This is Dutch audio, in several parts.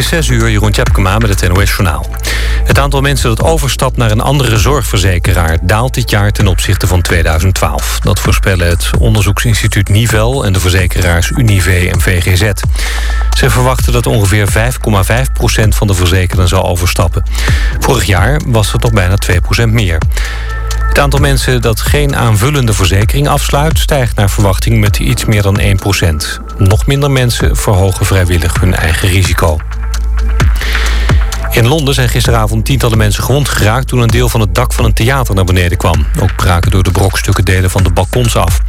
is 6 uur, Jeroen Tjepkema met het NOS Journaal. Het aantal mensen dat overstapt naar een andere zorgverzekeraar... daalt dit jaar ten opzichte van 2012. Dat voorspellen het onderzoeksinstituut Nivel... en de verzekeraars Unive en VGZ. Ze verwachten dat ongeveer 5,5% van de verzekerden zal overstappen. Vorig jaar was het nog bijna 2% meer. Het aantal mensen dat geen aanvullende verzekering afsluit... stijgt naar verwachting met iets meer dan 1% Nog minder mensen verhogen vrijwillig hun eigen risico. In Londen zijn gisteravond tientallen mensen gewond geraakt... toen een deel van het dak van een theater naar beneden kwam. Ook braken door de brokstukken delen van de balkons af.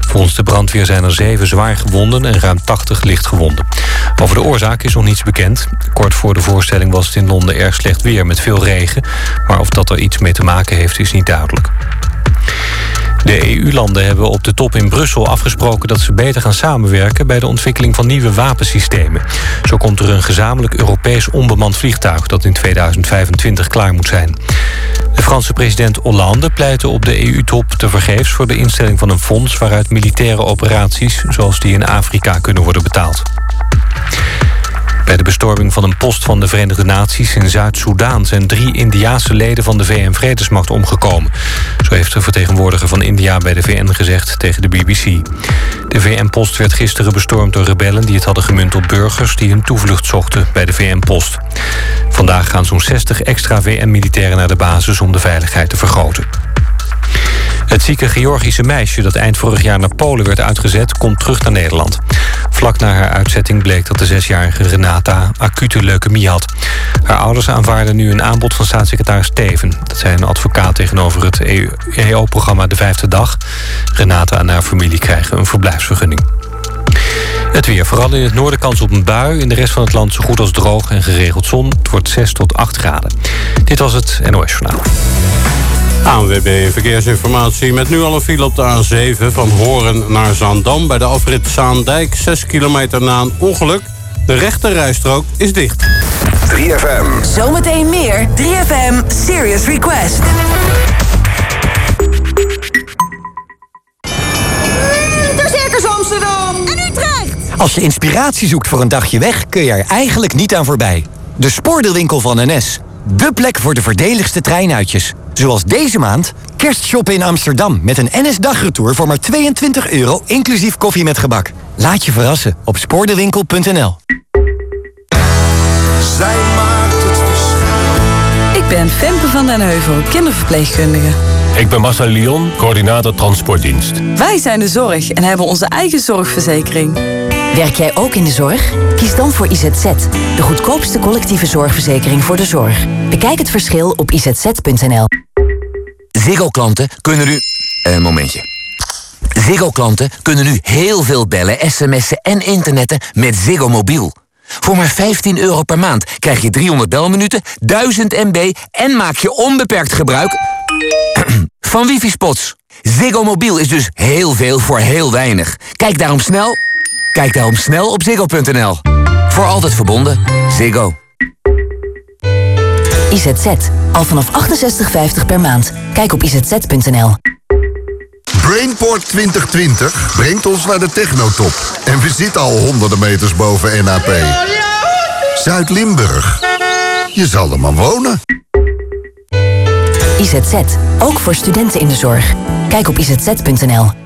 Volgens de brandweer zijn er zeven zwaar gewonden en ruim 80 lichtgewonden. Over de oorzaak is nog niets bekend. Kort voor de voorstelling was het in Londen erg slecht weer met veel regen. Maar of dat er iets mee te maken heeft is niet duidelijk. De EU-landen hebben op de top in Brussel afgesproken dat ze beter gaan samenwerken bij de ontwikkeling van nieuwe wapensystemen. Zo komt er een gezamenlijk Europees onbemand vliegtuig dat in 2025 klaar moet zijn. De Franse president Hollande pleitte op de EU-top tevergeefs voor de instelling van een fonds waaruit militaire operaties zoals die in Afrika kunnen worden betaald. Bij de bestorming van een post van de Verenigde Naties in Zuid-Soedan... zijn drie Indiaanse leden van de VN-vredesmacht omgekomen. Zo heeft de vertegenwoordiger van India bij de VN gezegd tegen de BBC. De VN-post werd gisteren bestormd door rebellen... die het hadden gemunt op burgers die hun toevlucht zochten bij de VN-post. Vandaag gaan zo'n 60 extra VN-militairen naar de basis... om de veiligheid te vergroten. Het zieke Georgische meisje dat eind vorig jaar naar Polen werd uitgezet... komt terug naar Nederland. Vlak na haar uitzetting bleek dat de zesjarige Renata acute leukemie had. Haar ouders aanvaarden nu een aanbod van staatssecretaris Steven. Dat zijn een advocaat tegenover het EO-programma De Vijfde Dag. Renata en haar familie krijgen een verblijfsvergunning. Het weer. Vooral in het noorden kans op een bui. In de rest van het land zo goed als droog en geregeld zon. Het wordt 6 tot 8 graden. Dit was het NOS Journaal. ANWB Verkeersinformatie met nu al een file op de A7 van Horen naar Zaandam... bij de afrit Zaandijk, 6 kilometer na een ongeluk. De rechte rijstrook is dicht. 3FM. Zometeen meer 3FM Serious Request. De Circus Amsterdam en Utrecht. Als je inspiratie zoekt voor een dagje weg, kun je er eigenlijk niet aan voorbij. De spoordeelwinkel van NS. De plek voor de voordeligste treinuitjes. Zoals deze maand kerstshoppen in Amsterdam met een NS-dagretour voor maar 22 euro inclusief koffie met gebak. Laat je verrassen op spoordewinkel.nl. Zij maakt het verschil. Ik ben Femke van den Heuvel, kinderverpleegkundige. Ik ben Marcel Lyon, coördinator transportdienst. Wij zijn de zorg en hebben onze eigen zorgverzekering. Werk jij ook in de zorg? Kies dan voor IZZ, de goedkoopste collectieve zorgverzekering voor de zorg. Bekijk het verschil op izz.nl. Ziggo-klanten kunnen nu... Een momentje. Ziggo-klanten kunnen nu heel veel bellen, sms'en en internetten met Ziggo Mobiel. Voor maar 15 euro per maand krijg je 300 belminuten, 1000 MB... en maak je onbeperkt gebruik van wifi-spots. Ziggo Mobiel is dus heel veel voor heel weinig. Kijk daarom snel... Kijk daarom snel op ziggo.nl. Voor altijd verbonden. Ziggo. IZZ, al vanaf 68,50 per maand. Kijk op izz.nl. Brainport 2020 brengt ons naar de technotop. En we zitten al honderden meters boven NAP. Zuid-Limburg. Je zal er maar wonen. IZZ, ook voor studenten in de zorg. Kijk op izz.nl.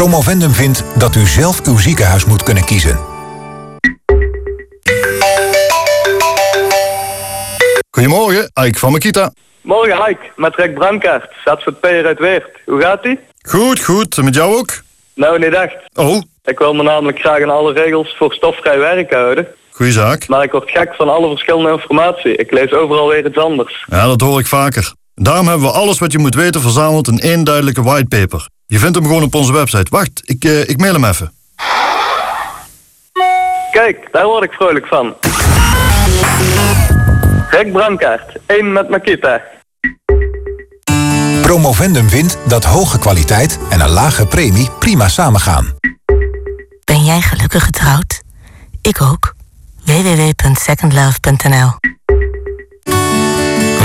Promovendum vindt dat u zelf uw ziekenhuis moet kunnen kiezen. Goedemorgen, Ike van Makita. Morgen, Ike. Met Rick Brankaert. Zat voor het Peer uit Weert. Hoe gaat ie? Goed, goed. En met jou ook? Nou, niet echt. Oh? Ik wil me namelijk graag aan alle regels voor stofvrij werk houden. Goeie zaak. Maar ik word gek van alle verschillende informatie. Ik lees overal weer iets anders. Ja, dat hoor ik vaker. Daarom hebben we alles wat je moet weten verzameld in één duidelijke whitepaper. Je vindt hem gewoon op onze website. Wacht, ik, uh, ik mail hem even. Kijk, daar word ik vrolijk van. Greg Brankaert, één met Makita. Promovendum vindt dat hoge kwaliteit en een lage premie prima samengaan. Ben jij gelukkig getrouwd? Ik ook. www.secondlove.nl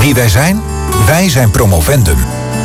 Wie wij zijn? Wij zijn Promovendum.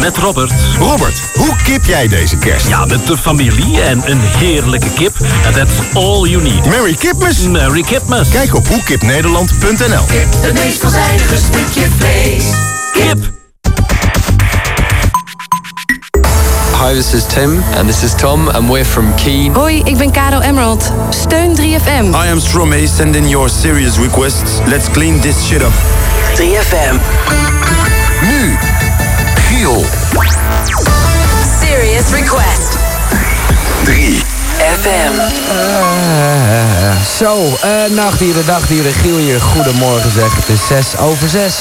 Met Robert. Robert, hoe kip jij deze kerst? Ja, met de familie en een heerlijke kip. And that's all you need. Merry Kipmas? Merry Kipmas. Kijk op hoekipnederland.nl Het meest veelzijdige stukje vlees. Kip. Hi, this is Tim. And this is Tom. And we're from Keen. Hoi, ik ben Caro Emerald. Steun 3FM. I am Stromae. Send in your serious requests. Let's clean this shit up. 3FM. Giel. Serious request. 3 FM. zo, uh, nachtdieren, dagdieren, Giel hier. Goedemorgen zeg, het is 6 over 6.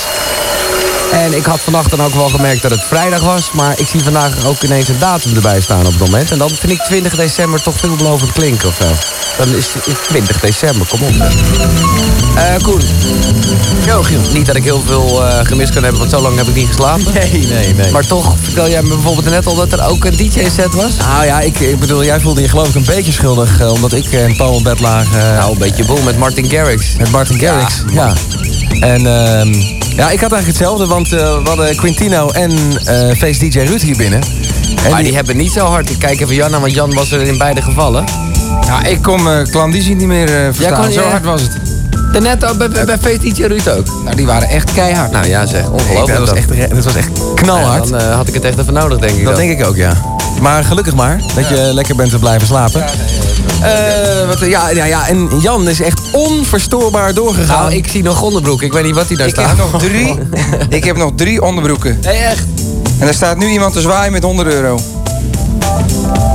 En ik had vannacht dan ook wel gemerkt dat het vrijdag was. Maar ik zie vandaag ook ineens een datum erbij staan op het moment. En dan vind ik 20 december toch veelbelovend klinken of zo. Dan is het 20 december, kom op. Uh, Koen. Yo, Giel. Niet dat ik heel veel uh, gemist kan hebben, want zo lang heb ik niet geslapen. Nee, nee, nee. Maar toch vertel jij me bijvoorbeeld net al dat er ook een DJ-set was? Nou ja, ik, ik bedoel, jij voelde je geloof ik een beetje schuldig... Uh, omdat ik en Paul in bed lagen. nou, een beetje boel met Martin Garrix. Met Martin Garrix, ja. ja. En ehm, ja, ik had eigenlijk hetzelfde, want we hadden Quintino en Face DJ Ruud hier binnen. En maar die... die hebben niet zo hard. Ik kijk even Jan aan, want Jan was er in beide gevallen. Ja, ik kon uh, klandizie niet meer uh, verstaan. Kon, zo hard was het. Daarnet ook bij, bij, bij Face DJ Ruud ook. Nou, die waren echt keihard. Nou ja, zeg. Ongelooflijk. dat, was echt, dat was echt knalhard. Ja, dan uh, had ik het echt even nodig, denk ik. Dat dan. denk ik ook, ja. Maar gelukkig maar, dat je lekker bent te blijven slapen. Uh, wat, ja, ja, ja, en Jan is echt onverstoorbaar doorgegaan. Nou, ik zie nog onderbroek. Ik weet niet wat hij daar ik staat. Heb nog drie, ik heb nog drie onderbroeken. Nee, echt? En er staat nu iemand te zwaaien met 100 euro.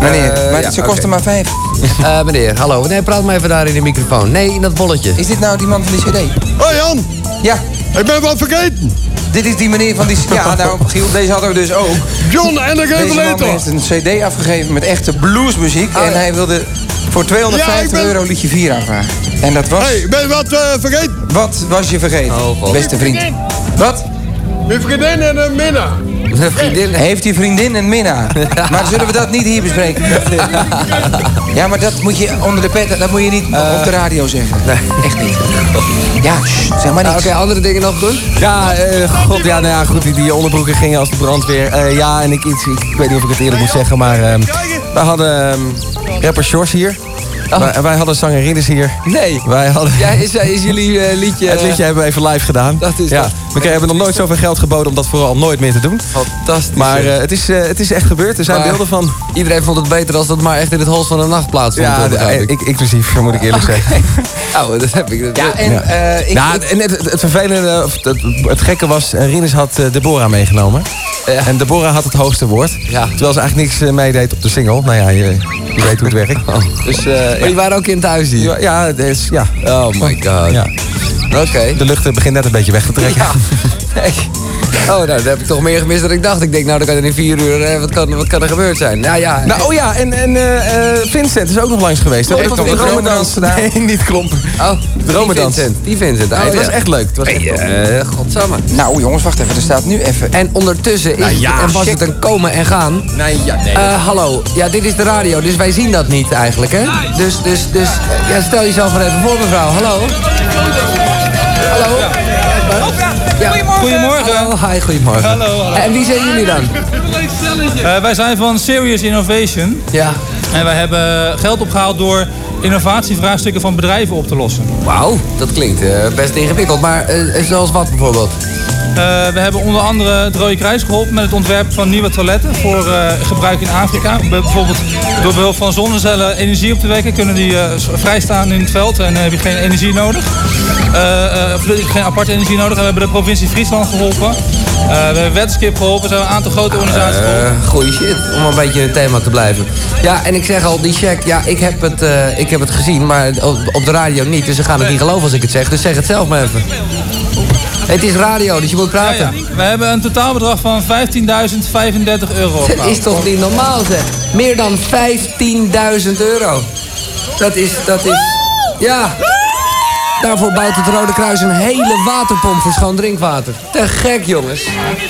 Meneer, uh, maar ja, ze kosten okay. maar vijf. Uh, meneer, hallo. Nee, praat maar even daar in de microfoon. Nee, in dat bolletje. Is dit nou die man van die cd? Hoi Jan! Ja. Ik ben wat vergeten. Dit is die meneer van die... Ja, nou, Giel, deze hadden we dus ook. John en de Deze man heeft een cd afgegeven met echte bluesmuziek. Ah, en hij wilde voor 250 ja, ben... euro liedje 4 aanvragen. En dat was... Hé, hey, ben je wat uh, vergeten? Wat was je vergeten, oh, beste vriend? Wat? Mijn vriendin en een minna. Vriendin. Heeft je vriendin een minnaar? maar zullen we dat niet hier bespreken? ja, maar dat moet je onder de pet, dat moet je niet uh, op de radio zeggen. Nee. Echt niet. Ja, shh, zeg maar niks. Nou, Oké, okay, andere dingen nog doen? Ja, uh, god, ja, nou ja, goed, die, die onderbroeken gingen als de brandweer. Uh, ja, en ik, iets, ik, ik, weet niet of ik het eerlijk moet zeggen, maar we hadden um, rapper Shores hier. Oh. Wij, wij, hadden zangerinnes hier. Nee. Wij hadden... Ja, is, is jullie uh, liedje... Het liedje hebben we even live gedaan. Dat is ja. Dat. We hebben nog nooit zoveel geld geboden om dat vooral nooit meer te doen. Fantastisch. Maar uh, het, is, uh, het is echt gebeurd. Er zijn maar beelden van. Iedereen vond het beter als dat maar echt in het hol van de nacht plaatsvond. Ja, de, ik, inclusief, moet ik eerlijk okay. zeggen. Oh, dat heb ik. Ja, en, ja. ik, nou, en het, het, het vervelende, het, het, gekke was, Rinus had Deborah meegenomen. En Deborah had het hoogste woord. Ja. Terwijl ze eigenlijk niks meedeed op de single. Nou ja, je, je weet hoe het werkt. Oh. Dus, maar die waren ook in het huis hier? Ja, dus, ja. Oh my god. Ja. Oké. Okay. De lucht begint net een beetje weg te trekken. Ja. Oh, nou, dat heb ik toch meer gemist dan ik dacht. Ik denk, nou, dan kan er in vier uur, eh, wat, kan, wat kan er gebeurd zijn? Nou ja. Nou, oh ja, en, en uh, Vincent is ook nog langs geweest. Hij heeft nog een dromedans gedaan. Nee, niet klompen. Oh, dromedans. Die Vincent. Die Vincent. Oh, het was echt leuk. Het was hey, echt uh, godsamme. Nou, jongens, wacht even. Er staat nu even... En ondertussen is nou, ja, en was het een komen en gaan. Nee, ja, nee. Uh, hallo. Ja, dit is de radio, dus wij zien dat niet eigenlijk, hè? Dus, dus, dus... Ja, stel jezelf maar even voor, mevrouw. Hallo. Hallo. Ja. Goedemorgen. Goedemorgen. Hallo, hi, goedemorgen. Hallo, hallo. En wie zijn jullie dan? Uh, wij zijn van Serious Innovation. Ja. En wij hebben geld opgehaald door innovatievraagstukken van bedrijven op te lossen. Wauw, dat klinkt uh, best ingewikkeld. Maar uh, zoals wat bijvoorbeeld? Eh, we hebben onder andere het Rode Kruis geholpen met het ontwerp van nieuwe toiletten voor eh, gebruik in Afrika. Bij- Bijvoorbeeld door behulp van zonnecellen energie op te wekken kunnen die eh, vrijstaan in het veld en heb je geen energie nodig. Geen aparte energie nodig. En we hebben de provincie Friesland geholpen. Eh, we hebben Wetskip geholpen. We hebben een aantal grote organisaties geholpen. Eh goeie shit, om een beetje in het thema te blijven. Ja, en ik zeg al, die check, ja, ik heb het, ik heb het gezien, maar op, op de radio niet. Dus ze gaan het niet geloven als ik het zeg. Dus zeg het zelf maar even. Het is radio, dus je moet praten. We hebben een totaalbedrag van 15.035 euro. Dat is toch niet normaal, zeg. Meer dan 15.000 euro. Dat is, dat is... Ja. Daarvoor bouwt het Rode Kruis een hele waterpomp voor schoon drinkwater. Te gek, jongens.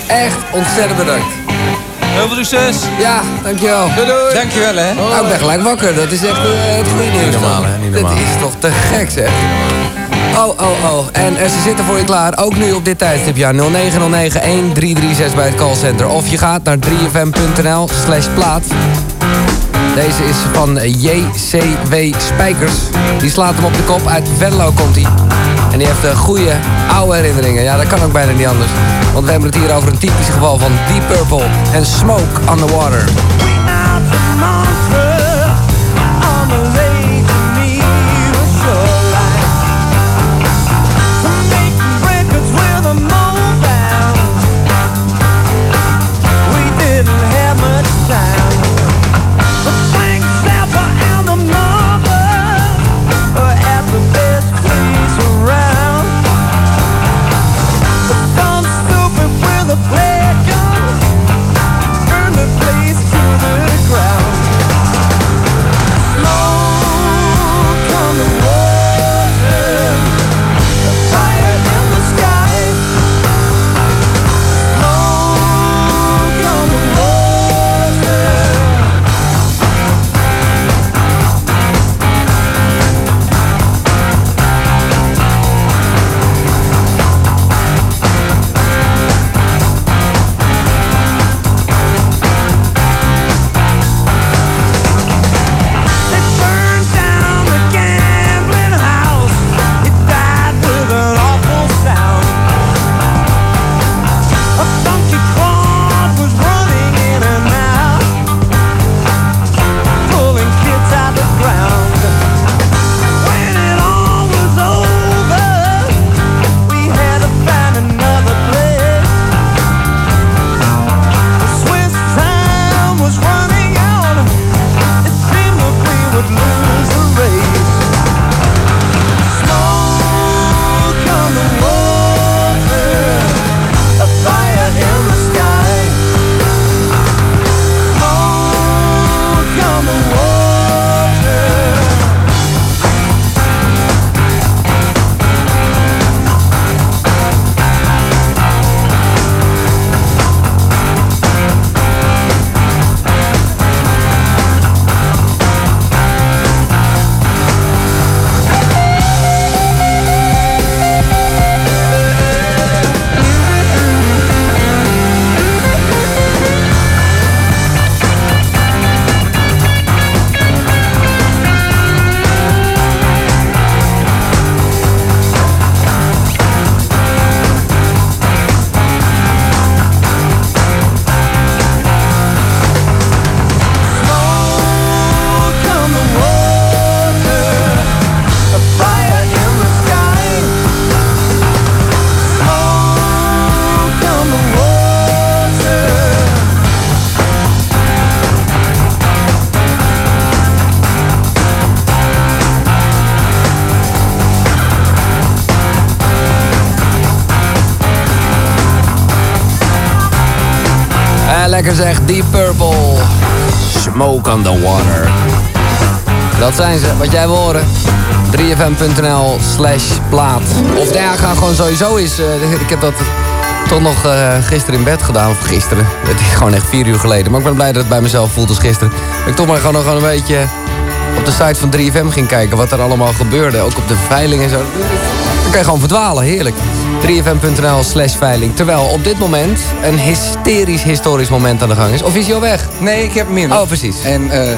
Echt ontzettend bedankt. Heel veel succes. Ja, dankjewel. Doei, doei. Dankjewel, hè. Nou, ik ben gelijk wakker. Dat is echt eh, het goede nieuws. normaal, dan. hè? Niet normaal. is toch te gek, zeg. Oh, oh, oh. En eh, ze zitten voor je klaar. Ook nu op dit tijdstip. Ja, 0909-1336 bij het callcenter. Of je gaat naar 3fm.nl slash plaat. Deze is van eh, JCW Spijkers. Die slaat hem op de kop. Uit Venlo komt hij. En die heeft eh, goede oude herinneringen. Ja, dat kan ook bijna niet anders. Want we hebben het hier over een typisch geval van Deep Purple en Smoke on the Water. 3fm.nl slash plaat. Of nou ja, ga gewoon sowieso eens. eh, ik heb dat toch nog eh, gisteren in bed gedaan. Of gisteren. Het is gewoon echt vier uur geleden. Maar ik ben blij dat het bij mezelf voelt als gisteren. Dat ik toch maar gewoon nog een beetje op de site van 3FM ging kijken. Wat er allemaal gebeurde. Ook op de veiling en zo. Dan kan je gewoon verdwalen, heerlijk. 3fm.nl slash veiling. Terwijl op dit moment een hysterisch historisch moment aan de gang is. Of is hij al weg? Nee, ik heb meer. Oh, precies. En eh,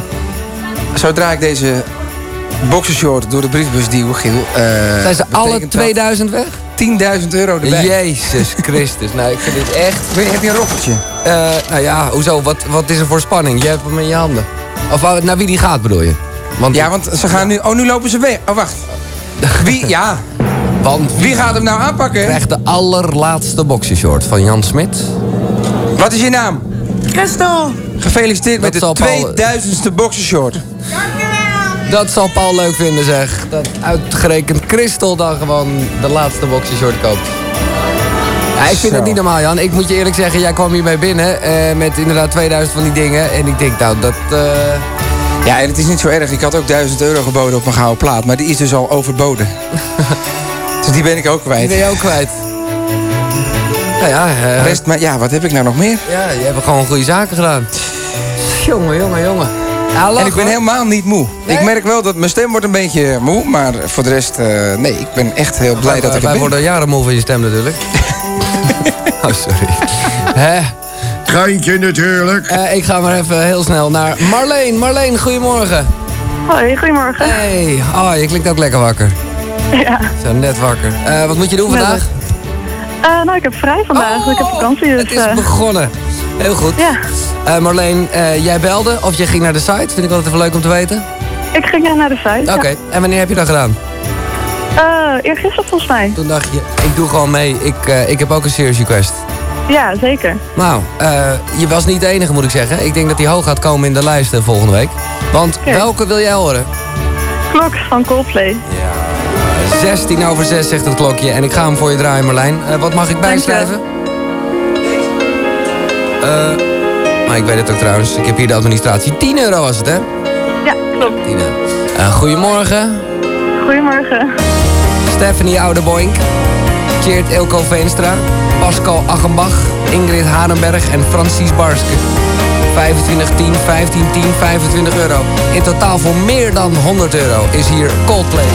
zodra ik deze boxershort door de briefbus duwen, Giel. eh, Zijn ze alle betekent dat 2000 weg? 10.000 euro erbij. Jezus Christus. Nou, ik vind dit echt... Weet je, heb je een roffeltje? Eh, nou ja, hoezo? Wat, wat is er voor spanning? Je hebt hem in je handen. Of eh, naar wie die gaat bedoel je? Want, Ja, want ze gaan nu... Oh, nu lopen ze weg. Oh, wacht. Wie? Ja. Want Wie gaat hem nou aanpakken? krijgt de allerlaatste boxershort van Jan Smit. Wat is je naam? Christel. Gefeliciteerd met de zal Paul- 2000ste boxershort. Dat zal Paul leuk vinden, zeg. Dat uitgerekend Christel dan gewoon de laatste boxershort koopt. Ja, ik vind het niet normaal, Jan. Ik moet je eerlijk zeggen, jij kwam hiermee binnen eh, met inderdaad 2000 van die dingen. En ik denk, nou, dat... eh, Ja, en het is niet zo erg. Ik had ook 1000 euro geboden op mijn gouden plaat. Maar die is dus al overboden. dus die ben ik ook die kwijt. ben je ook kwijt. Nou ja, eh, Rest, maar ja, wat heb ik nou nog meer? ja, je hebt gewoon goede zaken gedaan. Jongen, jongen, jongen. Ja, lach, En ik ben hoor. helemaal niet moe. Nee? Ik merk wel dat mijn stem wordt een beetje moe. Maar voor de rest, eh, nee, ik ben echt heel blij dat ik er Wij ben. worden jaren moe van je stem natuurlijk. oh, sorry. Hè? Geintje natuurlijk. Eh, ik ga maar even heel snel naar Marleen. Marleen, goedemorgen. Hoi, goedemorgen. Hey, oh, je klinkt ook lekker wakker. Ja. Zo, net wakker. Eh, wat moet je doen vandaag? Eh, nou, ik heb vrij vandaag. ik heb vakantie. Dus, Het is eh, begonnen. Heel goed. Ja. Eh, Marleen, jij belde of je ging naar de site? Vind ik altijd even leuk om te weten. ik ging naar de site. Oké, en wanneer heb je dat gedaan? Ja. Uh, eergisteren volgens mij. Toen dacht je, ik doe gewoon mee. Ik, ik heb ook een serious request. Ja, zeker. Nou, je was niet de enige moet ik zeggen. Ik denk dat die hoog gaat komen in de lijsten volgende week. Want welke wil jij horen? Klok van Coldplay. 16 over 6 zegt het klokje. En ik ga hem voor je draaien Marlijn. Eh, wat mag ik bijschrijven? Eh, maar ik weet het ook trouwens. Ik heb hier de administratie. 10 euro was het hè? Ja, klopt. 10 euro. Eh, goedemorgen. Goedemorgen. Stephanie Oudeboink. Tjeerd Ilko Veenstra. Pascal Achenbach. Ingrid Harenberg en Francis Barske. 25, 10, 15, 10, 25 euro. In totaal voor meer dan 100 euro is hier Coldplay.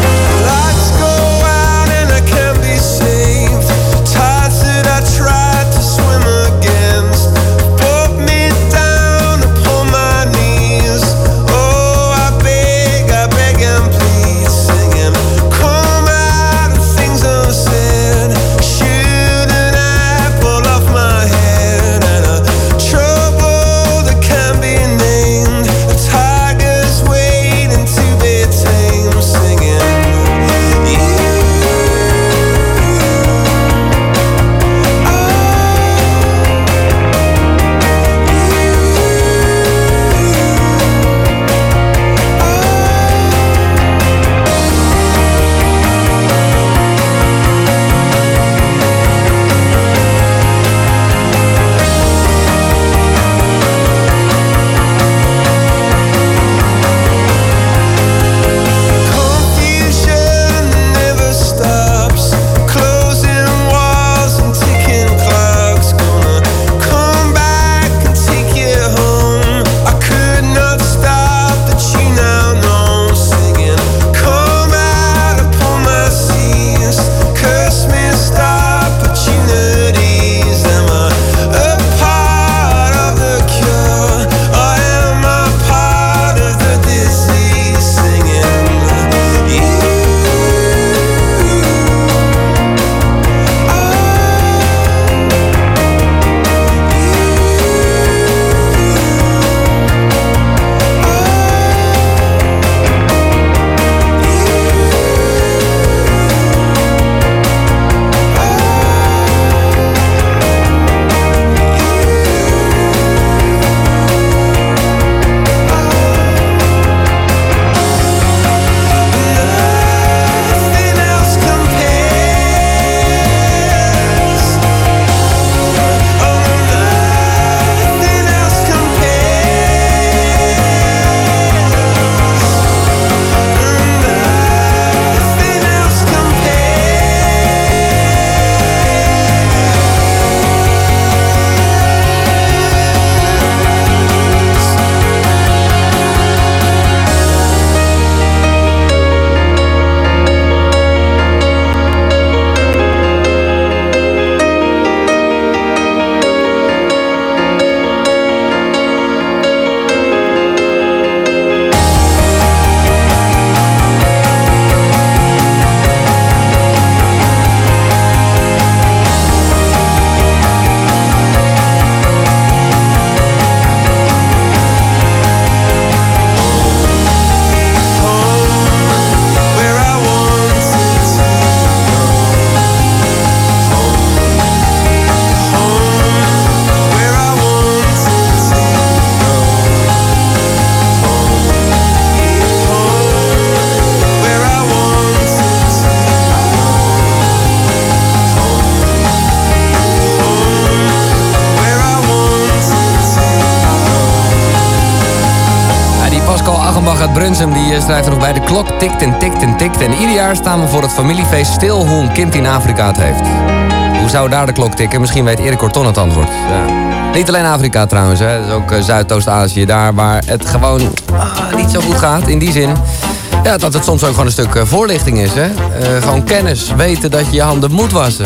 Heeft. Hoe zou daar de klok tikken? Misschien weet Erik Corton het antwoord. Ja. Niet alleen Afrika trouwens, hè. Is ook eh, Zuidoost-Azië, daar waar het gewoon ah, niet zo goed gaat. In die zin ja, dat het soms ook gewoon een stuk eh, voorlichting is. Hè? Eh, gewoon kennis, weten dat je je handen moet wassen.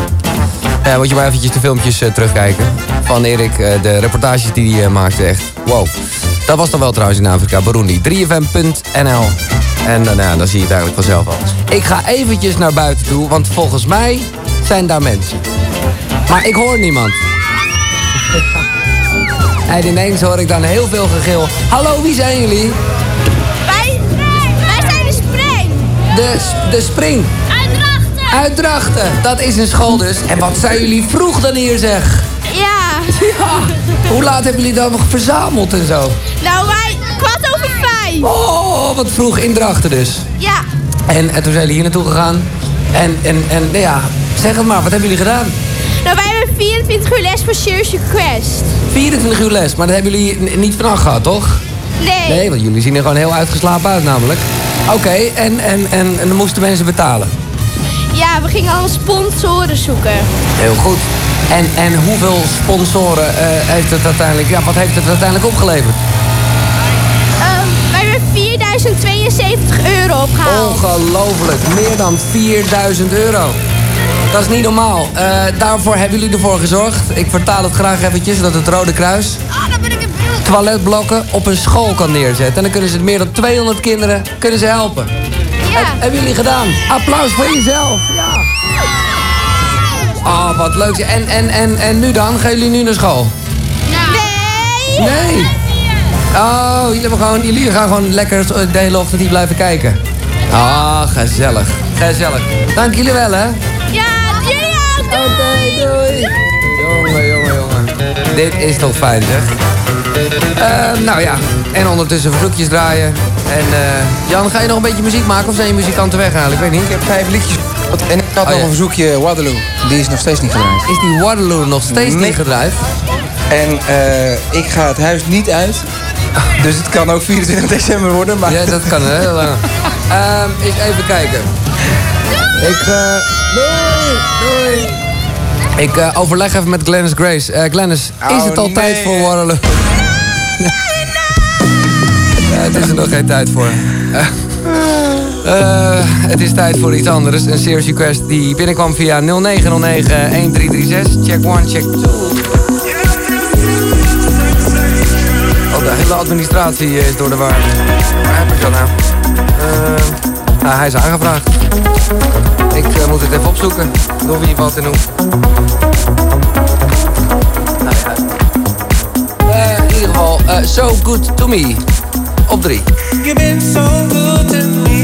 Ja, moet je maar eventjes de filmpjes terugkijken van Erik. de reportages die hij maakte, echt wow. Dat was dan wel trouwens in Afrika, Burundi. 3fm.nl En dan, nou, dan zie je het eigenlijk vanzelf al. Ik ga eventjes naar buiten toe, want volgens mij zijn daar mensen. Maar ik hoor niemand. En ineens hoor ik dan heel veel gegil. Hallo, wie zijn jullie? Wij, wij zijn de spring. De, de spring. Uit Drachten. Uit Drachten. Dat is een school dus. En wat zijn jullie vroeg dan hier zeg? Ja. Ja. Hoe laat hebben jullie dan nog verzameld en zo? Nou, wij kwart over vijf. Oh, wat vroeg in Drachten dus. Ja. En, en toen zijn jullie hier naartoe gegaan. En, en, en nou ja, zeg het maar, wat hebben jullie gedaan? Nou, wij hebben 24 uur les voor Serious Quest. 24 uur les, maar dat hebben jullie niet vannacht gehad, toch? Nee. Nee, want jullie zien er gewoon heel uitgeslapen uit namelijk. Oké, en, en, en, en dan moesten mensen betalen. Ja, we gingen allemaal sponsoren zoeken. Heel goed. En, en hoeveel sponsoren eh, heeft het uiteindelijk... Ja, wat heeft het uiteindelijk opgeleverd? Ehm, wij hebben 4072 euro opgehaald. Ongelooflijk. Meer dan 4000 euro. Dat is niet normaal. Eh, daarvoor hebben jullie ervoor gezorgd. Ik vertaal het graag eventjes, dat het Rode Kruis... toiletblokken op een school kan neerzetten. En dan kunnen ze meer dan 200 kinderen kunnen ze helpen. Heb- hebben jullie gedaan. Applaus voor jezelf. Ja. Oh, wat leuk. En, en, en, en nu dan? Gaan jullie nu naar school? Nee. Nee. Oh, jullie, hebben gewoon, jullie gaan gewoon lekker de hele ochtend hier blijven kijken. Ah, gezellig. Gezellig. Dank jullie wel, hè? Jongen, jongen, jongen. Dit is toch fijn, zeg. Eh, nou ja, en ondertussen verzoekjes draaien. En eh, Jan, ga je nog een beetje muziek maken of zijn je muzikanten weg eigenlijk? Ik weet niet. Ik heb vijf liedjes. En ik had Oh, nog ja. een verzoekje Waterloo. Die is nog steeds niet gedraaid. Is die Waterloo nog steeds Nee. niet gedraaid? En eh, ik ga het huis niet uit. Dus het kan ook 24 december worden. Maar... Ja, dat kan heel lang. Ehm eens even kijken. Ik, eh doei, doei. Ik eh, overleg even met Glennis Grace. Glennis, is het al nee. tijd voor Waterloo? Ja, het is er nog geen tijd voor. Eh, het is tijd voor iets anders. Een serious request die binnenkwam via 0909-1336. Check 1, check 2. Oh, de hele administratie is door de war. Waar heb ik dat nou? Nou, hij is aangevraagd. Ik eh, moet het even opzoeken. Door wie wat en hoe. Nou ja. Eh, in ieder geval, eh, So Good To Me. Op drie. So good to me.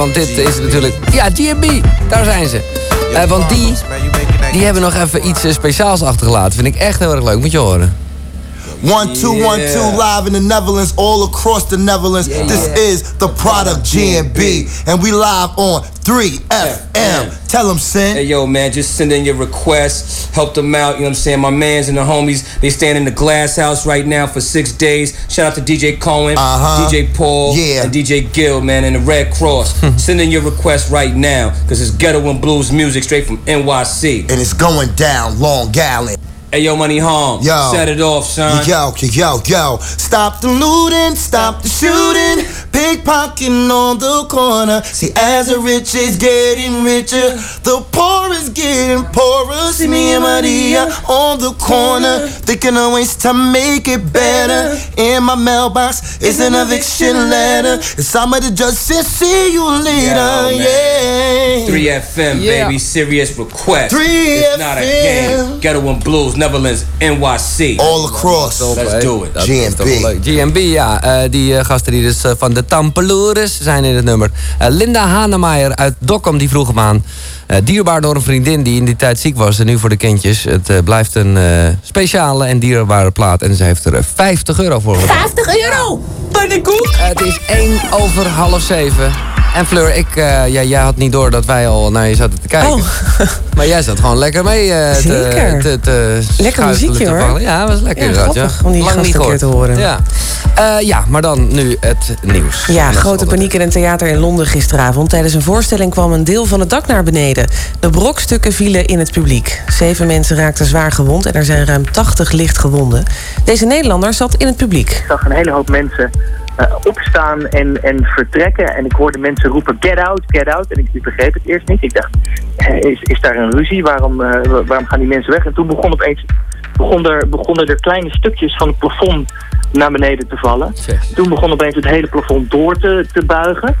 want dit is natuurlijk... Ja, GMB daar zijn ze. Eh, want die, die hebben nog even iets eh, speciaals achtergelaten. Vind ik echt heel erg leuk. Moet je horen. One two yeah. one two live in the Netherlands, all across the Netherlands. Yeah, this is the product GNB, and we live on 3FM. Tell them, send. Hey, yo, man, just send in your requests. Help them out. You know what I'm saying? My mans and the homies, they stand in the glass house right now for six days. Shout out to DJ Cohen, uh-huh. DJ Paul, yeah. and DJ Gill, man, and the Red Cross. send in your requests right now, because it's ghetto and blues music straight from NYC. And it's going down Long Island. Hey yo, money home. Yo. Set it off, son. Yo, yo, yo, yo. Stop the looting, stop the shooting. Pickpocketing on the corner. See, as the rich is getting richer, the poor is getting poorer. See me and Maria on the corner, thinking of ways to make it better. In my mailbox is an eviction letter. It's time to just see you later. yeah. 3FM, yeah. baby. Serious request. 3FM. It's not a game. Ghetto and Blues, Netherlands, NYC. All across. Let's do it. GMB. GMB, ja. Uh, die uh, gasten die dus uh, van de Tampeloeres zijn in het nummer. Eh, Linda Hanemeyer uit Dokkum die vroeg hem aan. Eh, dierbaar door een vriendin die in die tijd ziek was. En nu voor de kindjes. Het eh, blijft een speciale en dierbare plaat. En ze heeft er eh, 50 euro voor betaald. 50 euro! Pannenkoek! Het is 1 over half 7. En Fleur, ik, eh, ja, jij had niet door dat wij al naar je zaten te kijken. Maar jij zat gewoon lekker mee eh, te, Zeker. te, te Lekker schuifelen, muziekje, te hoor. vallen. Ja, was lekker Ja, grappig om die Lang gasten niet een keer gehoord. te horen. Ja. Eh, ja, maar dan nu het nieuws. Ja, grote paniek in een theater in Londen gisteravond. Tijdens een voorstelling kwam een deel van het dak naar beneden. De brokstukken vielen in het publiek. Zeven mensen raakten zwaar gewond en er zijn ruim 80 licht gewonden. Deze Nederlander zat in het publiek. Ik zag een hele hoop mensen eh, opstaan en, en vertrekken. En ik hoorde mensen roepen, get out, get out. En ik, ik begreep het eerst niet. Ik dacht, is, is daar een ruzie? Waarom, eh, wa- waarom gaan die mensen weg? En toen begon opeens begon er, begonnen er kleine stukjes van het plafond naar beneden te vallen. Toen begon opeens het hele plafond door te, te buigen.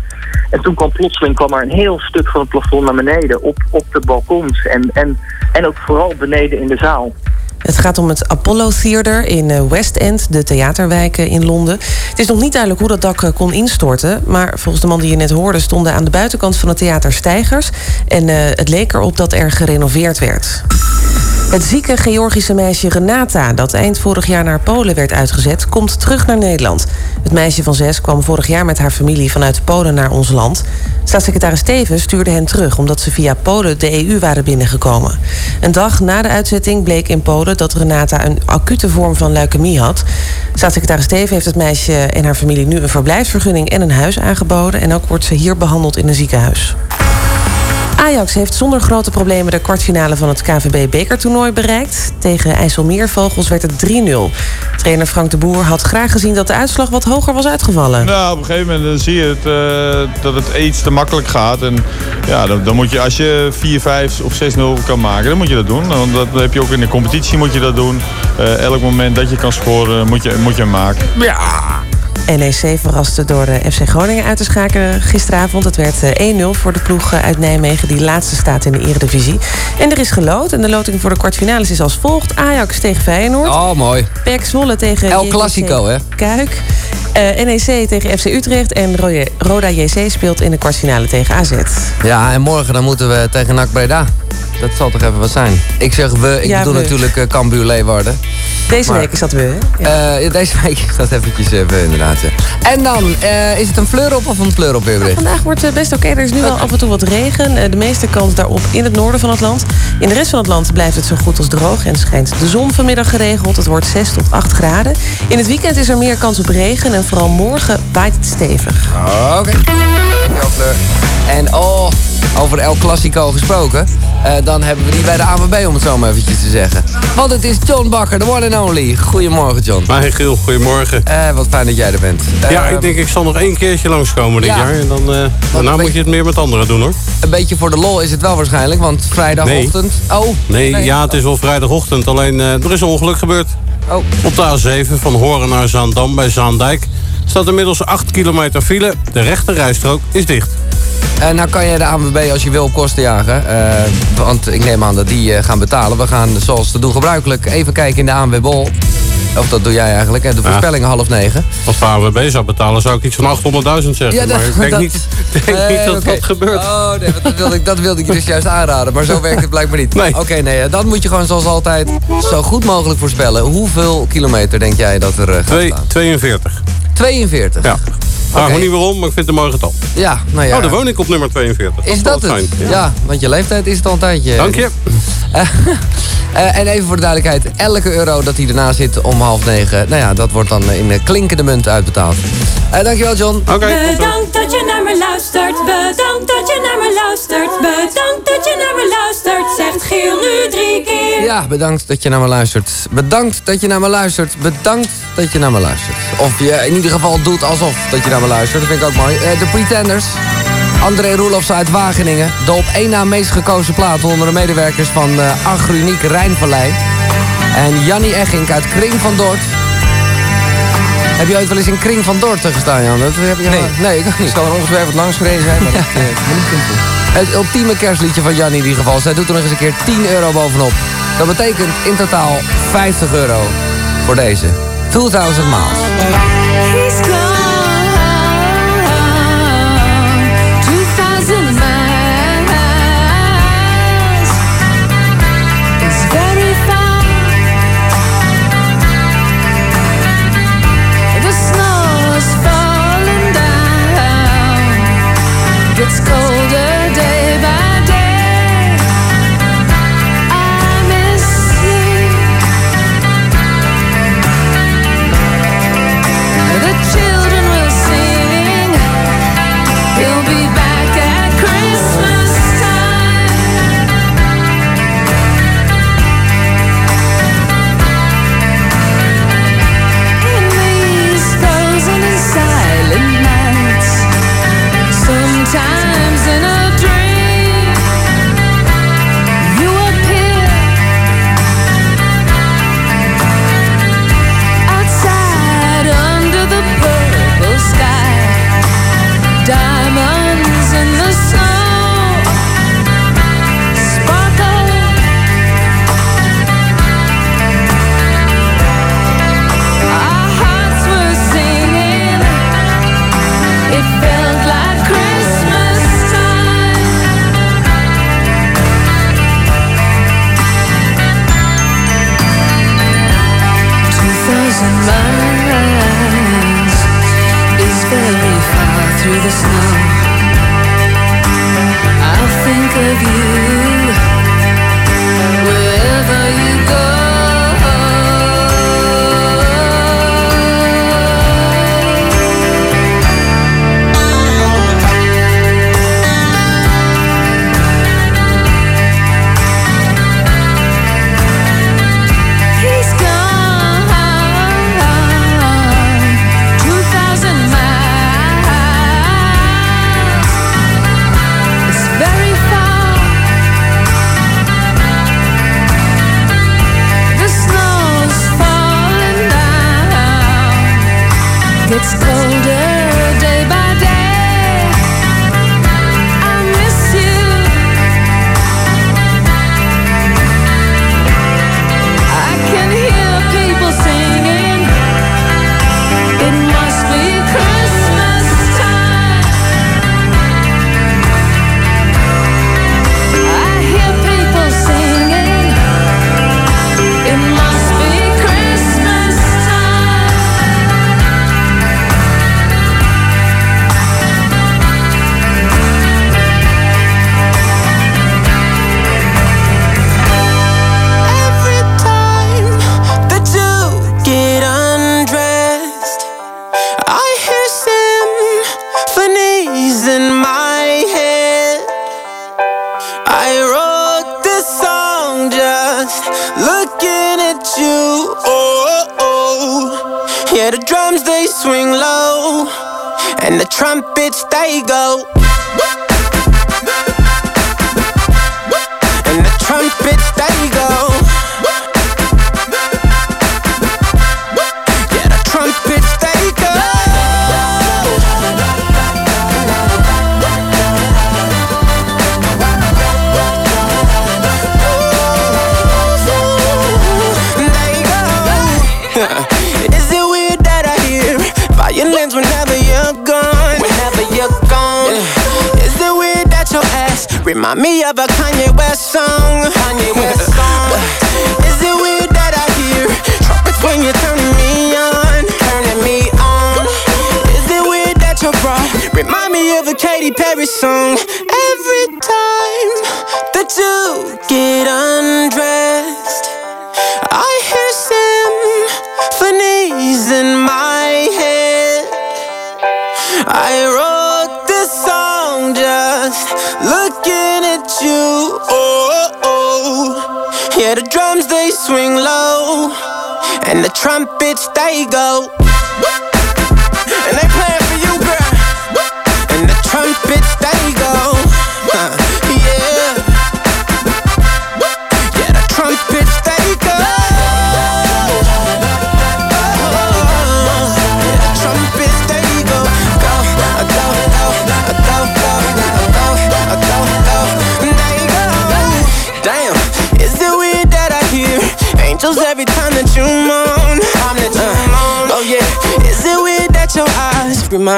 En toen kwam plotseling kwam er een heel stuk van het plafond naar beneden op, op de balkons. En, en, en ook vooral beneden in de zaal. Het gaat om het Apollo Theater in eh, West End, de theaterwijken in Londen. Het is nog niet duidelijk hoe dat dak eh, kon instorten. Maar volgens de man die je net hoorde stonden aan de buitenkant van het theater stijgers. En eh, het leek erop dat er gerenoveerd werd. Het zieke Georgische meisje Renata, dat eind vorig jaar naar Polen werd uitgezet, komt terug naar Nederland. Het meisje van zes kwam vorig jaar met haar familie vanuit Polen naar ons land. Staatssecretaris Stevens stuurde hen terug omdat ze via Polen de EU waren binnengekomen. Een dag na de uitzetting bleek in Polen dat Renata een acute vorm van leukemie had. Staatssecretaris Stevens heeft het meisje en haar familie nu een verblijfsvergunning en een huis aangeboden. En ook wordt ze hier behandeld in een ziekenhuis. Ajax heeft zonder grote problemen de kwartfinale van het KVB-bekertoernooi bereikt. Tegen IJsselmeervogels werd het 3-0. Trainer Frank de Boer had graag gezien dat de uitslag wat hoger was uitgevallen. Nou, op een gegeven moment dan zie je het, eh, dat het iets te makkelijk gaat. En ja, dan, dan moet je, als je 4, 5 of 6-0 kan maken, dan moet je dat doen. Want dat heb je ook in de competitie moet je dat doen. Eh, elk moment dat je kan scoren, moet je, moet je hem maken. Ja. NEC verraste door de FC Groningen uit te schakelen gisteravond. Het werd eh, 1-0 voor de ploeg eh, uit Nijmegen die laatste staat in de eredivisie. En er is geloot en de loting voor de kwartfinales is als volgt. Ajax tegen Feyenoord. Oh, mooi. PEC Zwolle tegen El Clasico, hè? Kuik. Eh, NEC tegen FC Utrecht en Roda JC speelt in de kwartfinale tegen AZ. Ja, en morgen dan moeten we tegen NAC Breda. Dat zal toch even wat zijn. Ik zeg we, ik Ja, bedoel we. natuurlijk uh, Cambuur Leeuwarden. Deze Maar- week is dat we. hè? Eh, deze week is dat eventjes even inderdaad. ja. En dan, is het een fleur op of een pleur op weerbericht? Vandaag wordt het best oké. Er is nu wel af en toe wat regen. De meeste kans daarop in het noorden van het land. In de rest van het land blijft het zo goed als droog en schijnt de zon vanmiddag geregeld. Het wordt 6 tot 8 graden. In het weekend is er meer kans op regen en vooral morgen waait het stevig. Oké. Fleur. En oh, over El Clasico gesproken. eh, dan hebben we die bij de ANWB, om het zo maar eventjes te zeggen. Want het is John Bakker, de one and only. Goedemorgen, John. Maar Giel, goedemorgen. Eh, wat fijn dat jij er bent. ja, Eh, ik denk ik zal nog één keertje langskomen dit ja. jaar. En dan, eh, daarna moet je het meer met anderen doen hoor. Een beetje voor de lol is het wel waarschijnlijk, want vrijdagochtend... Oh, Nee, ja, het is wel vrijdagochtend. Alleen er is een ongeluk gebeurd. Oh. Op de A7 van Horen naar Zaandam bij Zaandijk staat inmiddels 8 kilometer file. De rechte rijstrook is dicht. En nou kan je de ANWB als je wil kosten jagen. eh, want ik neem aan dat die eh, gaan betalen. We gaan, zoals te doen gebruikelijk, even kijken in de ANWB. Of dat doe jij eigenlijk, hè? de voorspellingen half negen. Als de AWB zou betalen, zou ik iets van 800.000 zeggen. maar ik denk niet, denk Nee, niet dat dat gebeurt. Oh, nee, dat wilde, ik, dat wilde ik je dus juist aanraden. Maar zo werkt het blijkbaar niet. Nee. Oké, nee, dan moet je gewoon zoals altijd zo goed mogelijk voorspellen. Hoeveel kilometer denk jij dat er eh, gaat Twee- staan? 42. 42? Ja. Vraag me niet waarom, maar ik vind het een mooi getal. Ja, nou ja. Oh, dan woon ik op nummer 42. Is dat het? fijn. Ja. want je leeftijd is het al een tijdje. Dank je. Eh, eh, en even voor de duidelijkheid. Elke euro dat hij erna zit om om half negen. Nou ja, dat wordt dan in eh, klinkende munt uitbetaald. Uh, dankjewel, John. Oké. Bedankt dat je naar me luistert. Bedankt dat je naar me luistert. Bedankt dat je naar me luistert. Zegt Giel nu drie keer. Ja, bedankt dat je naar me luistert. Bedankt dat je naar me luistert. Bedankt dat je naar me luistert. Of je in ieder geval doet alsof dat je naar me luistert. Dat vind ik ook mooi. Eh, de Pretenders. André Roelofs uit Wageningen. De op één na meest gekozen plaat onder de medewerkers van uh, Agruniek Rijnvallei. En Jannie Egink uit Kring van Dort. Heb je ooit wel eens in Kring van Dort gestaan, Jan? Dat heb nee. Nee, ik niet. Ik zal er ongetwijfeld langs gereden zijn, maar eh, Het ultieme kerstliedje van Jannie in ieder geval. Zij doet er nog eens een keer 10 euro bovenop. Dat betekent in totaal 50 euro voor deze. 2000 miles. Let's go.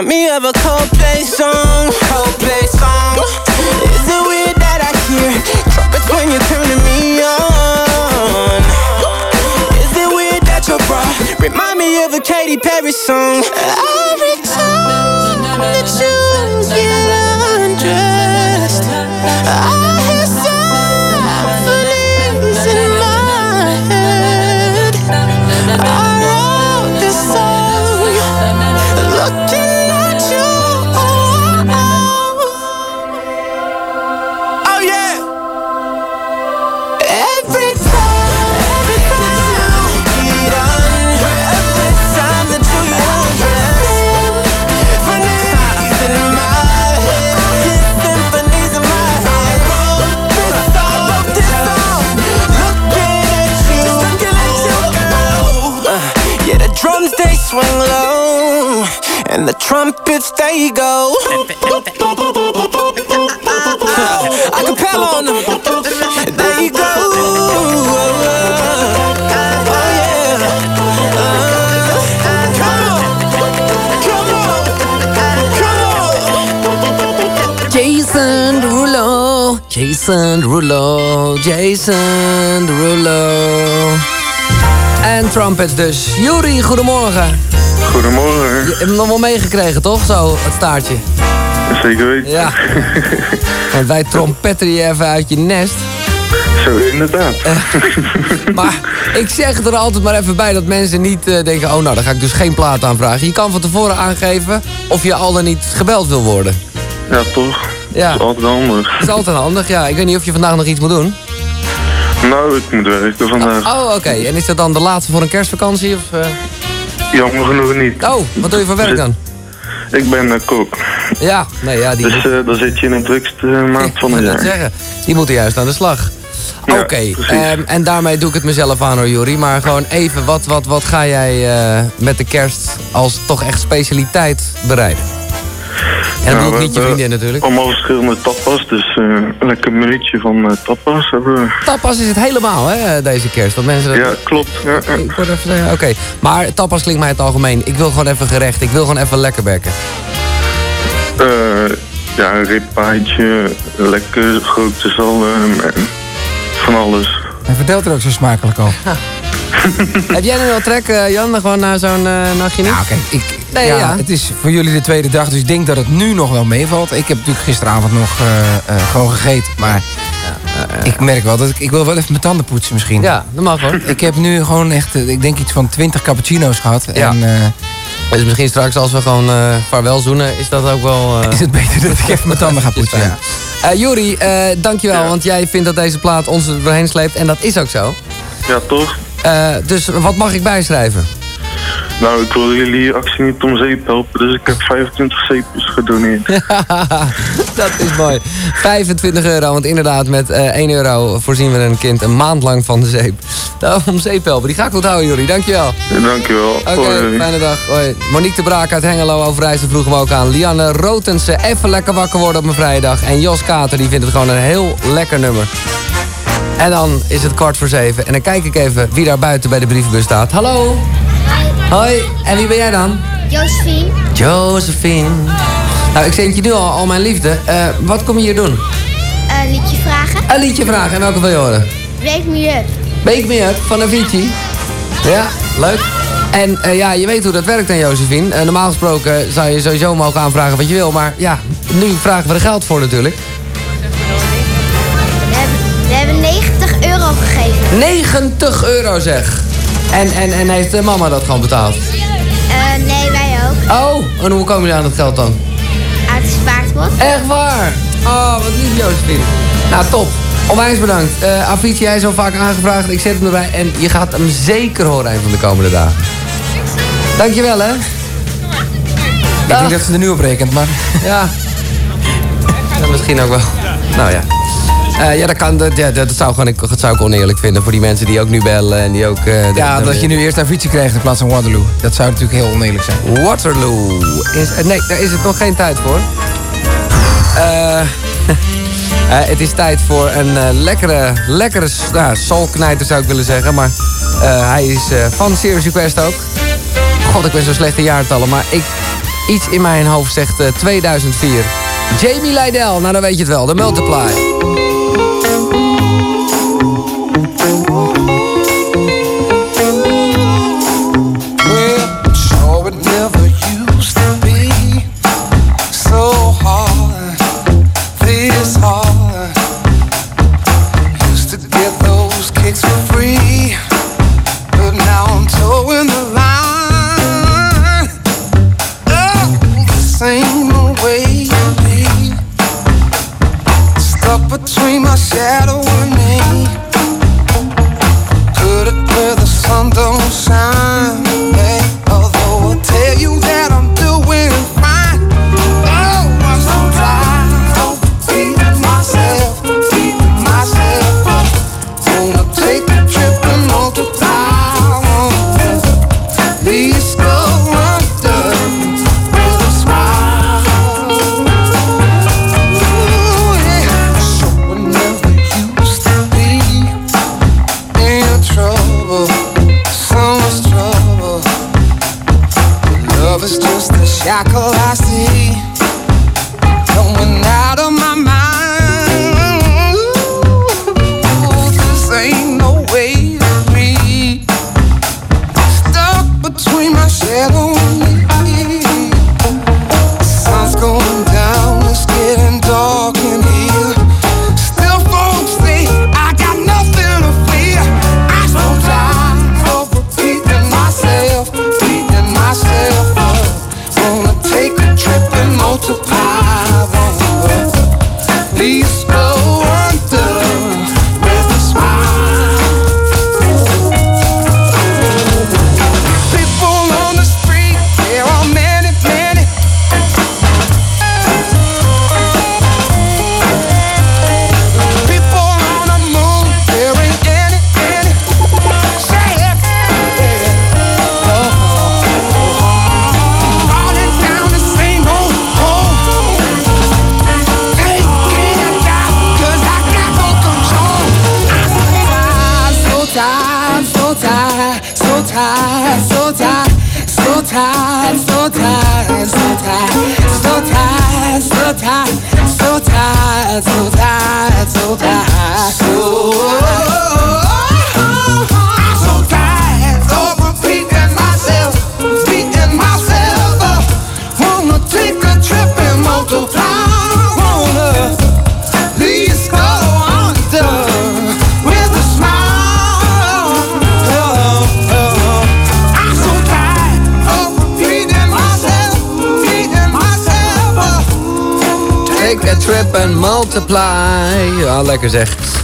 Eyes remind me of a Coldplay Jason Derulo. En trumpets dus. Juri, goedemorgen. Goedemorgen. Je hebt hem nog wel meegekregen, toch? Zo, het staartje. Zeker weten. Ja. Want wij trompetten je even uit je nest. Zo, inderdaad. Maar ik zeg er altijd maar even bij dat mensen niet eh, denken... oh, nou, dan ga ik dus geen plaat aanvragen. Je kan van tevoren aangeven of je al dan niet gebeld wil worden. Ja, toch? Ja. Dat is altijd handig. Dat is altijd handig, ja. Ik weet niet of je vandaag nog iets moet doen. Nou, ik moet werken vandaag. Oh, oké. En is dat dan de laatste voor een kerstvakantie? Of, eh? Jammer genoeg niet. Oh, wat doe je voor werk dan? Ik ben eh, kok. Ja, nee, ja, die... Dus eh, dan zit je in de drukste maand van het jaar. zeggen, die moeten juist aan de slag. Ja, Oké, precies. ehm, en daarmee doe ik het mezelf aan hoor, Jori. Maar gewoon even, wat, wat, wat ga jij met de kerst als toch echt specialiteit bereiden? En Nou, ik we niet je hebben vriendin natuurlijk. Allemaal verschillende tapas, dus eh, een lekker minuutje van eh, tapas hebben we. Tapas is het helemaal, hè, deze kerst. Dat mensen... Ja, klopt. Ja, ja. Ik word even zeggen, oké. Maar tapas klinkt mij het algemeen. Ik wil gewoon even gerecht. Ik wil gewoon even lekker bekken. Eh, ja, een ribpaadje, lekker grote zalm en van alles. Hij vertelt er ook zo smakelijk over. Heb jij nu wel trek, eh, Jan, gewoon naar zo'n eh, nachtje niet? Nou, kijk, ik, Nee, ja, ja. Het is voor jullie de tweede dag, dus ik denk dat het nu nog wel meevalt. Ik heb natuurlijk gisteravond nog eh, eh, gewoon gegeten, maar ik merk wel dat ik, ik wil wel even mijn tanden poetsen misschien. Ja, dat mag hoor. Ik heb nu gewoon echt, eh, ik denk iets van 20 cappuccino's gehad. Ja. En, eh, Dus misschien straks als we gewoon eh vaarwel zoenen, is dat ook wel... eh, is het beter dat ik even mijn tanden ga poetsen, ja. Eh Juri, eh, dankjewel, want jij vindt dat deze plaat ons er doorheen sleept. En dat is ook zo. Ja, toch? Eh, dus wat mag ik bijschrijven? Nou, ik wil jullie actie niet om zeep helpen, dus ik heb 25 zeepjes gedoneerd. dat is mooi. 25 euro, want inderdaad met eh 1 euro voorzien we een kind een maand lang van de zeep. Daarom zeephelpen, die ga ik onthouden Juri, dankjewel. Ja, dankjewel. Oké, Hoi. fijne dag. Hoi. Monique de Braak uit Hengelo Overijssel vroeg hem ook aan. Lianne Rotense, even lekker wakker worden op mijn vrijdag. En Jos Kater, die vindt het gewoon een heel lekker nummer. En dan is het kwart voor zeven. En dan kijk ik even wie daar buiten bij de brievenbus staat. Hallo. Hoi. En wie ben jij dan? Josephine. Josephine. Nou, ik zend je nu al, al mijn liefde. Eh, wat kom je hier doen? Een liedje vragen. Een liedje vragen. En welke wil je horen? Wake me up. Wake Me Up van Avicii. Ja, leuk. En eh, ja, je weet hoe dat werkt dan, Josephine. Eh, normaal gesproken zou je sowieso mogen aanvragen wat je wil. Maar ja, nu vragen we er geld voor natuurlijk. We hebben, we hebben 90 euro gegeven. 90 euro zeg. En, en, en heeft de mama dat gewoon betaald? Eh, nee, wij ook. Oh, en hoe komen jullie aan het geld dan? Uit de spaarpot. Echt waar? Oh, wat lief Josephine. Nou, top. Onwijs bedankt. Eh Avicii, jij is al vaak aangevraagd. Ik zet hem erbij. En je gaat hem zeker horen een van de komende dagen. Dankjewel, hè. Ik denk dat ze er nu op rekent, maar... Ja. Ja, misschien ook wel. Nou ja. Eh, ja, dat, kan, dat, ja, dat, zou gewoon, ik, dat zou ik oneerlijk vinden voor die mensen die ook nu bellen en die ook... eh, Ja, dat je nu eerst Avicii kreeg in plaats van Waterloo. Dat zou natuurlijk heel oneerlijk zijn. Waterloo. Is, eh, nee, daar is het nog geen tijd voor. Het is tijd voor een lekkere, lekkere nou, soulknijter zou ik willen zeggen. Maar hij is van Serious Request ook. God, ik ben zo slecht in jaartallen. Maar ik, iets in mijn hoofd zegt eh, 2004. Jamie Lydell, nou dan weet je het wel. De Multiply.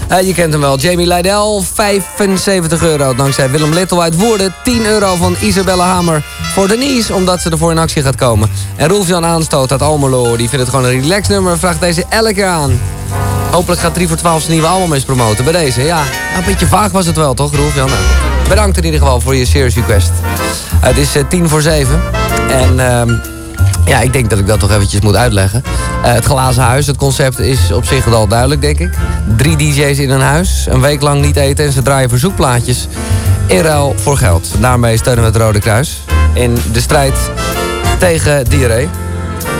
Eh, je kent hem wel. Jamie Lydell, 75 euro. Dankzij Willem Little uit Woerden. 10 euro van Isabelle Hamer voor Denise, omdat ze ervoor in actie gaat komen. En Rolf-Jan Aanstoot uit Almelo, die vindt het gewoon een relax nummer. Vraagt deze elke keer aan. Hopelijk gaat 3 voor 12 zijn nieuwe album eens promoten bij deze. Ja, een beetje vaag was het wel, toch, Rolf-Jan? Nou, bedankt in ieder geval voor je serious request. het is eh, 10 voor 7. En... ehm, ja, ik denk dat ik dat toch eventjes moet uitleggen. Eh, het glazen huis, het concept is op zich wel duidelijk, denk ik. Drie DJ's in een huis, een week lang niet eten en ze draaien verzoekplaatjes. In ruil voor geld. Daarmee steunen we het Rode Kruis in de strijd tegen diarree.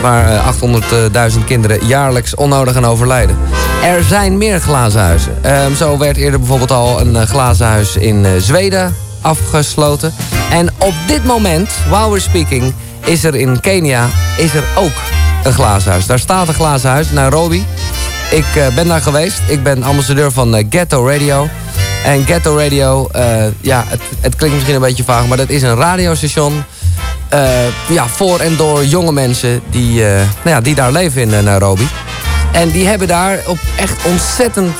Waar eh, 800.000 kinderen jaarlijks onnodig aan overlijden. Er zijn meer glazen huizen. Ehm, zo werd eerder bijvoorbeeld al een eh, glazen huis in eh, Zweden afgesloten. En op dit moment, while we're speaking, is er in Kenia is er ook een glazen huis. Daar staat een glazen huis, Nairobi. Ik eh, ben daar geweest. Ik ben ambassadeur van eh, Ghetto Radio. En Ghetto Radio, eh, ja, het, het klinkt misschien een beetje vaag, maar dat is een radiostation. ja, voor en door jonge mensen die, nou ja, die daar leven in Nairobi. En die hebben daar op echt ontzettend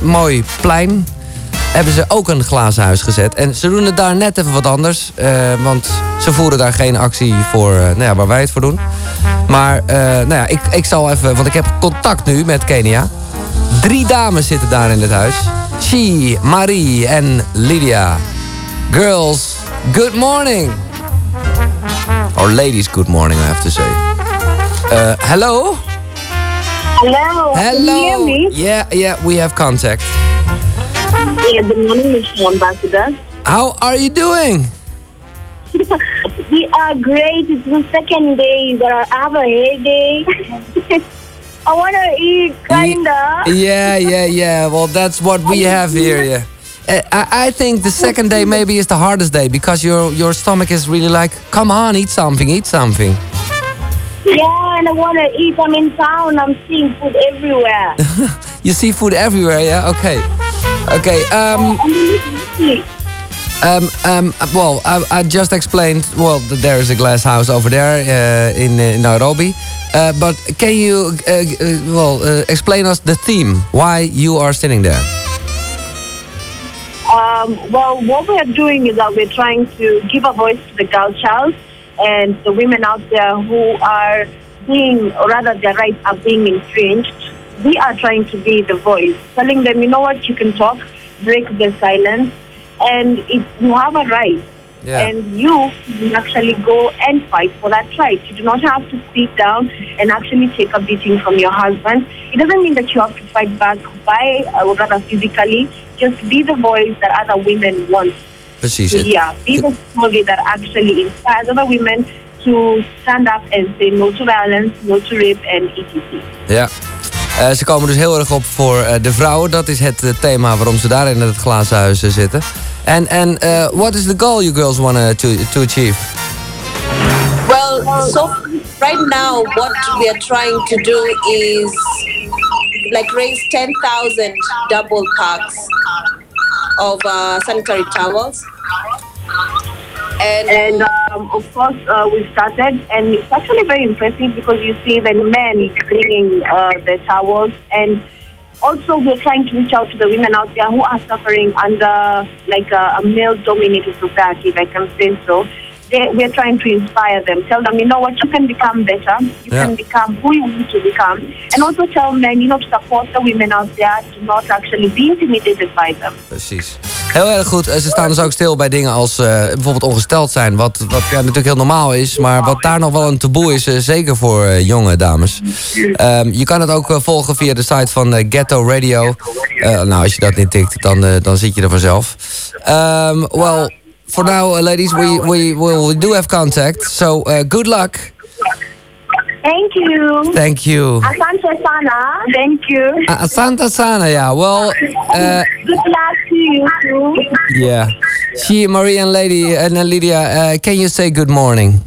mooi plein hebben ze ook een glazen huis gezet. En ze doen het daar net even wat anders. want ze voeren daar geen actie voor nou ja, waar wij het voor doen. Maar eh, nou ja, ik, ik zal even, want ik heb contact nu met Kenia. Drie dames zitten daar in het huis. She, Marie en Lydia. Girls, good morning. Or ladies, good morning, I have to say. Uh, hello? Hello. Can you hear Hello. me? Yeah, yeah, we have contact. Yeah, good morning, Mr. Ambassador. How are you doing? Are great. It's the second day, but I have a headache. I want to eat, kinda. Yeah, yeah, yeah. Well, that's what we have here. Yeah. Uh, I, I think the second day maybe is the hardest day because your your stomach is really like, come on, eat something, eat something. Yeah, and I want to eat. I'm in town. I'm seeing food everywhere. You see food everywhere, yeah? Okay. Okay. Um, um, um, well, I, I just explained. Well, there is a glass house over there uh, in, uh, Nairobi. Uh, but can you, uh, uh, well, uh, explain us the theme? Why you are sitting there? Um, well, what we are doing is that we're trying to give a voice to the girl child and the women out there who are being, or rather their rights are being infringed. We are trying to be the voice, telling them, you know what, you can talk, break the silence, and it, you have a right. Yeah. And you actually go and fight for that right. You do not have to sit down and actually take a beating from your husband. It doesn't mean that you have to fight back by, or rather physically. Just be the voice that other women want Precies. hear. Be the story that actually inspires other women to stand up and say no to violence, no to rape, and etc. Ja. Eh, ze komen dus heel erg op voor eh, de vrouwen. Dat is het eh, thema waarom ze daar in het glazen huis eh, zitten. En en eh, what is the goal you girls want to, to achieve? Well, so right now, what we are trying to do is like raise 10,000 double packs of uh, sanitary towels. And, and um, of course, uh, we started, and it's actually very impressive because you see the men bringing uh, the towels, and also we're trying to reach out to the women out there who are suffering under like a, a male-dominated society, if I can say so. They, we're trying to inspire them, tell them, you know what, you can become better, you Yeah. can become who you want to become, and also tell men, you know, to support the women out there, to not actually be intimidated by them. Precies. Heel erg goed. Eh, Ze staan dus ook stil bij dingen als eh, bijvoorbeeld ongesteld zijn. Wat, wat ja, natuurlijk heel normaal is. Maar wat daar nog wel een taboe is. eh, zeker voor jonge dames. Ehm, je kan het ook volgen via de site van Ghetto Radio. Nou, als je dat niet tikt, dan, dan zit je er vanzelf. Um, well, for now, ladies, we, we, we, we do have contact. So, good luck. Thank you. Thank you. Asante sana. Thank you. Uh, Santa Sana, yeah. Well, uh, Good luck to you too. yeah. She, Marie and Lady and uh, Lydia, uh, can you say good morning?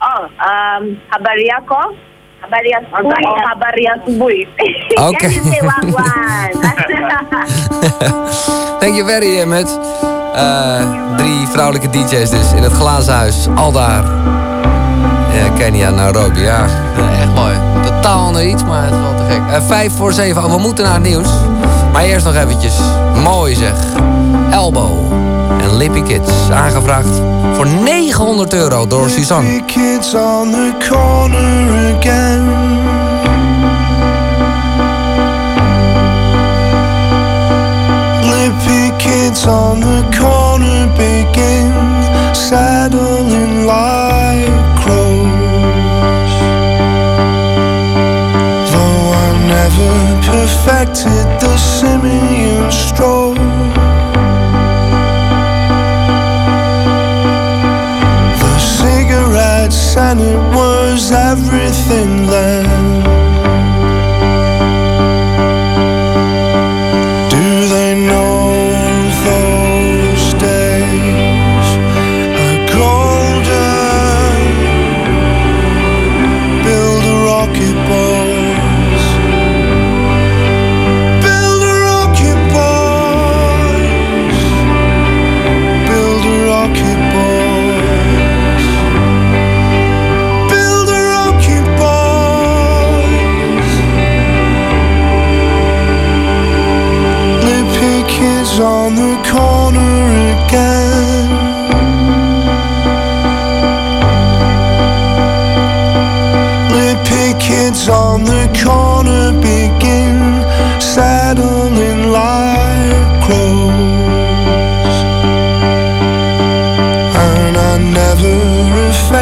Oh, um, habari yako? Habari ya asubuhi. Oh, habari ya asubuhi. Okay. Can you say wagwan? Thank you very much. Uh, drie vrouwelijke DJ's dus in het glazen huis. Al daar. Kenia, Nairobi, ja. Echt mooi. Totaal ander iets, maar het is wel te gek. Eh, vijf voor zeven. Oh, we moeten naar het nieuws. Maar eerst nog eventjes. Mooi zeg. Elbow en Lippy Kids. Aangevraagd voor 900 euro door Suzanne. kids on the corner again. Lippy kids on the corner begin saddling like crows. Perfected the simian stroll. The cigarettes and it was everything then.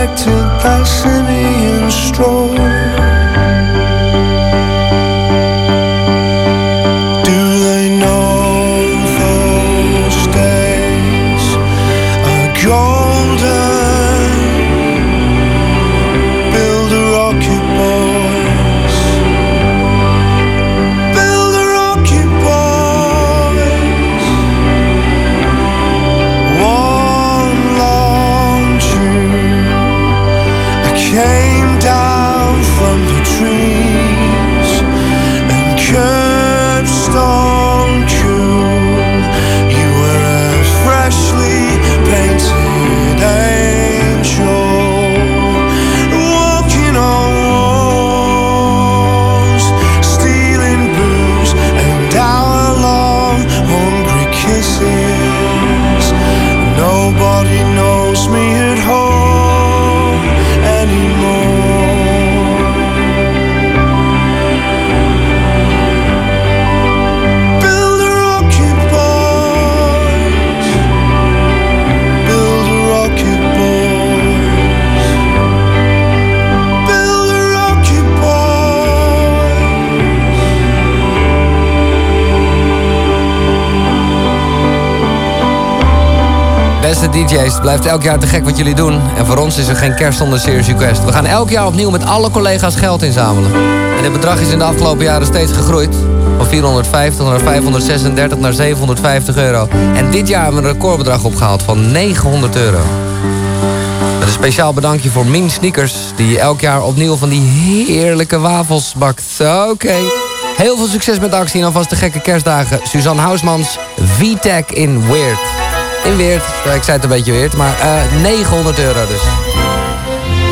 protected by Simeon's stroll. DJ's, het blijft elk jaar te gek wat jullie doen. En voor ons is er geen kerst zonder Serious Request. We gaan elk jaar opnieuw met alle collega's geld inzamelen. En dit bedrag is in de afgelopen jaren steeds gegroeid. Van 450 naar 536 naar 750 euro. En dit jaar hebben we een recordbedrag opgehaald van 900 euro. Met een speciaal bedankje voor Mien Sneakers... die elk jaar opnieuw van die heerlijke wafels bakt. Oké. Heel veel succes met de actie en alvast de gekke kerstdagen. Suzanne Hausmans, VTech in Weird. In Weert. Ik zei het een beetje weird, maar eh 900 euro dus.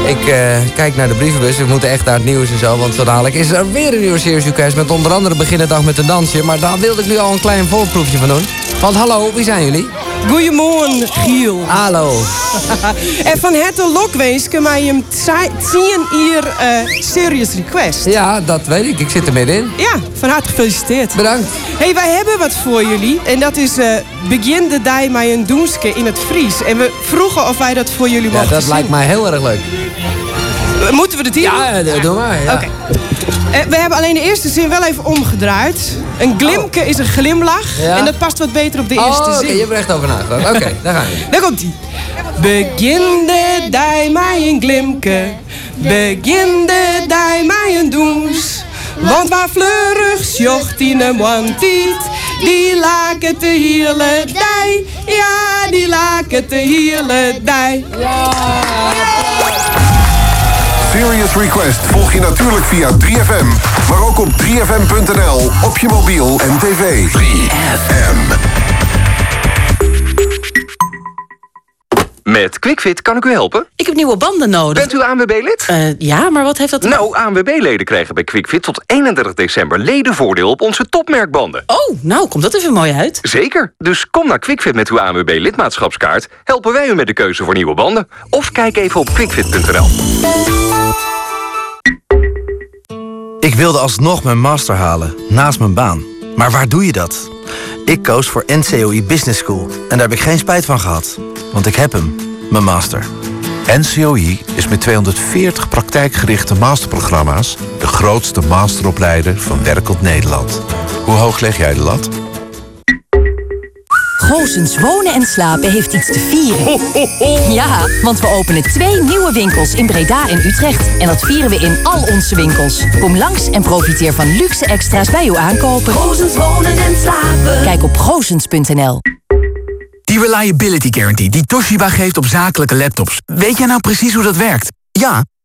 Ik eh, kijk naar de brievenbus. We moeten echt naar het nieuws en zo. Want zo dadelijk is er weer een nieuwe Serious Request. Met onder andere beginnen dag met een dansje. Maar daar wilde ik nu al een klein voorproefje van doen. Want hallo, wie zijn jullie? Goedemorgen, Giel. Hallo. en van harte lokweesken maar je hem zien hier eh, Serious Request. Ja, dat weet ik. Ik zit er middenin. Ja, van harte gefeliciteerd. Bedankt. hey, wij hebben wat voor jullie. En dat is eh, Begin de Dij met een doenske in het Fries. En we vroegen of wij dat voor jullie Ja, mochten dat lijkt mij heel erg leuk. zien. Moeten we het hier Ja, doen? eh, doe maar. Ja. Oké. Eh, we hebben alleen de eerste zin wel even omgedraaid. Een glimke is een glimlach. Ja. En dat past wat beter op de Oh, eerste oké, zin. je hebt er echt over nagedacht. Oké, daar gaan we. Daar komt ie. Begin de dij mij een glimke. Begin de dij mij een doens. Want waar fleurig jocht in een wantiet. Die laken te hiele dij. Ja, die laken te hiele dij. Serious Request volg je natuurlijk via 3FM, maar ook op 3FM.nl, op je mobiel en tv. 3FM. Met QuickFit kan ik u helpen? Ik heb nieuwe banden nodig. Bent u ANWB-lid? ja, maar wat heeft dat... Nou, ANWB-leden krijgen bij QuickFit tot 31 december ledenvoordeel op onze topmerkbanden. Oh, nou, komt dat even mooi uit. Zeker. Dus kom naar QuickFit met uw ANWB-lidmaatschapskaart. Helpen wij u met de keuze voor nieuwe banden. Of kijk even op quickfit.nl. Ik wilde alsnog mijn master halen, naast mijn baan. Maar waar doe je dat? Ik koos voor NCOI Business School en daar heb ik geen spijt van gehad. Want ik heb hem, mijn master. NCOI is met 240 praktijkgerichte masterprogramma's... de grootste masteropleider van werkend Nederland. Hoe hoog leg jij de lat? Goosens Wonen en Slapen heeft iets te vieren. Ja, want we openen twee nieuwe winkels in Breda en Utrecht. En dat vieren we in al onze winkels. Kom langs en profiteer van luxe extra's bij uw aankopen. Goosens Wonen en Slapen. Kijk op goosens.nl. Die Reliability Guarantee die Toshiba geeft op zakelijke laptops. Weet jij nou precies hoe dat werkt? Ja,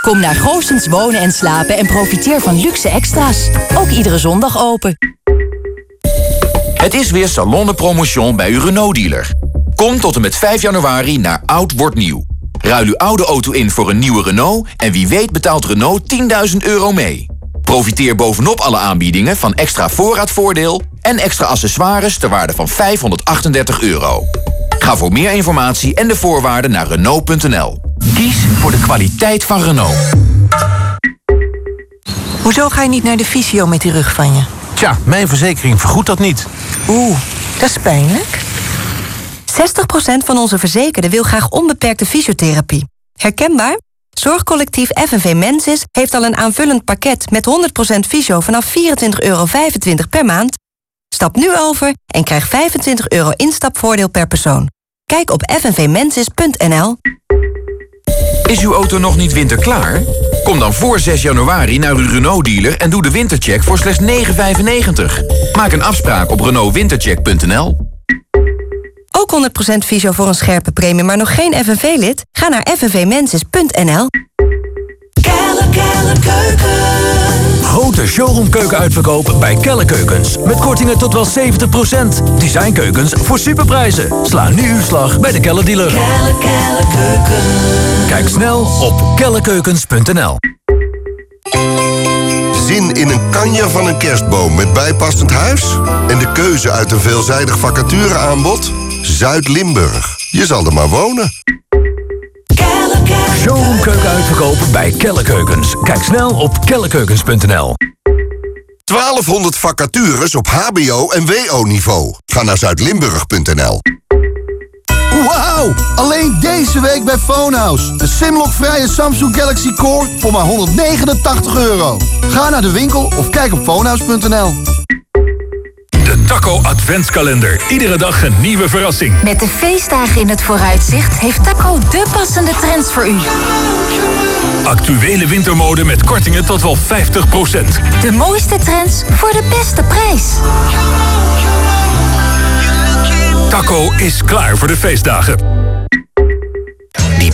Kom naar Goosens Wonen en Slapen en profiteer van luxe extra's. Ook iedere zondag open. Het is weer Salon Promotion bij uw Renault-dealer. Kom tot en met 5 januari naar Oud Wordt Nieuw. Ruil uw oude auto in voor een nieuwe Renault... en wie weet betaalt Renault 10.000 euro mee. Profiteer bovenop alle aanbiedingen van extra voorraadvoordeel en extra accessoires ter waarde van 538 euro. Ga voor meer informatie en de voorwaarden naar Renault.nl. Kies voor de kwaliteit van Renault. Hoezo ga je niet naar de fysio met die rug van je? Tja, mijn verzekering vergoedt dat niet. Oeh, dat is pijnlijk. 60% van onze verzekerden wil graag onbeperkte fysiotherapie. Herkenbaar? Zorgcollectief FNV Mensis heeft al een aanvullend pakket met 100% fysio vanaf 24,25 euro per maand. Stap nu over en krijg 25 euro instapvoordeel per persoon. Kijk op fnvmensis.nl. Is uw auto nog niet winterklaar? Kom dan voor 6 januari naar uw Renault-dealer en doe de wintercheck voor slechts 9,95. Maak een afspraak op renaultwintercheck.nl. Ook 100% fysio voor een scherpe premie, maar nog geen FNV-lid? Ga naar fnvmensis.nl. Grote showroomkeuken bij Kelle Keukens. Met kortingen tot wel 70%. Designkeukens voor superprijzen. Sla nu uw slag bij de Kelle dealer. Kijk snel op kellekeukens.nl. Zin in een kanje van een kerstboom met bijpassend huis? En de keuze uit een veelzijdig vacatureaanbod? Zuid-Limburg. Je zal er maar wonen. Showroomkeuken uitverkopen bij Kelle Keukens. Kijk snel op kellekeukens.nl. 1200 vacatures op hbo- en wo-niveau. Ga naar zuidlimburg.nl. Wauw! Alleen deze week bij Phonehouse. Een Simlock-vrije Samsung Galaxy Core voor maar 189 euro. Ga naar de winkel of kijk op phonehouse.nl. De Taco Adventskalender. Iedere dag een nieuwe verrassing. Met de feestdagen in het vooruitzicht heeft Taco de passende trends voor u. Actuele wintermode met kortingen tot wel 50%. De mooiste trends voor de beste prijs. Taco is klaar voor de feestdagen.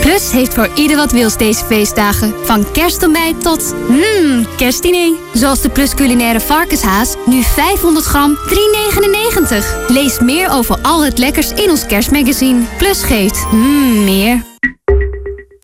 Plus heeft voor ieder wat wils deze feestdagen. Van kerstontbijt tot, mmm, kerstdiner. Zoals de Plus culinaire varkenshaas, nu 500 gram, 3,99. Lees meer over al het lekkers in ons kerstmagazine. Plus geeft, mmm, meer.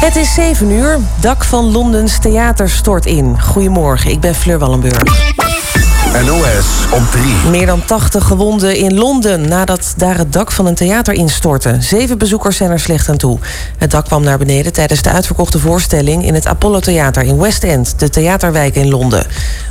Het is 7 uur. Dak van Londens theater stort in. Goedemorgen, ik ben Fleur Wallenburg. NOS op 3. Meer dan 80 gewonden in Londen nadat daar het dak van een theater instortte. Zeven bezoekers zijn er slecht aan toe. Het dak kwam naar beneden tijdens de uitverkochte voorstelling in het Apollo Theater in West End, de theaterwijk in Londen.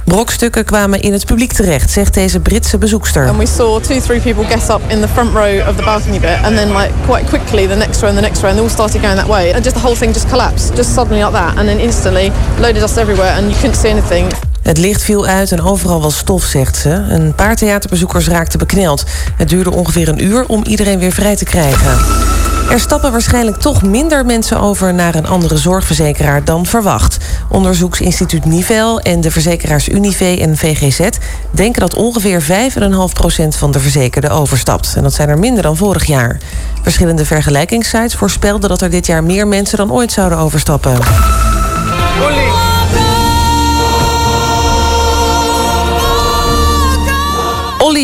Brokstukken kwamen in het publiek terecht, zegt deze Britse bezoekster. And we saw two, three people get up in the front row of the balcony bit, and then like quite quickly the next row and the next row, and they all started going that way, and just the whole thing just collapsed, just suddenly like that, and then instantly loaded dust everywhere, and you couldn't see anything. Het licht viel uit en overal was stof, zegt ze. Een paar theaterbezoekers raakten bekneld. Het duurde ongeveer een uur om iedereen weer vrij te krijgen. Er stappen waarschijnlijk toch minder mensen over naar een andere zorgverzekeraar dan verwacht. Onderzoeksinstituut Nivel en de verzekeraars Unive en VGZ denken dat ongeveer 5,5% van de verzekerden overstapt. En dat zijn er minder dan vorig jaar. Verschillende vergelijkingssites voorspelden dat er dit jaar meer mensen dan ooit zouden overstappen.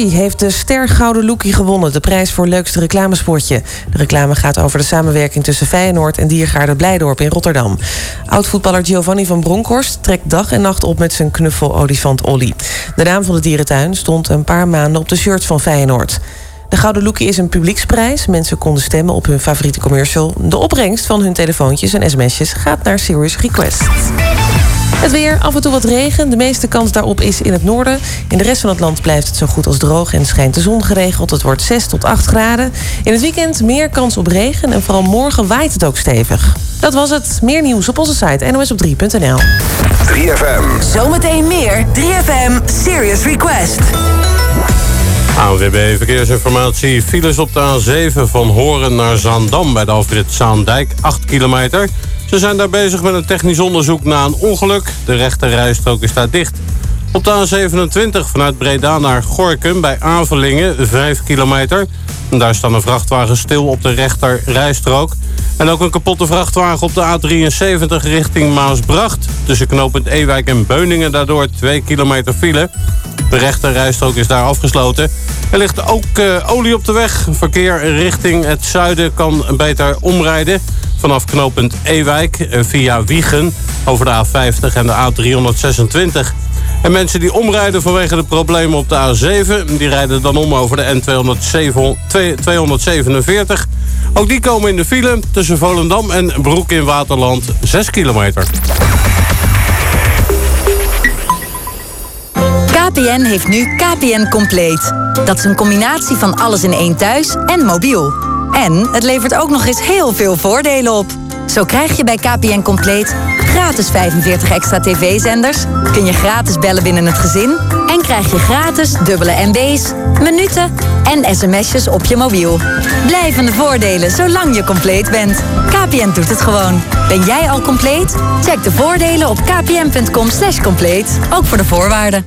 Heeft de Ster Gouden Lookie gewonnen. De prijs voor leukste reclamespotje. De reclame gaat over de samenwerking tussen Feyenoord en Diergaarde Blijdorp in Rotterdam. Oudvoetballer Giovanni van Bronckhorst trekt dag en nacht op met zijn knuffel-olifant Olly. De naam van de dierentuin stond een paar maanden op de shirts van Feyenoord. De Gouden Lookie is een publieksprijs. Mensen konden stemmen op hun favoriete commercial. De opbrengst van hun telefoontjes en sms'jes gaat naar Serious Request. Het weer, af en toe wat regen. De meeste kans daarop is in het noorden. In de rest van het land blijft het zo goed als droog en schijnt de zon geregeld. Het wordt 6 tot 8 graden. In het weekend meer kans op regen en vooral morgen waait het ook stevig. Dat was het. Meer nieuws op onze site nosop3.nl. 3FM. Zometeen meer 3FM Serious Request. ANWB Verkeersinformatie. Files op de A7 van Horen naar Zaandam bij de afrit Zaandijk. 8 kilometer. Ze zijn daar bezig met een technisch onderzoek na een ongeluk. De rechte rijstrook is daar dicht. Op de A27 vanuit Breda naar Gorkum bij Avelingen, 5 kilometer. Daar staan een vrachtwagen stil op de rechter rijstrook. En ook een kapotte vrachtwagen op de A73 richting Maasbracht. Tussen knooppunt Ewijk en Beuningen daardoor 2 kilometer file. De rechter rijstrook is daar afgesloten. Er ligt ook uh, olie op de weg. Verkeer richting het zuiden kan beter omrijden. Vanaf knooppunt Ewijk eh, via Wiegen over de A50 en de A326. En mensen die omrijden vanwege de problemen op de A7... die rijden dan om over de N247. Ook die komen in de file tussen Volendam en Broek in Waterland 6 kilometer. KPN heeft nu KPN Compleet. Dat is een combinatie van alles in één thuis en mobiel. En het levert ook nog eens heel veel voordelen op. Zo krijg je bij KPN Compleet gratis 45 extra tv-zenders... kun je gratis bellen binnen het gezin... en krijg je gratis dubbele MB's, minuten en sms'jes op je mobiel. Blijvende voordelen zolang je compleet bent. KPN doet het gewoon. Ben jij al compleet? Check de voordelen op kpn.com compleet. Ook voor de voorwaarden.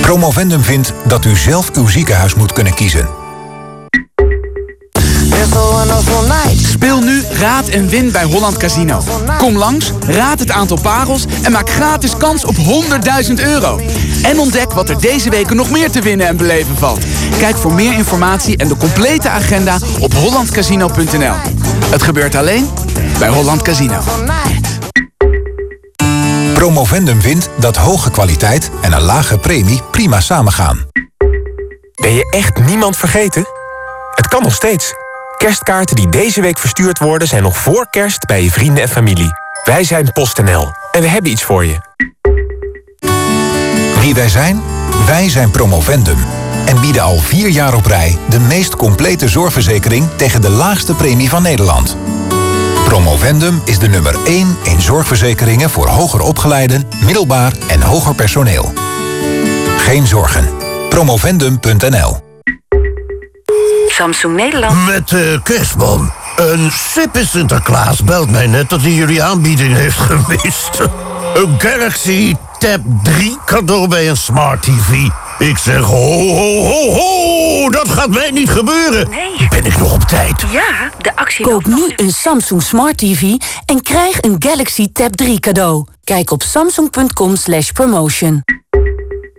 Promovendum vindt dat u zelf uw ziekenhuis moet kunnen kiezen. Speel nu Raad en Win bij Holland Casino. Kom langs, raad het aantal parels en maak gratis kans op 100.000 euro. En ontdek wat er deze weken nog meer te winnen en beleven valt. Kijk voor meer informatie en de complete agenda op hollandcasino.nl. Het gebeurt alleen bij Holland Casino. Promovendum vindt dat hoge kwaliteit en een lage premie prima samengaan. Ben je echt niemand vergeten? Het kan nog steeds. Kerstkaarten die deze week verstuurd worden... zijn nog voor kerst bij je vrienden en familie. Wij zijn PostNL en we hebben iets voor je. Wie wij zijn? Wij zijn Promovendum. En bieden al vier jaar op rij de meest complete zorgverzekering... tegen de laagste premie van Nederland. Promovendum is de nummer 1 in zorgverzekeringen voor hoger opgeleiden, middelbaar en hoger personeel. Geen zorgen. Promovendum.nl Samsung Nederland. Met de kerstman. Een sippe Sinterklaas belt mij net dat hij jullie aanbieding heeft gemist. Een Galaxy Tab 3 cadeau bij een Smart TV. Ik zeg ho, ho, ho, ho, dat gaat mij niet gebeuren. Nee. Ben ik nog op tijd? Ja, de actie Koop nu een Samsung Smart TV en krijg een Galaxy Tab 3 cadeau. Kijk op samsung.com slash promotion.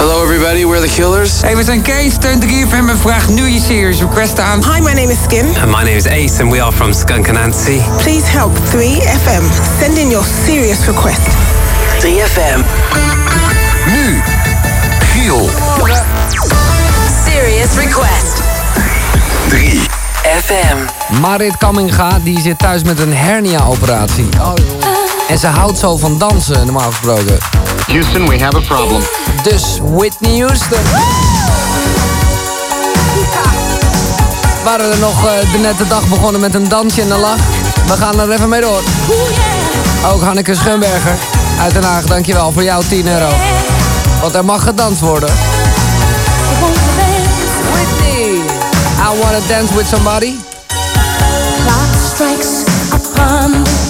Hello everybody, we're the Killers. Hey, we zijn Kees, steun 3FM en vraag nu je serious request aan. Hi, my name is Skin. And my name is Ace and we are from Skunk Anansi. Please help 3FM. Send in your serious request. 3FM. Nu, Giel. Serious request. 3 FM. Marit Kamminga, die zit thuis met een hernia-operatie. Oh, en ze houdt zo van dansen, normaal gesproken. Houston, we have a problem. Dus Whitney Houston. Waren er nog uh, de nette dag begonnen met een dansje en een lach? We gaan er even mee door. Ook Hanneke Schunberger uit Den Haag, dankjewel voor jouw 10 euro. Want er mag gedanst worden. Whitney, I wanna dance with somebody. Clock strikes upon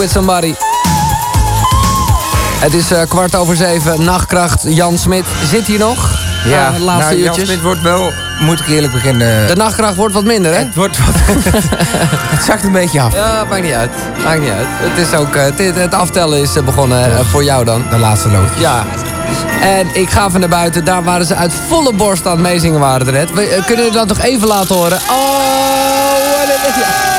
with somebody. Het is eh, kwart over zeven. Nachtkracht. Jan Smit zit hier nog. Ja, Eh, laatste nou, Jan. Smit wordt wel, moet ik eerlijk beginnen... De nachtkracht wordt wat minder, hè? Het wordt wat... het zakt een beetje af. Ja, maakt niet uit. Maakt niet uit. Het, is ook, eh, het, het aftellen is begonnen voor jou dan. De laatste loodjes. Ja. En ik ga even naar buiten. Daar waren ze uit volle borst aan het meezingen waren er net. We, kunnen jullie dat nog even laten horen? Oh, wat is ja.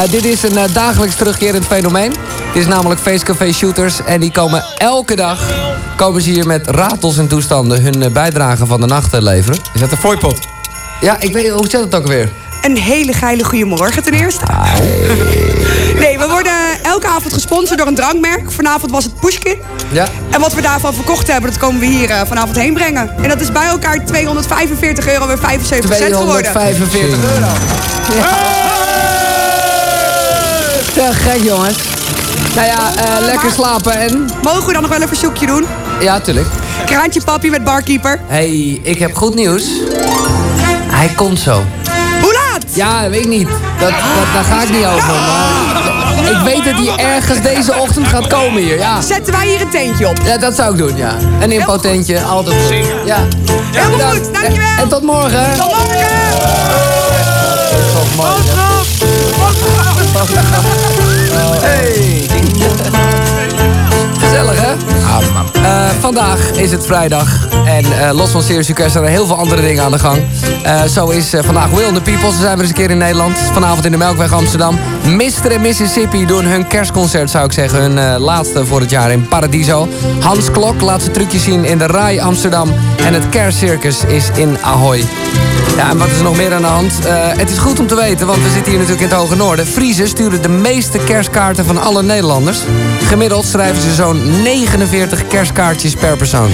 Eh, dit is een eh, dagelijks terugkerend fenomeen. Het is namelijk Feestcafé Shooters. En die komen elke dag komen ze hier met ratels en toestanden hun eh, bijdrage van de nacht leveren. Is dat de fooipot? Ja, ik weet hoe zit het ook weer? Een hele geile goedemorgen ten eerste. Nee, we worden elke avond gesponsord door een drankmerk. Vanavond was het Pushkin. Ja. En wat we daarvan verkocht hebben, dat komen we hier vanavond heen brengen. En dat is bij elkaar 245 euro en 75 cent geworden. 245 euro. Te gek, jongens. Nou ja, eh, lekker slapen en... Mogen we dan nog wel een verzoekje doen? Ja, tuurlijk. Kraantje papi met barkeeper. hey, ik heb goed nieuws. Hij komt zo. Hoe laat? Ja, dat weet ik niet. Dat, dat, daar ga ik niet over. Maar ik weet dat hij ergens deze ochtend gaat komen hier. Ja. Zetten wij hier een tentje op? Ja, dat zou ik doen, ja. Een impotentje, altijd goed. Ja. Helemaal goed, dankjewel. En tot morgen. Tot morgen. Tot morgen. Hey. Gezellig, hè? Eh, vandaag is het vrijdag. En eh, los van Serious Request zijn er heel veel andere dingen aan de gang. Eh, zo is vandaag Will and the People. Ze zijn weer eens een keer in Nederland. Vanavond in de Melkweg Amsterdam. Mr. en Mississippi doen hun kerstconcert, zou ik zeggen. Hun laatste voor het jaar in Paradiso. Hans Klok laat zijn trucjes zien in de Rai Amsterdam. En het kerstcircus is in Ahoy. Ja, en wat is er nog meer aan de hand? Eh, het is goed om te weten, want we zitten hier natuurlijk in het Hoge Noorden. Friese sturen de meeste kerstkaarten van alle Nederlanders. Gemiddeld schrijven ze zo'n 49 kerstkaartjes per persoon.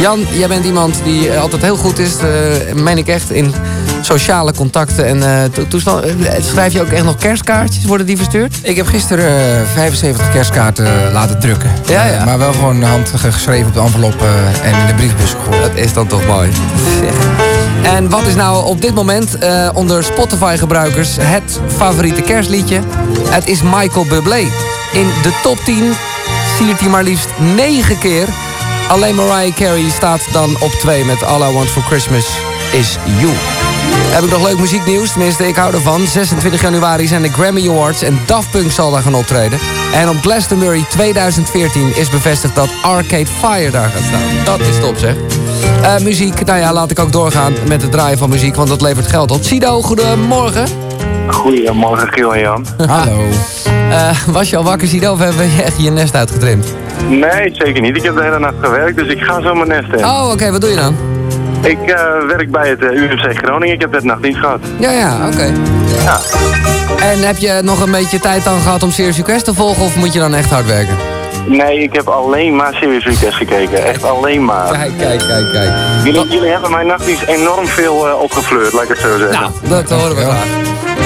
Jan, jij bent iemand die eh, altijd heel goed is, eh, meen ik echt, in sociale contacten en eh, to- toestand. Eh, Schrijf je ook echt nog kerstkaartjes? Worden die verstuurd? Ik heb gisteren eh, 75 kerstkaarten laten drukken. Ja, ja. Maar wel gewoon handgeschreven geschreven op de envelop eh, en in de briefbus gegooid. Dat is dan toch mooi. En wat is nou op dit moment eh, onder Spotify-gebruikers het favoriete kerstliedje? Het is Michael Bublé. In de top 10 siert hij maar liefst 9 keer. Alleen Mariah Carey staat dan op 2 met All I Want For Christmas Is You. Heb ik nog leuk muzieknieuws? Tenminste, ik hou ervan. 26 januari zijn de Grammy Awards en Daft Punk zal daar gaan optreden. En op Glastonbury 2014 is bevestigd dat Arcade Fire daar gaat staan. Dat is top zeg. Eh, muziek, nou ja, laat ik ook doorgaan met het draaien van muziek, want dat levert geld op. Sido, goedemorgen. Goedemorgen, Giel en Jan. Hallo. Eh, was je al wakker, Sido, of hebben je echt je nest uitgetrimd? Nee, zeker niet. Ik heb de hele nacht gewerkt, dus ik ga zo mijn nest in. Oh, oké, wat doe je dan? Ik eh, werk bij het UMC Groningen. Ik heb net nachtdienst gehad. Ja, ja, oké. Ja. En heb je nog een beetje tijd dan gehad om Serious Request te volgen, of moet je dan echt hard werken? Nee, ik heb alleen maar Serious Request gekeken. Echt alleen maar. Kijk, kijk, kijk, kijk. Jullie, jullie hebben mijn nachtdienst enorm veel eh, opgefleurd, laat ik het zo zeggen. Nou, dat horen we graag.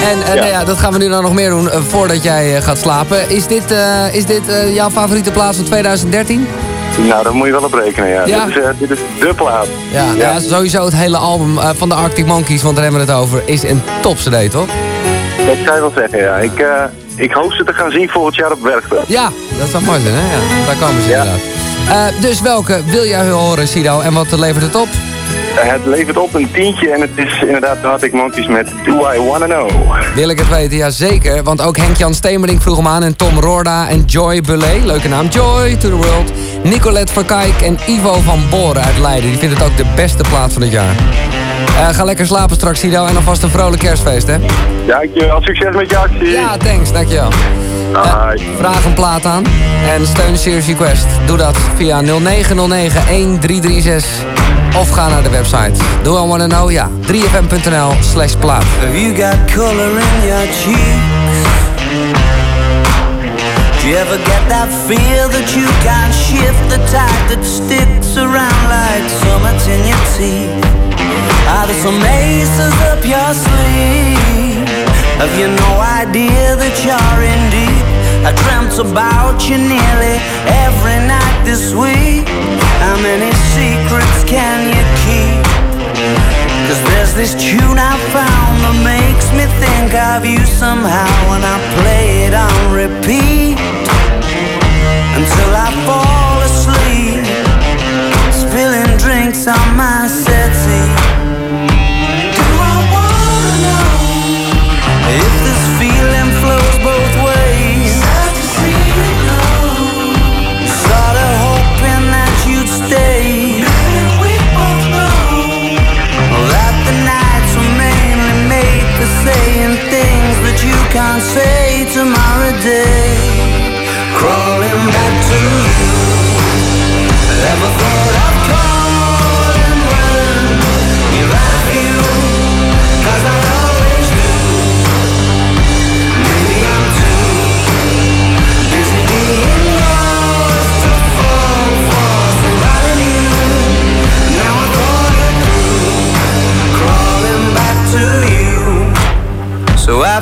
En Ja. Nou ja, dat gaan we nu dan nog meer doen eh, voordat jij eh, gaat slapen. Is dit, is dit jouw favoriete plaats van 2013? Nou, daar moet je wel op rekenen, ja. Ja. Dit, is, dit is de plaat. Ja, nou ja, sowieso het hele album van de Arctic Monkeys, want daar hebben we het over, is een top CD, toch? Dat kan je wel zeggen, ja. Ik, ik hoop ze te gaan zien volgend jaar op Werchter. Ja, dat zou mooi zijn, hè? Ja, daar komen ze inderdaad. Eh, dus welke wil jij horen, Sido, en wat levert het op? Eh, het levert op een tientje en het is inderdaad de Arctic Monkeys met Do I Wanna Know. Wil ik het weten? Ja, zeker. Want ook Henk-Jan Stemeling vroeg hem aan en Tom Rorda en Joy Bulé, leuke naam, Joy to the World. Nicolette Verkijk en Ivo van Boren uit Leiden. Die vindt het ook de beste plaat van het jaar. Eh, ga lekker slapen straks, Sido, en alvast een vrolijk kerstfeest, hè? Dankjewel, succes met je actie. Ja, thanks, dankjewel. Eh, vraag een plaat aan en steun Serious Request. Doe dat via 0909-1336 of ga naar de website. Do I Wanna Know? Ja, 3fm.nl slash plaat. Have you got color in your cheeks? Do you ever get that feel that you can't shift the tide that sticks around like summits in your teeth? Are there some aces up your sleeve? Have you no idea that you're in deep? I dreamt about you nearly every night this week. How many secrets can you keep? Cause there's this tune I found that makes me think of you somehow, and I play it on repeat until I fall asleep, spilling drinks on my settee. Can't say tomorrow day. Crawling back to you. Ever thought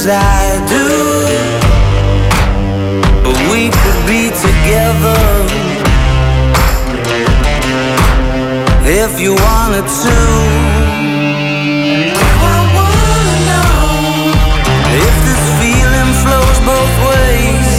as I do. But we could be together if you wanted to. Wanna know if this feeling flows both ways.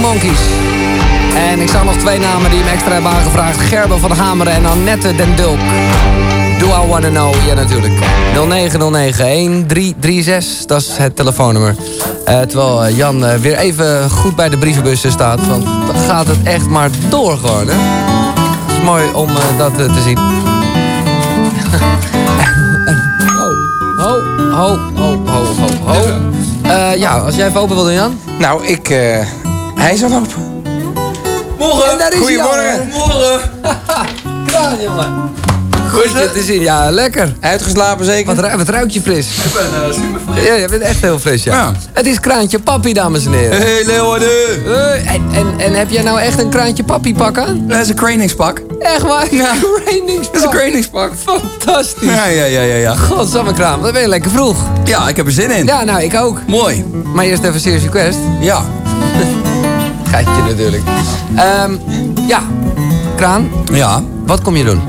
Monkeys. En ik zag nog twee namen die hem extra hebben aangevraagd. Gerben van Hameren en Annette den Dulk. Do I Wanna Know? Ja, natuurlijk. 0909-1336, dat is het telefoonnummer. Eh, terwijl eh, Jan eh, weer even goed bij de brievenbus staat. Want dan gaat het echt maar door gewoon, hè? Het is mooi om dat te zien. Ho, ho, ho, ho, ho, ho. Eh, ja, als jij even open wil doen, Jan. Nou, ik... hij is al open. Morgen. En daar is Goedemorgen. hè? Morgen. Kraan, jongen. Goed je te zien. Ja, lekker. Uitgeslapen zeker? Wat, ru- wat ruikt je fris? Ik ben super fris. Ja, je bent echt heel fris, ja. Ja. Het is Kraantje Papi, dames en heren. Hey Leeuwarden! Hey, en, en, en heb jij nou echt een Kraantje Papi pak aan? Dat is een trainingspak. Echt waar? Ja. Trainingspak. Dat is een trainingspak. Fantastisch. Ja, ja, ja, ja. ja. Godsamme kraam, dat ben je lekker vroeg. Ja, ik heb er zin in. Ja, nou, ik ook. Mooi. Maar eerst even Serious Request. Ja. Geitje natuurlijk. Ehm, ja, Kraan, Ja. wat kom je doen?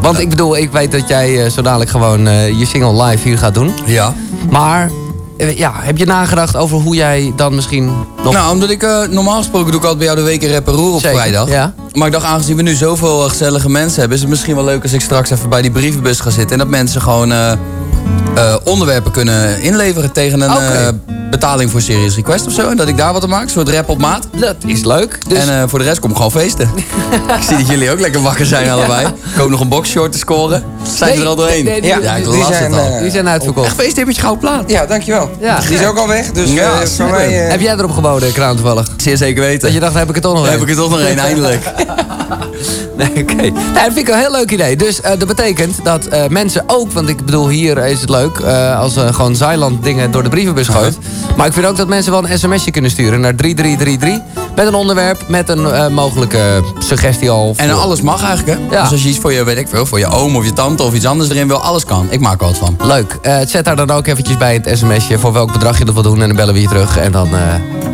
Want ik bedoel, ik weet dat jij eh, zo dadelijk gewoon eh, je single live hier gaat doen. Ja. Maar, eh, ja, heb je nagedacht over hoe jij dan misschien nog... Nou, omdat ik eh, normaal gesproken doe ik altijd bij jou de weken rap en roer op Zeker, vrijdag. ja. Maar ik dacht, aangezien we nu zoveel eh, gezellige mensen hebben, is het misschien wel leuk als ik straks even bij die brievenbus ga zitten. En dat mensen gewoon eh, eh, onderwerpen kunnen inleveren tegen een. Betaling voor Serious Request of zo. En dat ik daar wat aan maak. Een soort rap op maat. Dat is leuk. Dus... En eh, voor de rest kom ik gewoon feesten. ik zie dat jullie ook lekker wakker zijn allebei. Ik hoop nog een boxshort te scoren. Zijn ze er al doorheen? nee, die- ja, ik die las zijn, het al. eh, die zijn uitverkocht. Echt je gouden plaat. Ja, dankjewel. Ja. Die is ook al weg, dus Ja, eh, voor super. mij... eh, Heb jij erop geboden, Kraan, toevallig? Zeer zeker weten. Dat je dacht, heb ik er toch nog een? heb ik er toch nog één, eindelijk. Nee, oké. Nee, dat vind ik een heel leuk idee. Dus eh, dat betekent dat eh, mensen ook, want ik bedoel, hier is het leuk eh, als gewoon Zeiland dingen door de brievenbus gooit. Maar ik vind ook dat mensen wel een sms'je kunnen sturen naar 3333 met een onderwerp, met een mogelijke suggestie al. En alles mag eigenlijk, hè? Ja. Dus als je iets voor je, weet ik veel, voor je oom of je tante of iets anders erin wil, alles kan. Ik maak er wat van. Leuk. Zet daar dan ook eventjes bij het sms'je voor welk bedrag je er wil doen. En dan bellen we je terug. En dan,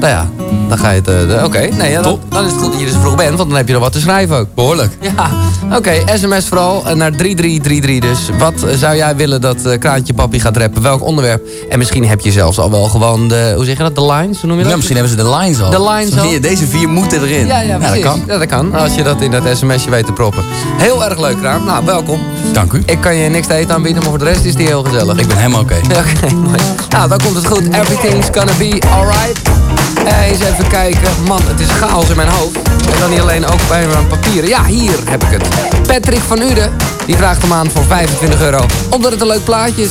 nou ja, dan ga je het... eh, Oké, nee, ja, dan, dan is het goed dat je er zo vroeg bent. Want dan heb je nog wat te schrijven ook. Behoorlijk. Ja, oké. sms vooral eh, naar 3333 dus. Wat zou jij willen dat eh, Kraantje Papi gaat rappen? Welk onderwerp? En misschien heb je zelfs al wel gewoon de... Hoe zeg je dat? De lines? Hoe noem je dat? Ja, misschien hebben ze de lines al. De lines al. Deze vier moeten erin. Ja, ja, dat kan. Ja, dat kan. Als je dat in dat sms'je weet te proppen. Heel erg leuk, Kraan. Nou, welkom. Dank u. Ik kan je niks te eten aanbieden, maar voor de rest is die heel gezellig. Ik ben helemaal oké. Oké, mooi. Nou, dan komt het goed. Everything's gonna be alright. Eens even kijken. Man, het is chaos in mijn hoofd. En dan niet alleen ook bij mijn papieren. Ja, hier heb ik het. Patrick van Uden, die vraagt hem aan voor 25 euro. Omdat het een leuk plaatje is.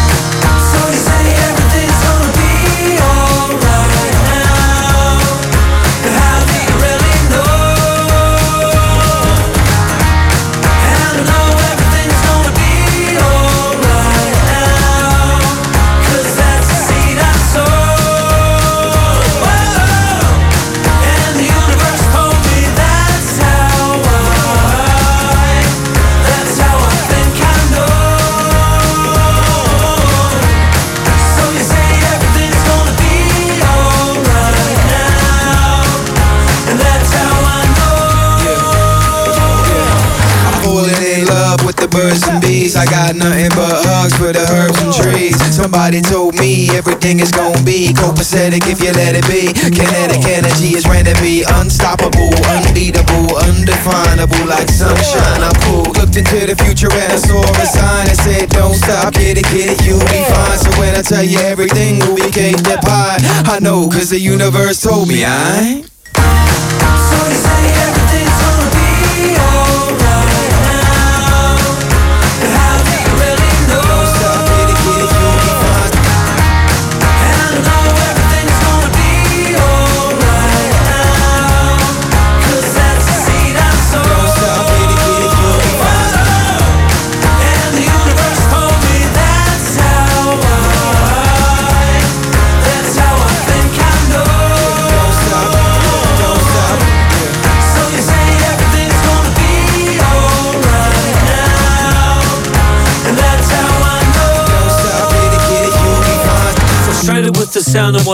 I got nothing but hugs for the herbs and trees. Somebody told me everything is gonna be copacetic if you let it be. Kinetic energy is ready to be unstoppable, unbeatable, undefinable, like sunshine. I'm cool. Looked into the future and I saw a sign that said, Don't stop, get it, get it, you'll be fine. So when I tell you everything be cake that pie, I know, cause the universe told me I. So you say everything's gonna be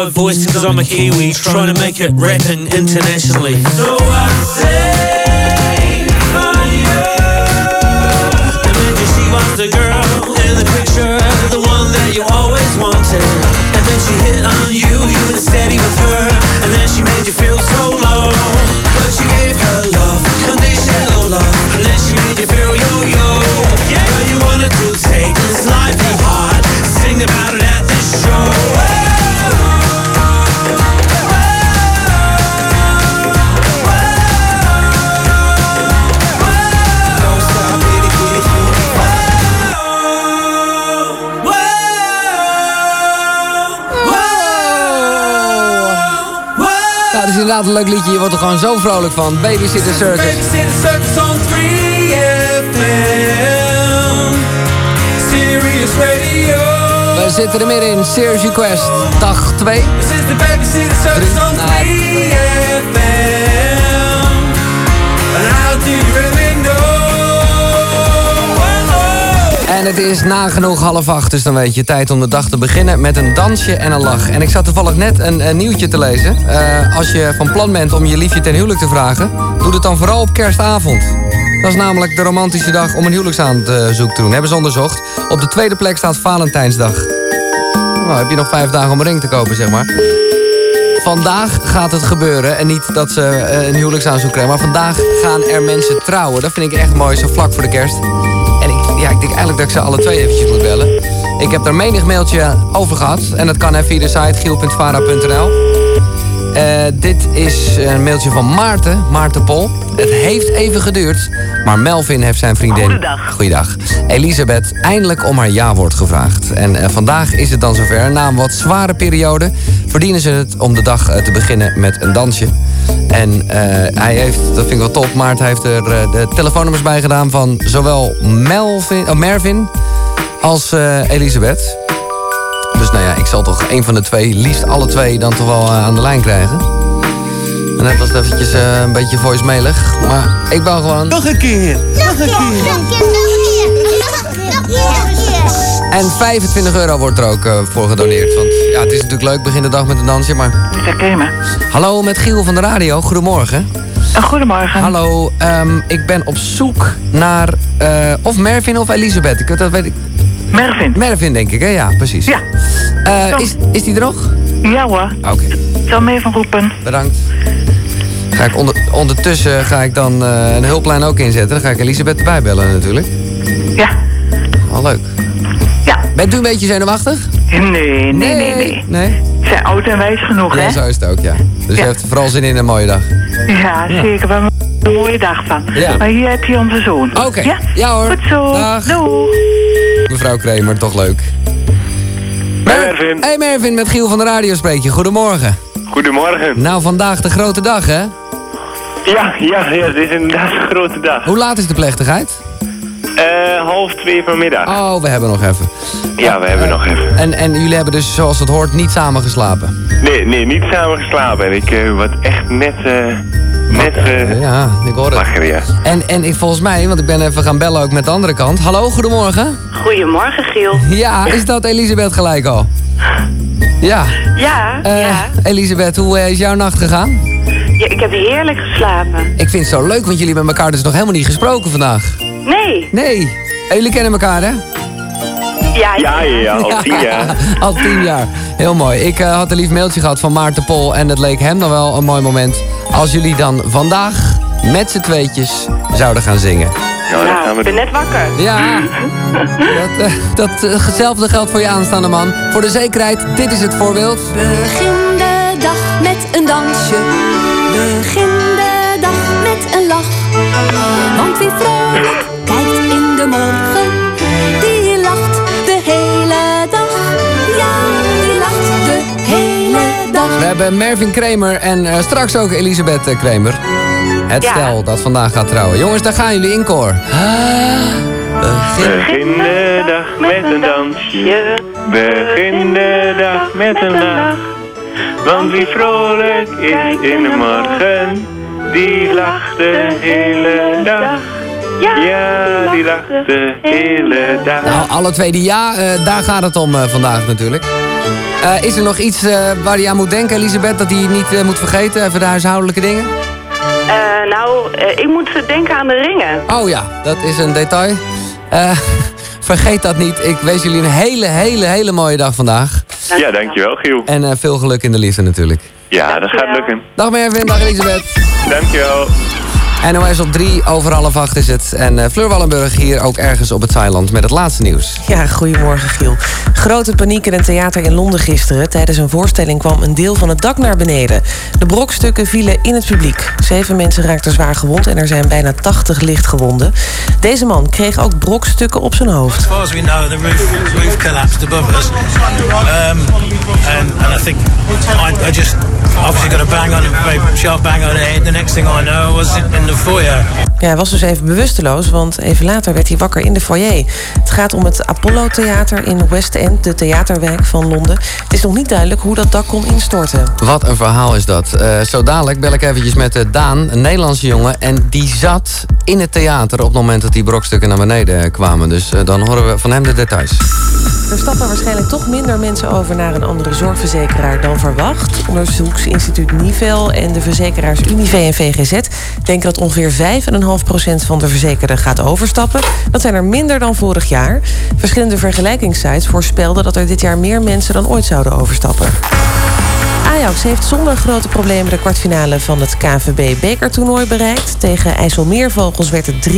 my voice because I'm a Kiwi trying to make it rapping internationally. So I sing for you. Imagine she was the girl in the picture, the one that you always wanted. And then she hit on you, you were steady with her, and then she made you feel so low. Inderdaad een leuk liedje. Je wordt er gewoon zo vrolijk van. Babysitter Circus. Babysitter Circus on 3FM. Sirius Radio. We zitten er middenin. Serious Request. Dag 2. This is the Babysitter Circus on 3FM. And how do En het is nagenoeg half acht, dus dan weet je tijd om de dag te beginnen met een dansje en een lach. En ik zat toevallig net een, nieuwtje te lezen. Eh, als je van plan bent om je liefje ten huwelijk te vragen, doe het dan vooral op kerstavond. Dat is namelijk de romantische dag om een huwelijksaanzoek te doen. Hebben ze onderzocht. Op de tweede plek staat Valentijnsdag. Nou, heb je nog vijf dagen om een ring te kopen, zeg maar. Vandaag gaat het gebeuren. En niet dat ze eh, een huwelijksaanzoek krijgen. Maar vandaag gaan er mensen trouwen. Dat vind ik echt mooi, zo vlak voor de kerst. Ja, ik denk eigenlijk dat ik ze alle twee eventjes moet bellen. Ik heb daar menig mailtje over gehad. En dat kan hè, via de site giel.vara.nl. Eh, dit is een mailtje van Maarten, Maarten Pol. Het heeft even geduurd, maar Melvin heeft zijn vriendin... Goedendag. Goeiedag. Elisabeth eindelijk om haar ja-woord gevraagd. En eh, vandaag is het dan zover. Na een wat zware periode verdienen ze het om de dag eh, te beginnen met een dansje. En hij heeft, dat vind ik wel top, Maarten heeft er de telefoonnummers bij gedaan... van zowel Melvin, oh, Mervin als Elisabeth. Dus nou ja, ik zal toch een van de twee, liefst alle twee, dan toch wel eh, aan de lijn krijgen. En net was het eventjes eh, een beetje voicemailig. Maar ik bouw gewoon... Nog een keer! Nog een keer. Nog een keer. Nog een keer. Nog een keer. En 25 euro wordt er ook eh, voor gedoneerd. Want ja, het is natuurlijk leuk, begin de dag met een dansje, maar... Zeg Kramer. Hallo, met Giel van de radio. Goedemorgen. Goedemorgen. Hallo, ehm, ik ben op zoek naar eh, of Mervin of Elisabeth. Ik, dat weet ik. Mervin. Mervin, denk ik, hè? Ja, precies. Ja. is, is die er nog? Ja hoor. Oké. Ik zal hem even roepen. Bedankt. Ga ik onder, ondertussen ga ik dan eh, een hulplijn ook inzetten. Dan ga ik Elisabeth erbij bellen natuurlijk. Ja. Al leuk. Ja. Bent u een beetje zenuwachtig? Nee, nee, nee, nee. Nee? Ze zijn oud en wijs genoeg, Ja, hè? zo is het ook, ja. Dus Ja. u heeft vooral zin in een mooie dag. Ja, zeker. We hebben een mooie dag van. Ja. Maar hier heb je onze zoon. Oké. Ja? Ja hoor. Goed zo. Dag. Doei. Mevrouw Kramer, toch leuk. Mervin. Hey Mervin, met Giel van de radio spreek je. Goedemorgen. Goedemorgen. Nou, vandaag de grote dag, hè? Ja, ja, ja, het is inderdaad een grote dag. Hoe laat is de plechtigheid? Eh, half twee vanmiddag. Oh, we hebben nog even. Ja, we hebben nog even. En, en jullie hebben dus, zoals het hoort, niet samen geslapen? Nee, nee, niet samen geslapen. En ik eh word echt net, net eh Ja, ik hoor het. En, en ik, volgens mij, want ik ben even gaan bellen ook met de andere kant. Hallo, goedemorgen. Goedemorgen, Giel. Ja, is dat Elisabeth gelijk al? Ja. Ja, Eh, ja. Elisabeth, hoe eh, is jouw nacht gegaan? ja. Ik heb heerlijk geslapen. Ik vind het zo leuk, want jullie hebben elkaar dus nog helemaal niet gesproken vandaag. Nee. Nee. En jullie kennen elkaar, hè? Ja, Ja, ja, ja, al tien jaar. Al tien jaar. Heel mooi. Ik eh, had een lief mailtje gehad van Maarten Pol. En het leek hem dan wel een mooi moment. Als jullie dan vandaag met z'n tweetjes zouden gaan zingen. Ja, dat gaan we Ik ben net wakker. Ja. Dat, eh, dat eh, geldt voor je aanstaande man. Voor de zekerheid, dit is het voorbeeld. Begin de dag met een dansje. Begin de dag met een lach. Want wie vrolijk kijkt We hebben Mervin Kramer en eh, straks ook Elisabeth eh, Kramer. Het Ja. stel dat vandaag gaat trouwen. Jongens, daar gaan jullie in koor. Begin. Begin de dag met een dansje. Begin de dag met een lach. Want wie vrolijk is in de morgen, die lacht de hele dag. Ja, die lacht de hele dag. Nou, alle twee die ja, eh, daar gaat het om eh, vandaag natuurlijk. Eh, is er nog iets eh, waar hij aan moet denken, Elisabeth, dat hij niet eh, moet vergeten? Even de huishoudelijke dingen? Eh, nou, ik moet denken aan de ringen. Oh ja, dat is een detail. Eh, vergeet dat niet. Ik wens jullie een hele, hele, hele mooie dag vandaag. Ja, dankjewel Giel. En eh, veel geluk in de liefde natuurlijk. Ja, dat gaat lukken. Dag Mervin, dag Elisabeth. Dankjewel. NOS op 3, over half acht is het. En eh, Fleur Wallenburg hier ook ergens op het Thailand met het laatste nieuws. Ja, goedemorgen Giel. Grote paniek in een theater in Londen gisteren. Tijdens een voorstelling kwam een deel van het dak naar beneden. De brokstukken vielen in het publiek. Zeven mensen raakten zwaar gewond en er zijn bijna 80 lichtgewonden. Deze man kreeg ook brokstukken op zijn hoofd. As far as we know, the roof, roof collapsed above us. Um, and, and I think I, I just obviously got a bang on, a very sharp bang on the head. The next thing I know, was in the foyer. Ja, hij was dus even bewusteloos, want even later werd hij wakker in de foyer. Het gaat om het Apollo Theater in West End, de theaterwijk van Londen. Het is nog niet duidelijk hoe dat dak kon instorten. Wat een verhaal is dat. Eh, zo dadelijk bel ik eventjes met eh, Daan, een Nederlandse jongen. En die zat in het theater op het moment dat die brokstukken naar beneden kwamen. Dus eh, dan horen we van hem de details. Er stappen waarschijnlijk toch minder mensen over naar een andere zorgverzekeraar dan verwacht. Onderzoeksinstituut Nivel en de verzekeraars Unive en VGZ denken dat ongeveer 5,5% van de verzekerden gaat overstappen. Dat zijn er minder dan vorig jaar. Verschillende vergelijkingssites voorspelden dat er dit jaar meer mensen dan ooit zouden overstappen. Ajax heeft zonder grote problemen de kwartfinale van het KNVB-bekertoernooi bereikt. Tegen IJsselmeervogels werd het 3-0.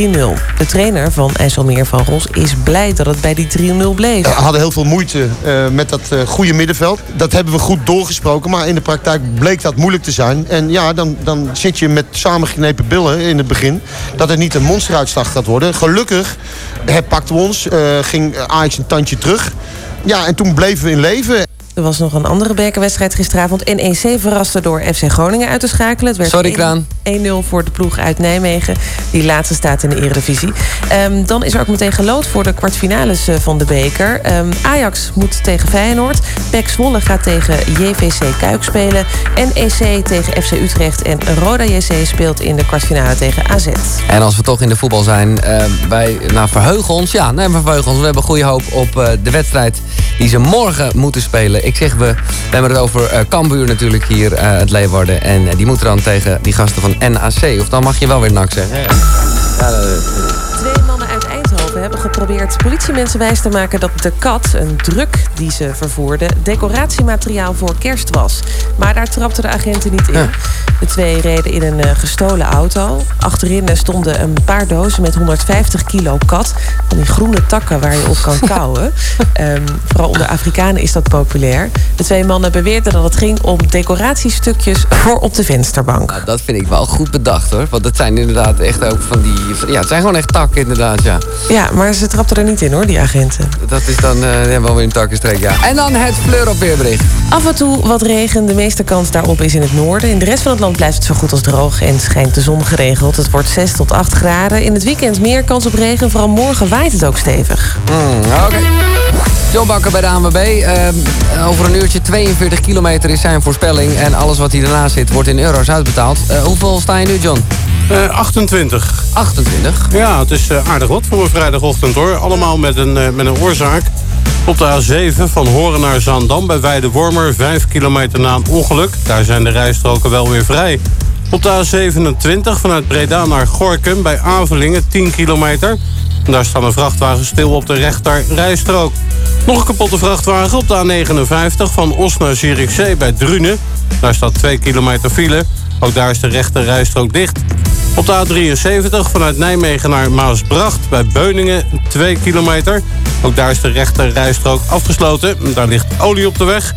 De trainer van IJsselmeervogels is blij dat het bij die 3-0 bleef. We hadden heel veel moeite eh, met dat eh, goede middenveld. Dat hebben we goed doorgesproken, maar in de praktijk bleek dat moeilijk te zijn. En ja, dan, dan zit je met samengeknepen billen in het begin. Dat het niet een monsteruitslag gaat worden. Gelukkig herpakten we ons, eh, ging Ajax een tandje terug. Ja, en toen bleven we in leven. Er was nog een andere bekerwedstrijd gisteravond. NEC verraste door FC Groningen uit te schakelen. Het werd Sorry, 1 Kraan. 1-0 voor de ploeg uit Nijmegen. Die laatste staat in de Eredivisie. Ehm, dan is er ook meteen gelood voor de kwartfinales eh, van de beker. Ehm, Ajax moet tegen Feyenoord. PEC Zwolle gaat tegen JVC Kuik spelen. NEC tegen FC Utrecht. En Roda JC speelt in de kwartfinale tegen AZ. En als we toch in de voetbal zijn, eh, wij nou, verheugen ons. Ja, nee, we verheugen ons. We hebben goede hoop op eh, de wedstrijd die ze morgen moeten spelen. Ik zeg we, we hebben het over Cambuur natuurlijk hier, eh, het Leeuwarden. En eh, die moeten dan tegen die gasten van NAC. Of dan mag je wel weer NAC zeggen. Ja, dat- Twee mannen uit Eindhoven hebben geprobeerd politiemensen wijs te maken dat de kat, een druk die ze vervoerden, decoratiemateriaal voor kerst was. Maar daar trapten de agenten niet in. De twee reden in een eh, gestolen auto. Achterin stonden een paar dozen met 150 kilo kat. Van die groene takken waar je op kan kauwen. Ehm, vooral onder Afrikanen is dat populair. De twee mannen beweerden dat het ging om decoratiestukjes voor op de vensterbank. Nou, dat vind ik wel goed bedacht hoor. Want het zijn inderdaad echt ook van die... Ja, het zijn gewoon echt takken inderdaad, ja. Ja, maar ze trapten er niet in hoor, die agenten. Dat is dan ja, wel weer een takkenstreek, ja. En dan het fleur op weerbericht. Af en toe wat regen. De meeste kans daarop is in het noorden. In de rest van het land blijft het zo goed als droog en schijnt de zon geregeld. Het wordt 6 tot 8 graden. In het weekend meer kans op regen. Vooral morgen waait het ook stevig. Hmm, Oké. John Bakker bij de ANWB. Ehm, over een uurtje 42 kilometer is zijn voorspelling. En alles wat hier daarna zit wordt in euro's uitbetaald. Eh, hoeveel sta je nu, John? Eh, 28. 28? Ja, het is eh, aardig wat voor een vrijdagochtend hoor. Allemaal met een, eh, met een oorzaak. Op de A7 van Horen naar Zaandam bij Weidewormer, 5 kilometer na een ongeluk. Daar zijn de rijstroken wel weer vrij. Op de A27 vanuit Breda naar Gorkum bij Avelingen, 10 kilometer. En Daar staan een vrachtwagen stil op de rechter rijstrook. Nog een kapotte vrachtwagen op de A59 van Os naar Zierikzee bij Drunen. Daar staat 2 kilometer file. Ook daar is de rechter rijstrook dicht. Op de A73 vanuit Nijmegen naar Maasbracht bij Beuningen 2 kilometer. Ook daar is de rechter rijstrook afgesloten. Daar ligt olie op de weg.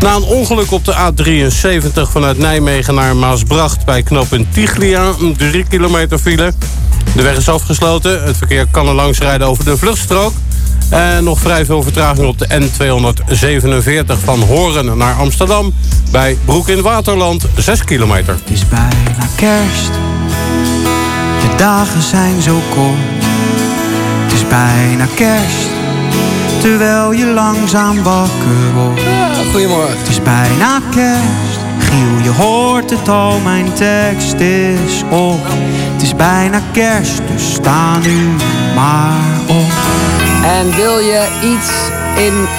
Na een ongeluk op de A73 vanuit Nijmegen naar Maasbracht bij knooppunt Tiglia, 3 kilometer file. De weg is afgesloten. Het verkeer kan er langs rijden over de vluchtstrook. En nog vrij veel vertraging op de N247 van Horen naar Amsterdam. Bij Broek in Waterland, 6 kilometer. Het is bijna kerst. De dagen zijn zo kort. Het is bijna kerst. Terwijl je langzaam wakker wordt. goedemorgen. Het is bijna kerst. Giel, je hoort het al, mijn tekst is op. Het is bijna kerst, dus sta nu maar op. En wil je iets in uh,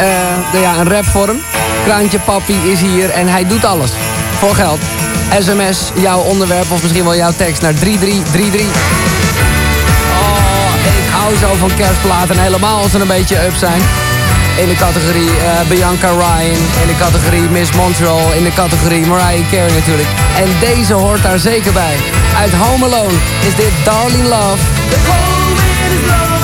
de, ja, een rapvorm? Kraantje Papi is hier en hij doet alles. Voor geld. SMS, jouw onderwerp of misschien wel jouw tekst naar 3333. Oh, ik hou zo van kerstplaten. Helemaal als ze een beetje up zijn. In de categorie eh, Bianca Ryan. In de categorie Miss Montreal. In de categorie Mariah Carey natuurlijk. En deze hoort daar zeker bij. Uit Home Alone is dit Darling Love.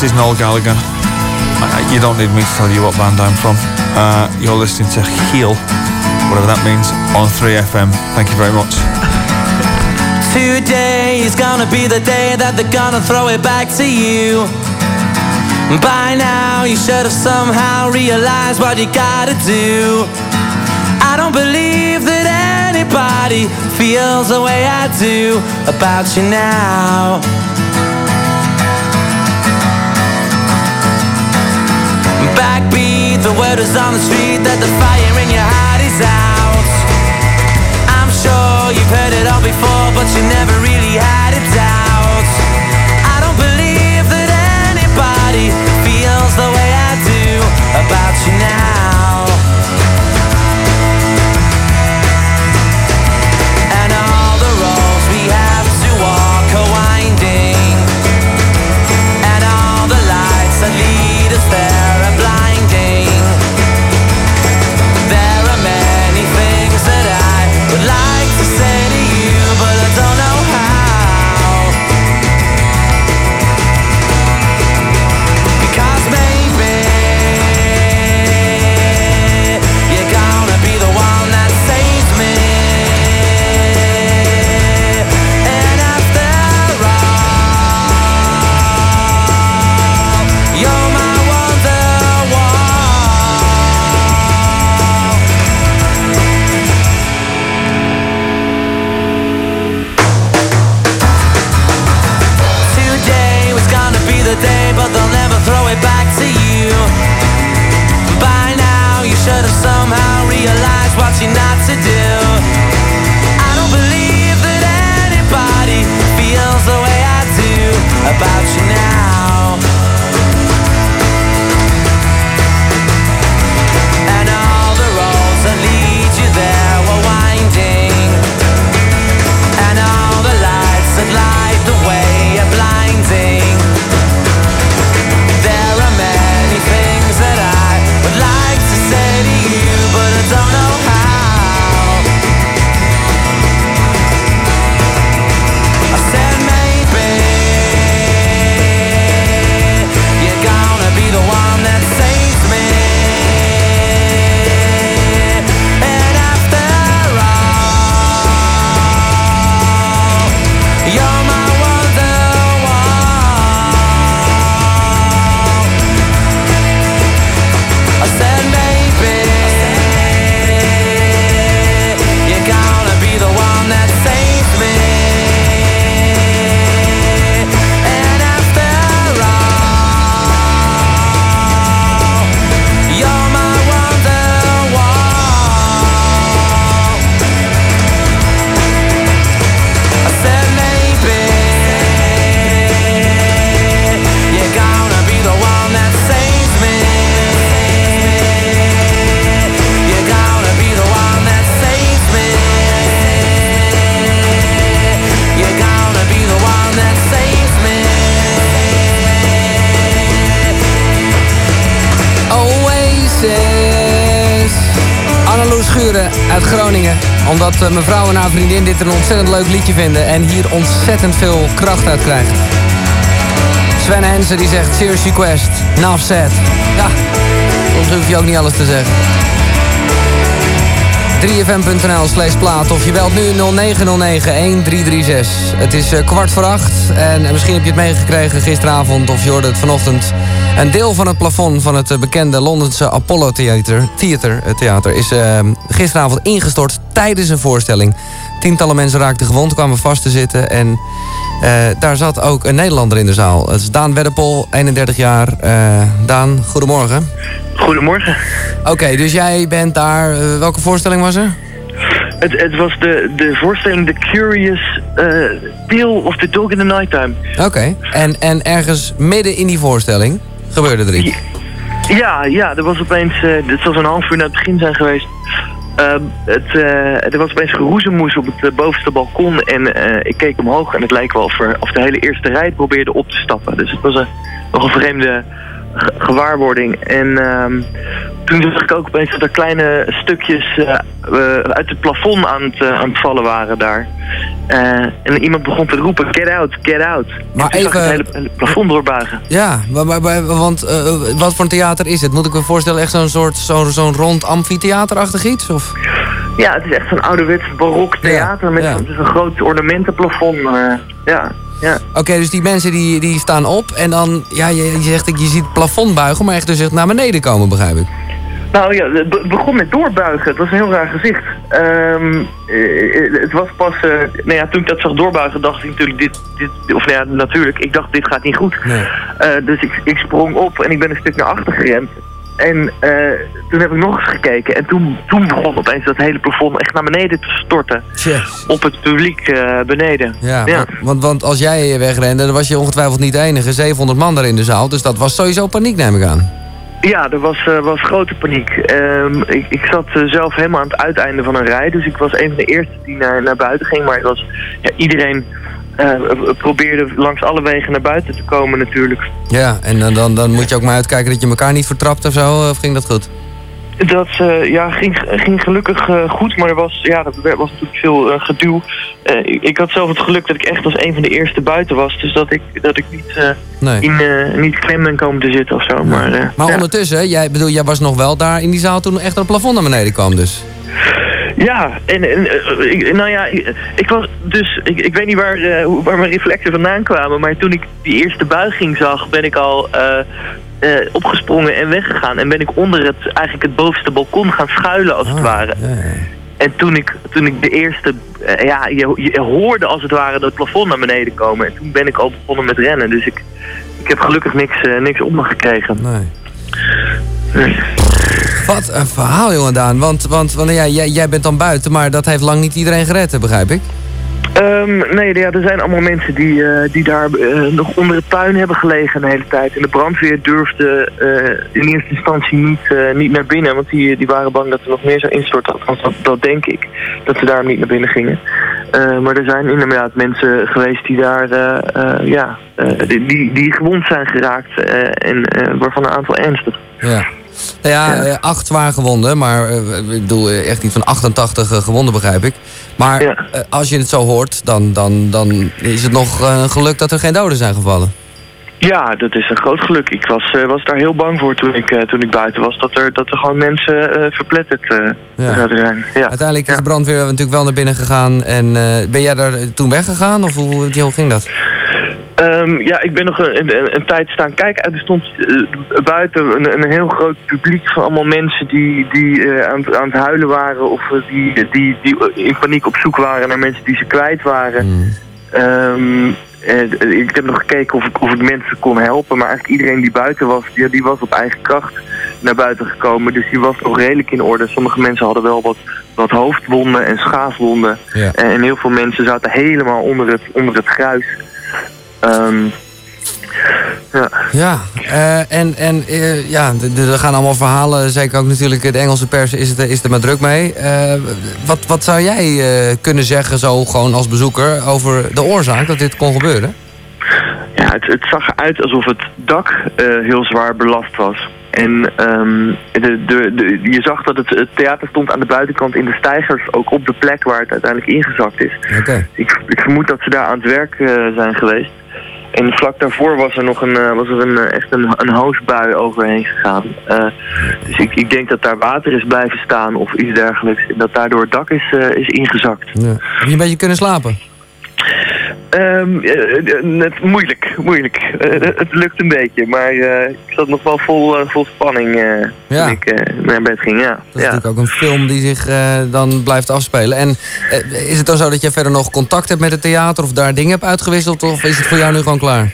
This is Noel Gallagher. You don't need me to tell you what band I'm from. Uh, you're listening to Heal, whatever that means, on 3FM. Thank you very much. Today is gonna be the day that they're gonna throw it back to you. By now, you should have somehow realized what you gotta do. I don't believe that anybody feels the way I do about you now. word on the street that the fire in your heart is out. I'm sure you've heard it all before, but you never Omdat eh, mevrouw en haar vriendin dit een ontzettend leuk liedje vinden. En hier ontzettend veel kracht uit krijgt. Sven Hensen die zegt Serious Request. Said. Ja, soms hoef je ook niet alles te zeggen. 3fm.nl slash plaat of je belt nu 0909-1336. Het is eh, kwart voor acht en eh, misschien heb je het meegekregen gisteravond of je hoorde het vanochtend. Een deel van het plafond van het eh, bekende Londense Apollo Theater, Theater, eh, theater is eh, gisteravond ingestort tijdens een voorstelling. Tientallen mensen raakten gewond, kwamen vast te zitten en daar zat ook een Nederlander in de zaal. Het is Daan Weddepol, 31 jaar. Daan, goedemorgen. Goedemorgen. Oké, dus jij bent daar. welke voorstelling was er? Het, het was de, de voorstelling The Curious eh Tale of the Dog in the Nighttime. Oké, en, en ergens midden in die voorstelling gebeurde er iets. Ja, ja, er was opeens, eh het zal zo'n half uur na het begin zijn geweest. Ehm, het, eh, er was opeens geroezemoes op het eh, bovenste balkon en ik keek omhoog en het leek wel of, er, of de hele eerste rij probeerde op te stappen. Dus het was een, nog een vreemde gewaarwording. En ehm, toen zag ik ook opeens dat er kleine stukjes eh, eh, uit het plafond aan het, eh, aan het vallen waren daar. En iemand begon te roepen, get out, get out. Maar en even- het hele, hele plafond doorbuigen. Ja, maar, maar- maar- want wat voor een theater is het? Moet ik me voorstellen echt zo'n soort zo'n zo'n rond amfitheaterachtig iets? Of? Ja, het is echt zo'n ouderwets barok theater met ja. dus een groot ornamentenplafond. ja, ja. Oké, dus die mensen die, die staan op en dan, ja, je, je zegt je ziet het plafond buigen, maar echt dus echt naar beneden komen, begrijp ik. Nou ja, het be- begon met doorbuigen. Het was een heel raar gezicht. Ehm, eh, het was pas, eh, nou ja, toen ik dat zag doorbuigen, dacht ik natuurlijk, dit, dit of nou ja, natuurlijk, ik dacht, dit gaat niet goed. Eh, dus ik, ik sprong op en ik ben een stuk naar achter gerend. En eh, toen heb ik nog eens gekeken en toen, toen begon opeens dat hele plafond echt naar beneden te storten. Op het publiek eh, beneden. Ja, Want, want, want als jij wegrende, dan was je ongetwijfeld niet de enige. 700 man daar in de zaal, dus dat was sowieso paniek, neem ik aan. Ja, er was, eh, was grote paniek. Ehm, ik, ik zat zelf helemaal aan het uiteinde van een rij. Dus ik was een van de eerste die naar, naar buiten ging. Maar het was, ja, iedereen eh, probeerde langs alle wegen naar buiten te komen natuurlijk. Ja, en dan, dan, dan moet je ook maar uitkijken dat je elkaar niet vertrapt of zo, of ging dat goed? Dat eh, ja, ging, ging gelukkig eh, goed, maar er was, ja, er was natuurlijk veel eh, geduw. Eh, ik, had zelf het geluk dat ik echt als een van de eerste buiten was. Dus dat ik, dat ik niet, eh, Nee. in, eh, niet klem ben komen te zitten of zo. Maar, eh, Maar ja. ondertussen, jij, bedoel, jij was nog wel daar in die zaal toen echt een plafond naar beneden kwam dus. Ja, en, en eh, ik, nou ja, ik, ik was dus, ik, ik weet niet waar, eh, waar mijn reflexen vandaan kwamen, maar toen ik die eerste buiging zag, ben ik al eh, opgesprongen en weggegaan. En ben ik onder het, eigenlijk het bovenste balkon gaan schuilen als het ware. En toen ik, toen ik de eerste, ja, je, je hoorde als het ware dat plafond naar beneden komen. En toen ben ik al begonnen met rennen. Dus ik, ik heb gelukkig niks, niks op me gekregen. Nee. Wat een verhaal, jongen Daan. Want, want, want ja, jij, jij bent dan buiten, maar dat heeft lang niet iedereen gered, begrijp ik? Ehm, nee, ja, er zijn allemaal mensen die, eh, die daar eh, nog onder het puin hebben gelegen de hele tijd. En de brandweer durfde eh, in eerste instantie niet, niet naar binnen, want die, die waren bang dat er nog meer zou instorten. Althans, dat, dat denk ik, dat ze daarom niet naar binnen gingen. Maar er zijn inderdaad mensen geweest die daar, ja, die, die, gewond zijn geraakt en waarvan een aantal ernstig. Ja. Nou ja, eh, acht zwaar gewonden, maar eh, ik bedoel eh, echt iets van 88 eh, gewonden, begrijp ik. Maar als je het zo hoort, dan, dan, dan is het nog een geluk dat er geen doden zijn gevallen. Ja, dat is een groot geluk. Ik was, was daar heel bang voor toen ik, toen ik buiten was. Dat er, dat er gewoon mensen eh, verpletterd eh, zouden zijn. Ja. Uiteindelijk is de brandweer natuurlijk wel naar binnen gegaan. En ben jij daar toen weggegaan of hoe, hoe ging dat? Ehm, ja, ik ben nog een, een, een tijd staan kijken. Er stond eh, buiten een, een heel groot publiek van allemaal mensen die, die eh, aan, het- aan het huilen waren. Of eh, die, die, die in paniek op zoek waren naar mensen die ze kwijt waren. Ehm, eh, ik heb nog gekeken of ik, of ik mensen kon helpen. Maar eigenlijk iedereen die buiten was, die, die was op eigen kracht naar buiten gekomen. Dus die was nog redelijk in orde. Sommige mensen hadden wel wat, wat hoofdwonden en schaafwonden. Ja. En, en heel veel mensen zaten helemaal onder het, onder het gruis. Ehm, ja. Ja, eh, en, en eh, ja, er gaan allemaal verhalen. Zeker ook natuurlijk de Engelse pers is, het, is er maar druk mee. Eh, wat, wat zou jij kunnen zeggen, zo gewoon als bezoeker, over de oorzaak dat dit kon gebeuren? Ja, het, het zag eruit alsof het dak heel zwaar belast was. En ehm, de, de, de, je zag dat het, het theater stond aan de buitenkant in de stijgers, ook op de plek waar het uiteindelijk ingezakt is. Ik, ik vermoed dat ze daar aan het werk eh, zijn geweest. En vlak daarvoor was er nog een, eh, was er een, eh, echt een, een hoosbui overheen gegaan. Dus ik, ik denk dat daar water is blijven staan of iets dergelijks. En dat daardoor het dak is, is ingezakt. Ja. Heb je een beetje kunnen slapen? Ehm, eh, eh, net, moeilijk, moeilijk. Eh, het lukt een beetje, maar eh, ik zat nog wel vol, eh, vol spanning eh, Ja. toen ik eh, naar bed ging. Ja. Dat is ja. natuurlijk ook een film die zich eh, dan blijft afspelen. En eh, is het dan zo dat je verder nog contact hebt met het theater of daar dingen hebt uitgewisseld? Of is het voor jou nu gewoon klaar?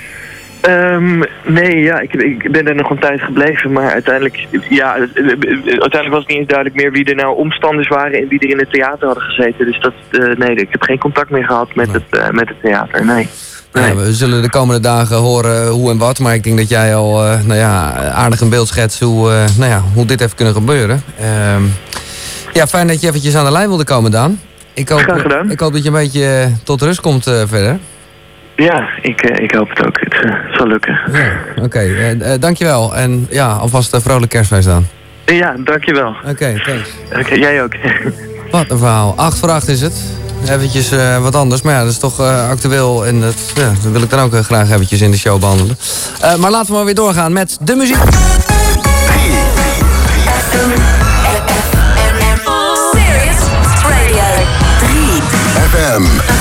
Ehm, nee, ja, ik, ik ben er nog een tijd gebleven, maar uiteindelijk, ja, eh, eh, uiteindelijk was het niet eens duidelijk meer wie er nou omstanders waren en wie er in het theater hadden gezeten. Dus dat, eh, nee, ik heb geen contact meer gehad met, het, eh, met het theater, nee. Ja, we zullen de komende dagen horen hoe en wat. Maar ik denk dat jij al eh, nou ja, aardig een beeld schetst hoe, eh, nou ja, hoe dit heeft kunnen gebeuren. Ehm, ja, fijn dat je eventjes aan de lijn wilde komen, Daan. Ik hoop, Graag gedaan. Ik hoop dat je een beetje eh, tot rust komt eh, verder. Ja, ik, eh, ik hoop het ook. Het eh, zal lukken. Oké, eh, eh, dankjewel. En ja, alvast een vrolijk kerstfeest aan. Ja, dankjewel. Oké, thanks. Oké, jij ook. Wat een verhaal. 8 voor 8 is het. Eventjes eh, wat anders. Maar ja, dat is toch eh, actueel. En dat, ja, dat wil ik dan ook graag eventjes in de show behandelen. Eh, maar laten we maar weer doorgaan met de muziek. Serious Radio 3 FM.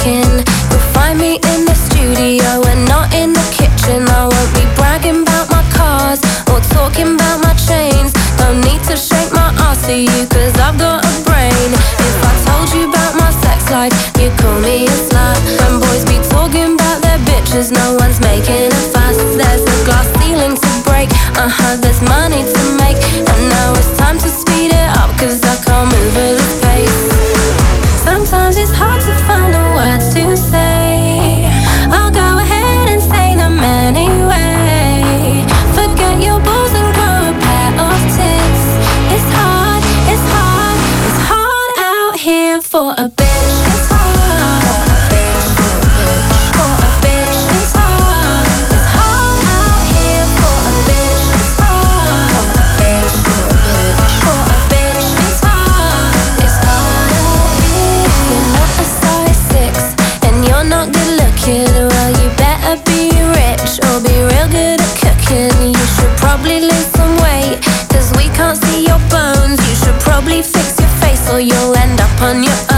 Thinking. You'll find me in the studio and not in the kitchen. I won't be bragging about my cars or talking about my chains. Don't need to shake my ass to you, cause I've got a brain. If I told you about my sex life, you'd call me a slut. When boys be talking about their bitches, no one's making a fuss. There's a glass ceiling to break, uh huh, there's money to make. And now it's time to speed it up, cause I can't move at you'll end up on your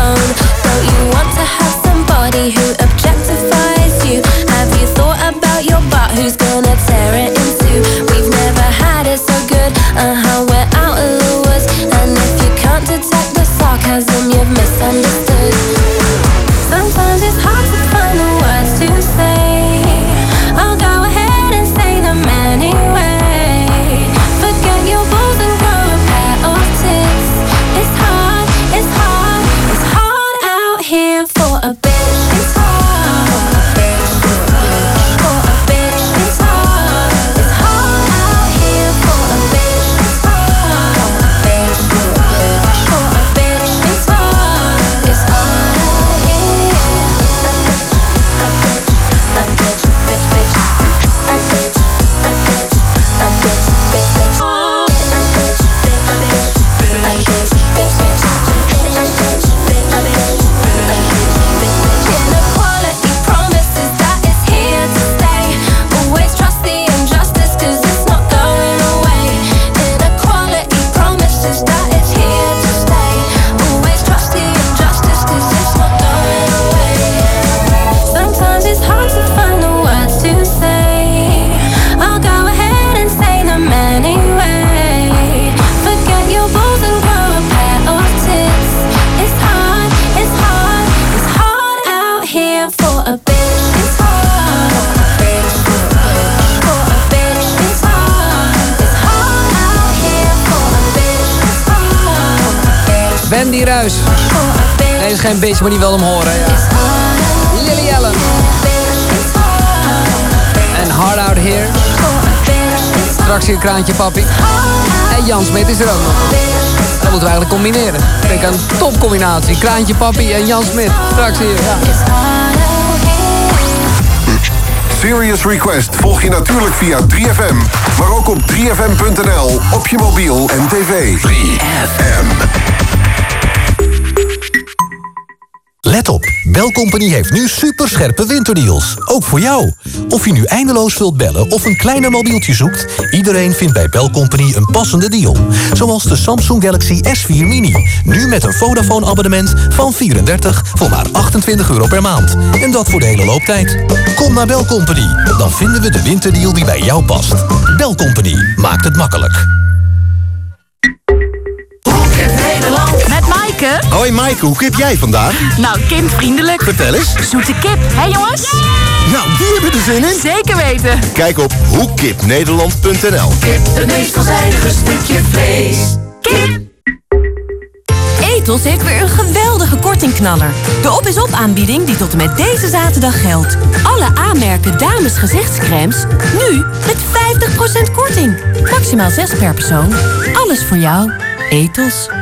Bitch, maar die wil hem horen. Ja. Lily Allen. En Hard Out Here. Straks hier Kraantje Papi. En Jan Smit is er ook nog. Dat moeten we eigenlijk combineren. Ik denk aan een topcombinatie. Kraantje Papi en Jan Smit. Straks hier. Serious Request volg je natuurlijk via 3FM. Maar ook op 3FM.nl, op je mobiel en tv. 3FM. Belcompany heeft nu superscherpe winterdeals. Ook voor jou. Of je nu eindeloos wilt bellen of een kleiner mobieltje zoekt... iedereen vindt bij Belcompany een passende deal. Zoals de Samsung Galaxy S4 Mini. Nu met een Vodafone-abonnement van 34 voor maar 28 euro per maand. En dat voor de hele looptijd. Kom naar Belcompany, dan vinden we de winterdeal die bij jou past. Belcompany maakt het makkelijk. Hoi Maaike, hoe kip jij vandaag? Nou, kindvriendelijk. Vertel eens. Zoete kip, hè jongens? Nou, die hebben er zin in. Zeker weten. Kijk op hoekipnederland.nl Het meest veelzijdige stukje vlees. Kip. Etos heeft weer een geweldige kortingknaller. De op is op aanbieding die tot en met deze zaterdag geldt. Alle aanmerken dames gezichtscremes nu met 50% korting. Maximaal 6 per persoon. Alles voor jou. Etos.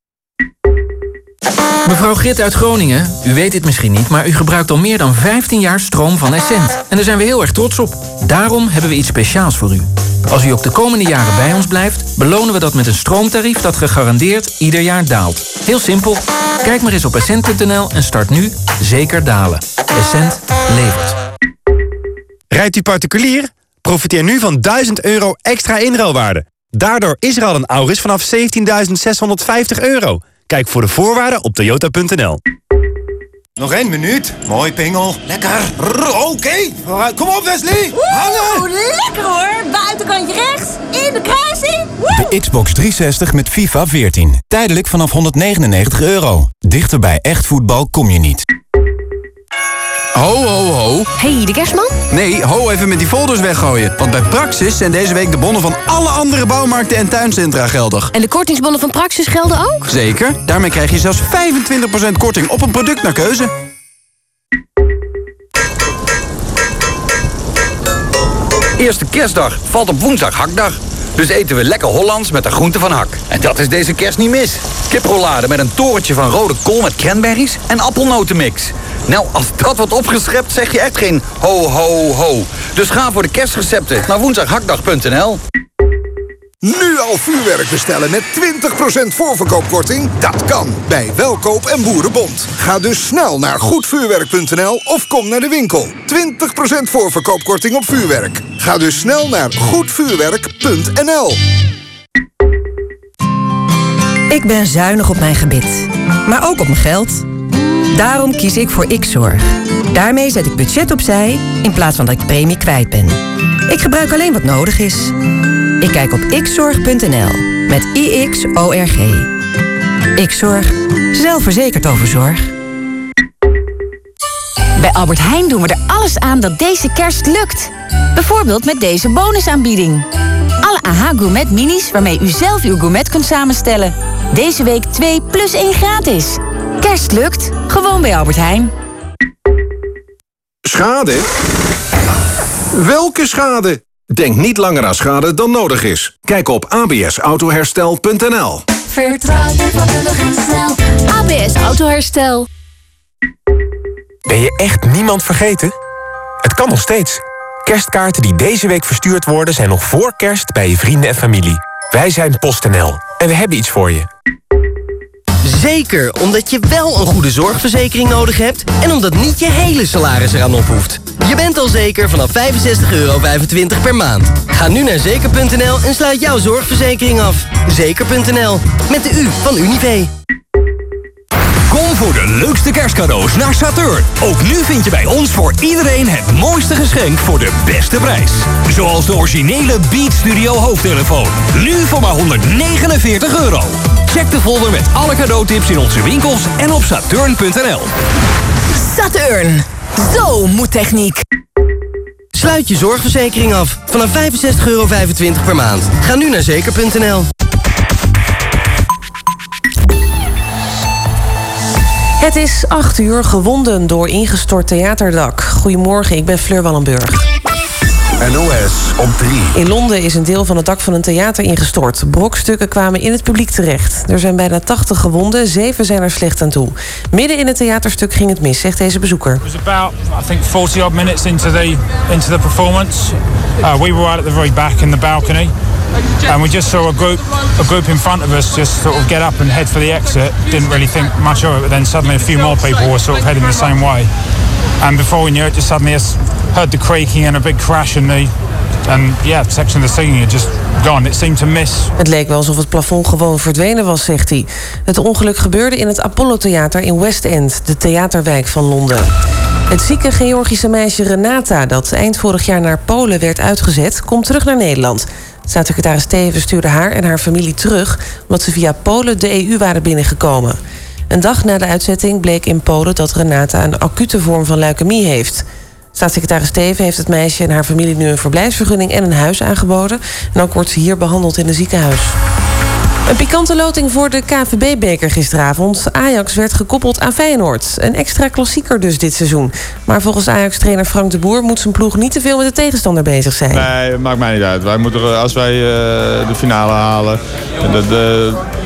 Mevrouw Grit uit Groningen, u weet dit misschien niet... maar u gebruikt al meer dan 15 jaar stroom van Essent. En daar zijn we heel erg trots op. Daarom hebben we iets speciaals voor u. Als u ook de komende jaren bij ons blijft... belonen we dat met een stroomtarief dat gegarandeerd ieder jaar daalt. Heel simpel. Kijk maar eens op essent.nl en start nu Zeker Dalen. Essent levert. Rijdt u particulier? Profiteer nu van 1000 euro extra inruilwaarde. Daardoor is er al een Auris vanaf 17.650 euro. Kijk voor de voorwaarden op toyota.nl. Nog één minuut. Mooi, Pingel. Lekker. Oké. Vooruit. Kom op, Wesley. Hangen. lekker hoor. Buitenkantje rechts. In de kruising. De Xbox 360 met FIFA 14. Tijdelijk vanaf 199 euro. Dichter bij echt voetbal kom je niet. Ho, ho, ho. Hey, de kerstman? Nee, ho even met die folders weggooien. Want bij Praxis zijn deze week de bonnen van alle andere bouwmarkten en tuincentra geldig. En de kortingsbonnen van Praxis gelden ook? Zeker. Daarmee krijg je zelfs 25% korting op een product naar keuze. Eerste kerstdag valt op woensdag hakdag. Dus eten we lekker Hollands met de groente van hak. En dat is deze kerst niet mis. Kiprollade met een torentje van rode kool met cranberries en appelnotenmix. Nou, als dat wordt opgeschept, zeg je echt geen ho, ho, ho. Dus ga voor de kerstrecepten naar woensdaghakdag.nl. Nu al vuurwerk bestellen met 20% voorverkoopkorting? Dat kan bij Welkoop en Boerenbond. Ga dus snel naar goedvuurwerk.nl of kom naar de winkel. 20% voorverkoopkorting op vuurwerk. Ga dus snel naar goedvuurwerk.nl. Ik ben zuinig op mijn gebit, maar ook op mijn geld. Daarom kies ik voor X-Zorg. Daarmee zet ik budget opzij in plaats van dat ik premie kwijt ben. Ik gebruik alleen wat nodig is. Ik kijk op xzorg.nl met IXORG. X-Zorg. Zelfverzekerd over zorg. Bij Albert Heijn doen we er alles aan dat deze kerst lukt. Bijvoorbeeld met deze bonusaanbieding. Alle AH Gourmet Minis waarmee u zelf uw gourmet kunt samenstellen. Deze week 2 plus 1 gratis. Kerst lukt, gewoon bij Albert Heijn. Schade? Welke schade? Denk niet langer aan schade dan nodig is. Kijk op absautoherstel.nl Vertrouw je vakkundig en snel. ABS Autoherstel. Ben je echt niemand vergeten? Het kan nog steeds. Kerstkaarten die deze week verstuurd worden... zijn nog voor kerst bij je vrienden en familie. Wij zijn PostNL en we hebben iets voor je. Zeker, omdat je wel een goede zorgverzekering nodig hebt... en omdat niet je hele salaris eraan op hoeft. Je bent al zeker vanaf 65,25 euro per maand. Ga nu naar zeker.nl en sluit jouw zorgverzekering af. Zeker.nl, met de U van Unive. Kom voor de leukste kerstcadeaus naar Saturn. Ook nu vind je bij ons voor iedereen het mooiste geschenk voor de beste prijs. Zoals de originele Beat Studio hoofdtelefoon. Nu voor maar 149 euro. Check de folder met alle cadeautips in onze winkels en op saturn.nl. Saturn. Zo moet techniek. Sluit je zorgverzekering af vanaf 65,25 euro per maand. Ga nu naar zeker.nl. Het is 8 uur gewonden door ingestort theaterdak. Goedemorgen, ik ben Fleur Wallenburg. NOS op 3. In Londen is een deel van het dak van een theater ingestort. Brokstukken kwamen in het publiek terecht. Er zijn bijna 80 gewonden, 7 zijn er slecht aan toe. Midden in het theaterstuk ging het mis, zegt deze bezoeker. It was about, I think, 40 odd minutes into the into the performance. Uh, we were right at the very back in the balcony, and we just saw a group a group in front of us just sort of get up and head for the exit. Didn't really think much of it, but then suddenly a few more people were sort of heading the same way, and before we knew it, just heard the creaking and a big crash in the. And yeah, section of the ceiling had just gone. It seemed to miss. Het leek wel alsof het plafond gewoon verdwenen was, zegt hij. Het ongeluk gebeurde in het Apollo Theater in West End, de theaterwijk van Londen. Het zieke Georgische meisje Renata, dat eind vorig jaar naar Polen werd uitgezet, komt terug naar Nederland. Staatssecretaris Teven stuurde haar en haar familie terug omdat ze via Polen de EU waren binnengekomen. Een dag na de uitzetting bleek in Polen dat Renata een acute vorm van leukemie heeft. Staatssecretaris Teven heeft het meisje en haar familie nu een verblijfsvergunning en een huis aangeboden. En ook wordt ze hier behandeld in een ziekenhuis. Een pikante loting voor de KVB-beker gisteravond. Ajax werd gekoppeld aan Feyenoord. Een extra klassieker dus dit seizoen. Maar volgens Ajax-trainer Frank de Boer... moet zijn ploeg niet te veel met de tegenstander bezig zijn. Nee, maakt mij niet uit. Wij moeten, als wij eh, de finale halen,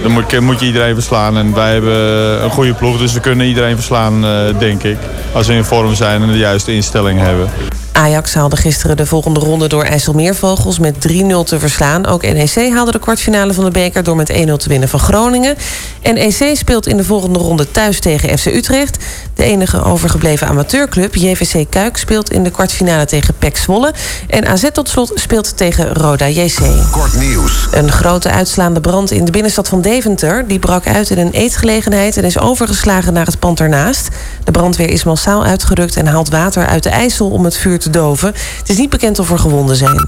dan moet, moet je iedereen verslaan. En wij hebben een goede ploeg, dus we kunnen iedereen verslaan, eh, denk ik. Als we in vorm zijn en de juiste instelling hebben. Ajax haalde gisteren de volgende ronde door IJsselmeervogels met 3-0 te verslaan. Ook NEC haalde de kwartfinale van de beker door met 1-0 te winnen van Groningen. NEC speelt in de volgende ronde thuis tegen FC Utrecht. De enige overgebleven amateurclub, JVC Kuik, speelt in de kwartfinale tegen PEC Zwolle. En AZ tot slot speelt tegen Roda JC. Kort nieuws. Een grote uitslaande brand in de binnenstad van Deventer. Die brak uit in een eetgelegenheid en is overgeslagen naar het pand ernaast. De brandweer is massaal uitgerukt en haalt water uit de IJssel om het vuur te Het is niet bekend of er gewonden zijn.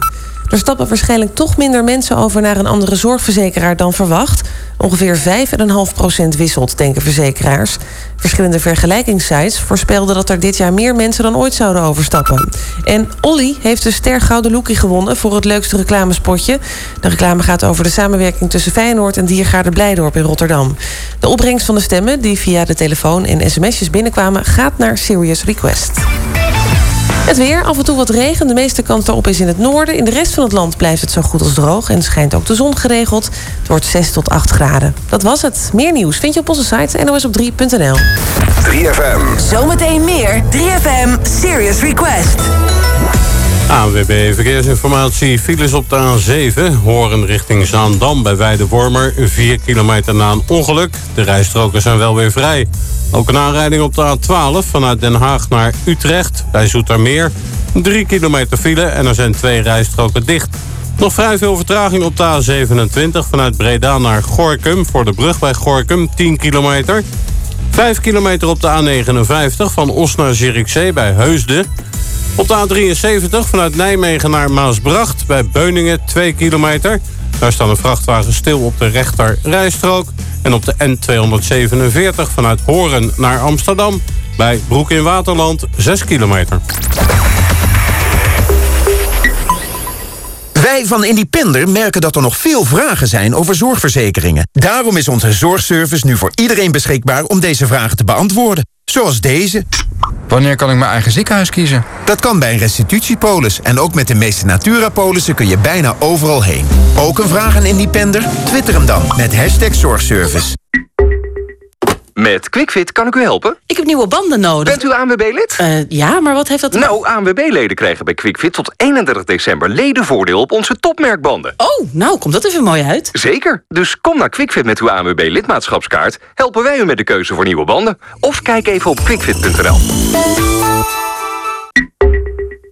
Er stappen waarschijnlijk toch minder mensen over naar een andere zorgverzekeraar dan verwacht. Ongeveer 5,5% wisselt, denken verzekeraars. Verschillende vergelijkingssites voorspelden dat er dit jaar meer mensen dan ooit zouden overstappen. En Olly heeft de Ster Gouden Loekie gewonnen voor het leukste reclamespotje. De reclame gaat over de samenwerking tussen Feyenoord en Diergaarde Blijdorp in Rotterdam. De opbrengst van de stemmen die via de telefoon en sms'jes binnenkwamen gaat naar Serious Request. Het weer, af en toe wat regen. De meeste kans daarop is in het noorden. In de rest van het land blijft het zo goed als droog en schijnt ook de zon geregeld. Het wordt 6 tot 8 graden. Dat was het. Meer nieuws vind je op onze site nosop3.nl. 3FM. Zometeen meer 3FM Serious Request. ANWB Verkeersinformatie. Files op de A7. Horen richting Zaandam bij Weidewormer. 4 kilometer na een ongeluk. De rijstroken zijn wel weer vrij. Ook een aanrijding op de A12 vanuit Den Haag naar Utrecht bij Zoetermeer. 3 kilometer file en er zijn twee rijstroken dicht. Nog vrij veel vertraging op de A27 vanuit Breda naar Gorkum. Voor de brug bij Gorkum 10 kilometer. 5 kilometer op de A59 van Os naar Zierikzee bij Heusden. Op de A73 vanuit Nijmegen naar Maasbracht bij Beuningen 2 kilometer. Daar staan een vrachtwagen stil op de rechter rijstrook. En op de N247 vanuit Horen naar Amsterdam bij Broek in Waterland 6 kilometer. Wij van Independer merken dat er nog veel vragen zijn over zorgverzekeringen. Daarom is onze zorgservice nu voor iedereen beschikbaar om deze vragen te beantwoorden. Zoals deze. Wanneer kan ik mijn eigen ziekenhuis kiezen? Dat kan bij een restitutiepolis. En ook met de meeste Natura-polissen kun je bijna overal heen. Ook een vraag aan Independer? Twitter hem dan met hashtag zorgservice. Met QuickFit kan ik u helpen. Ik heb nieuwe banden nodig. Bent u ANWB-lid? Uh, ja, maar wat heeft dat... Nou, ANWB-leden krijgen bij QuickFit tot 31 december ledenvoordeel op onze topmerkbanden. Oh, nou, komt dat even mooi uit. Zeker. Dus kom naar QuickFit met uw ANWB-lidmaatschapskaart. Helpen wij u met de keuze voor nieuwe banden. Of kijk even op quickfit.nl.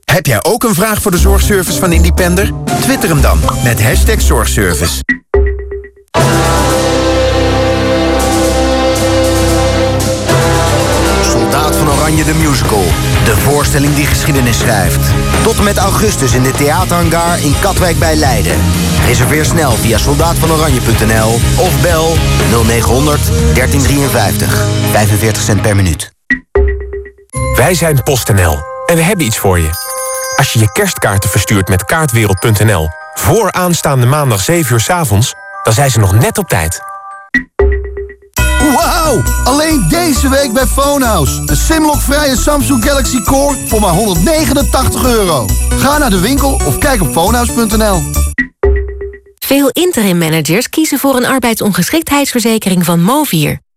Heb jij ook een vraag voor de zorgservice van Independer? Twitter hem dan met hashtag zorgservice. Oranje de Musical. De voorstelling die geschiedenis schrijft. Tot en met augustus in de theaterhangar in Katwijk bij Leiden. Reserveer snel via soldaatvanoranje.nl of bel 0900 1353. 45 cent per minuut. Wij zijn PostNL en we hebben iets voor je. Als je je kerstkaarten verstuurt met kaartwereld.nl... voor aanstaande maandag 7 uur s avonds, dan zijn ze nog net op tijd. Wauw! Alleen deze week bij Phonehouse. De Simlock-vrije Samsung Galaxy Core voor maar 189 euro. Ga naar de winkel of kijk op phonehouse.nl. Veel interim managers kiezen voor een arbeidsongeschiktheidsverzekering van Movier.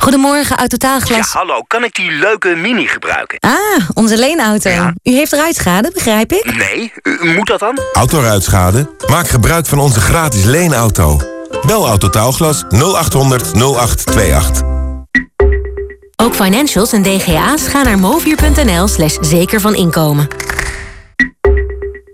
Goedemorgen, uit Totaalglas. Ja, hallo. Kan ik die leuke Mini gebruiken? Ah, onze leenauto. U heeft ruitschade, begrijp ik? Nee, u, moet dat dan? Autoruitschade? Maak gebruik van onze gratis leenauto. Bel Autotaalglas 0800 0828. Ook financials en DGA's gaan naar movier.nl slash zeker van inkomen.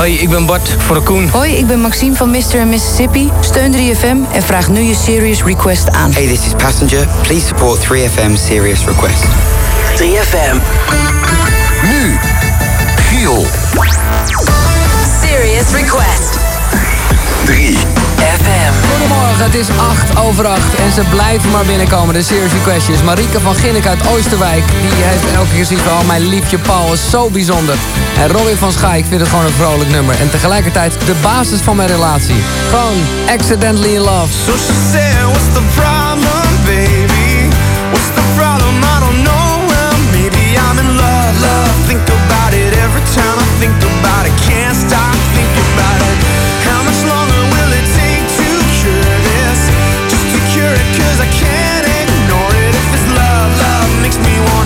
Hoi, ik ben Bart voor de Koen. Hoi, ik ben Maxime van Mr. Mississippi. Steun 3FM en vraag nu je Serious Request aan. Hey, this is Passenger. Please support 3FM Serious Request. 3FM. Nu, Giel. Serious Request. 3 FM. Goedemorgen, het is 8 over 8 en ze blijven maar binnenkomen, de Serious Requestjes. Marike van Ginnik uit Oosterwijk, die heeft elke keer zoiets van... oh, mijn liefje Paul is zo bijzonder. En Robin van Schaik ik vind het gewoon een vrolijk nummer. En tegelijkertijd de basis van mijn relatie. Gewoon accidentally in love. So she said, what's the problem, baby? What's the problem? I don't know. Well, maybe I'm in love. Love, think about it every time I think about it. Can't stop cause I can't ignore it. If it's love, love makes me wanna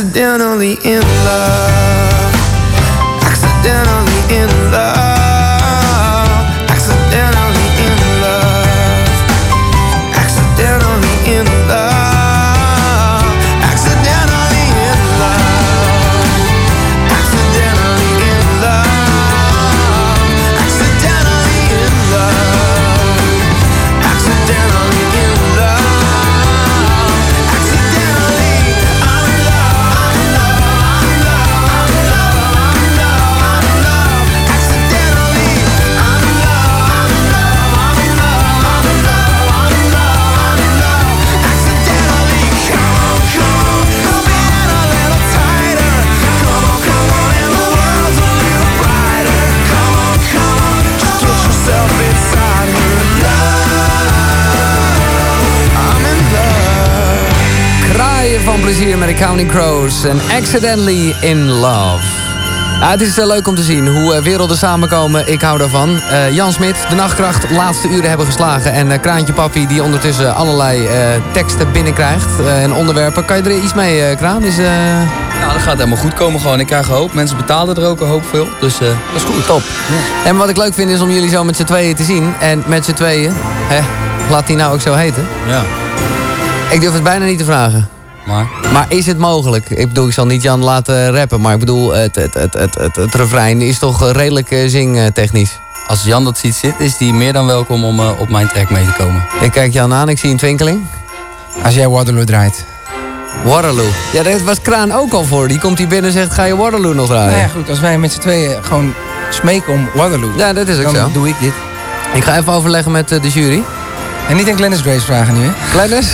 accidentally in love. Met de Counting Crows en Accidentally in Love. Ja, het is uh, leuk om te zien hoe uh, werelden samenkomen. Ik hou daarvan. Uh, Jan Smit, de nachtkracht, de laatste uren hebben geslagen. En Kraantje Papi, die ondertussen allerlei teksten binnenkrijgt en onderwerpen. Kan je er iets mee, Kraan? Is, Ja, dat gaat helemaal goed komen gewoon. Ik krijg hoop. Mensen betalen er ook een hoop veel. Dus dat is goed. Top. Ja. En wat ik leuk vind is om jullie zo met z'n tweeën te zien. En met z'n tweeën, hè, laat die nou ook zo heten. Ja. Ik durf het bijna niet te vragen. Maar? Maar is het mogelijk? Ik bedoel, ik zal niet Jan laten rappen, maar ik bedoel, het, het, het, het, het, het refrein is toch redelijk uh, zingtechnisch. Als Jan dat ziet zitten, is hij meer dan welkom om uh, op mijn track mee te komen. Ik kijk Jan aan, ik zie een twinkeling. Als jij Waterloo draait. Waterloo. Ja, daar was Kraan ook al voor. Die komt hier binnen en zegt, ga je Waterloo nog draaien? Nou ja, goed, als wij met z'n tweeën gewoon smeken om Waterloo. Ja, dat is ook dan zo. doe ik dit. Ik ga even overleggen met uh, de jury. En niet aan Glennis Grace vragen nu, hè? Glennis?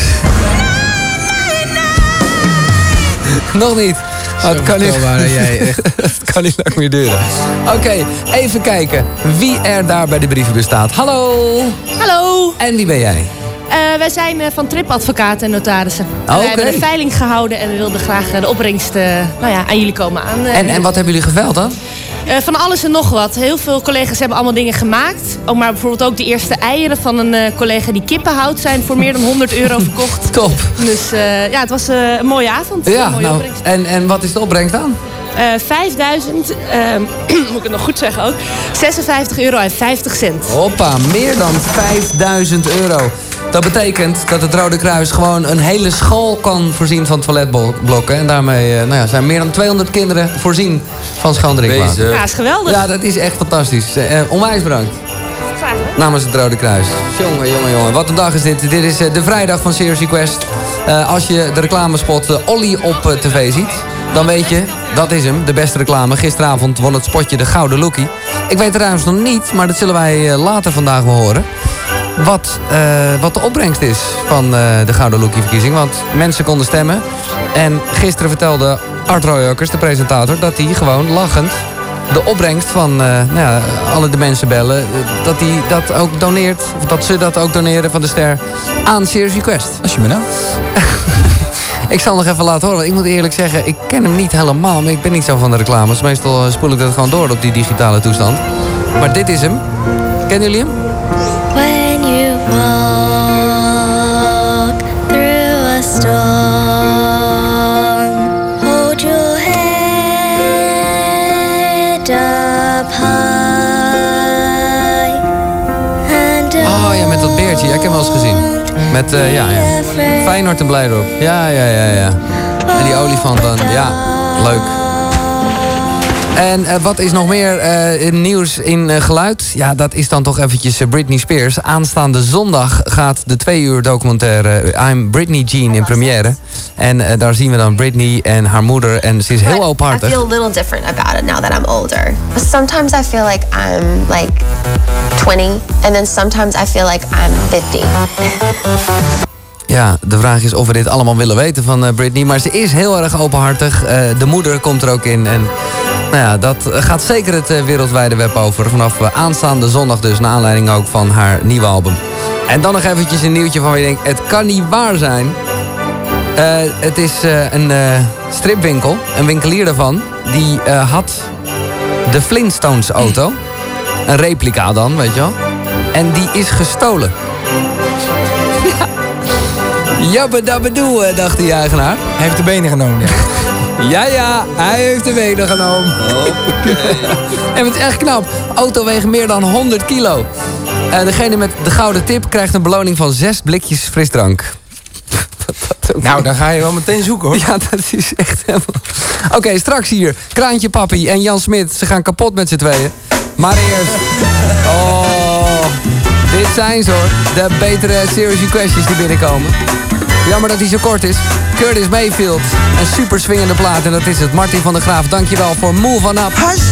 Nog niet. Oh, het kan niet. jij echt. het kan niet lang meer duren. Oké, okay, even kijken wie er daar bij de brievenbus staat. Hallo. Hallo. En wie ben jij? Uh, wij zijn uh, van Tripadvocaten en Notarissen. Oh, we hebben een veiling gehouden en we wilden graag de opbrengst nou ja, aan jullie komen aan. en, en wat hebben jullie geveld dan? Uh, van alles en nog wat. Heel veel collega's hebben allemaal dingen gemaakt. Ook maar bijvoorbeeld ook de eerste eieren van een uh, collega die kippen houdt... zijn voor meer dan 100 euro verkocht. Top. Dus uh, ja, het was een mooie avond. Ja, een mooie nou, en, en wat is de opbrengst dan? 5000, moet ik het nog goed zeggen ook, 56 euro en 50 cent. Hoppa, meer dan 5000 euro. Dat betekent dat het Rode Kruis gewoon een hele school kan voorzien van toiletblokken. En daarmee nou ja, zijn meer dan 200 kinderen voorzien van schoon drinkwater. Ja, is geweldig. Ja, dat is echt fantastisch. Uh, onwijs bedankt. Namens het Rode Kruis. Jongen, jongen, jongen. Wat een dag is dit. Dit is uh, de vrijdag van Serious Request. Uh, als je de reclamespot uh, Olly op tv ziet, dan weet je, dat is hem. De beste reclame. Gisteravond won het spotje de Gouden Lookie. Ik weet het trouwens nog niet, maar dat zullen wij later vandaag wel horen wat, uh, wat de opbrengst is van uh, de Gouden Lookie-verkiezing. Want mensen konden stemmen. En gisteren vertelde Art Royokers, de presentator... dat hij gewoon lachend de opbrengst van uh, nou ja, alle de mensen bellen... dat hij dat ook doneert, of dat ze dat ook doneren van de ster aan Serious Request. Als je me nou... ik zal nog even laten horen. Ik moet eerlijk zeggen, ik ken hem niet helemaal... maar ik ben niet zo van de reclames. Meestal spoel ik dat gewoon door op die digitale toestand. Maar dit is hem. Kennen jullie hem? Ja, ik heb hem wel eens gezien. Met, uh, ja, ja. Feyenoord en Blijdorp. Ja, ja, ja, ja. En die olifant dan. Ja, leuk. En uh, wat is nog meer uh, nieuws in uh, geluid? Ja, dat is dan toch eventjes Britney Spears. Aanstaande zondag gaat de twee uur documentaire I'm Britney Jean in première. En daar zien we dan Britney en haar moeder. En ze is heel openhartig. I feel a little different about it now that I'm older. But sometimes I feel like I'm like 20. And then sometimes I feel like I'm 50. Ja, de vraag is of we dit allemaal willen weten van Britney. Maar ze is heel erg openhartig. De moeder komt er ook in. En nou ja, dat gaat zeker het uh, wereldwijde web over. Vanaf aanstaande zondag dus. Naar aanleiding ook van haar nieuwe album. En dan nog eventjes een nieuwtje van waar je denkt... Het kan niet waar zijn. het is een stripwinkel. Een winkelier daarvan. Die had de Flintstones auto. Een replica dan, weet je wel. En die is gestolen. Jabbedabedoe, dacht die eigenaar. Hij heeft de benen genomen, ja. Ja, ja, hij heeft de benen genomen. Okay. en het is echt knap. Auto weegt meer dan 100 kilo. Uh, degene met de gouden tip krijgt een beloning van zes blikjes frisdrank. nou, dan ga je wel meteen zoeken, hoor. Ja, dat is echt helemaal... Oké, okay, straks hier. Kraantje Papi en Jan Smit. Ze gaan kapot met z'n tweeën. Maar eerst... Oh... Dit zijn ze hoor. De betere serious questions die binnenkomen. Jammer dat hij zo kort is. Curtis Mayfield. Een super swingende plaat en dat is het. Martin van der Graaf, dankjewel voor Move On Up. Hush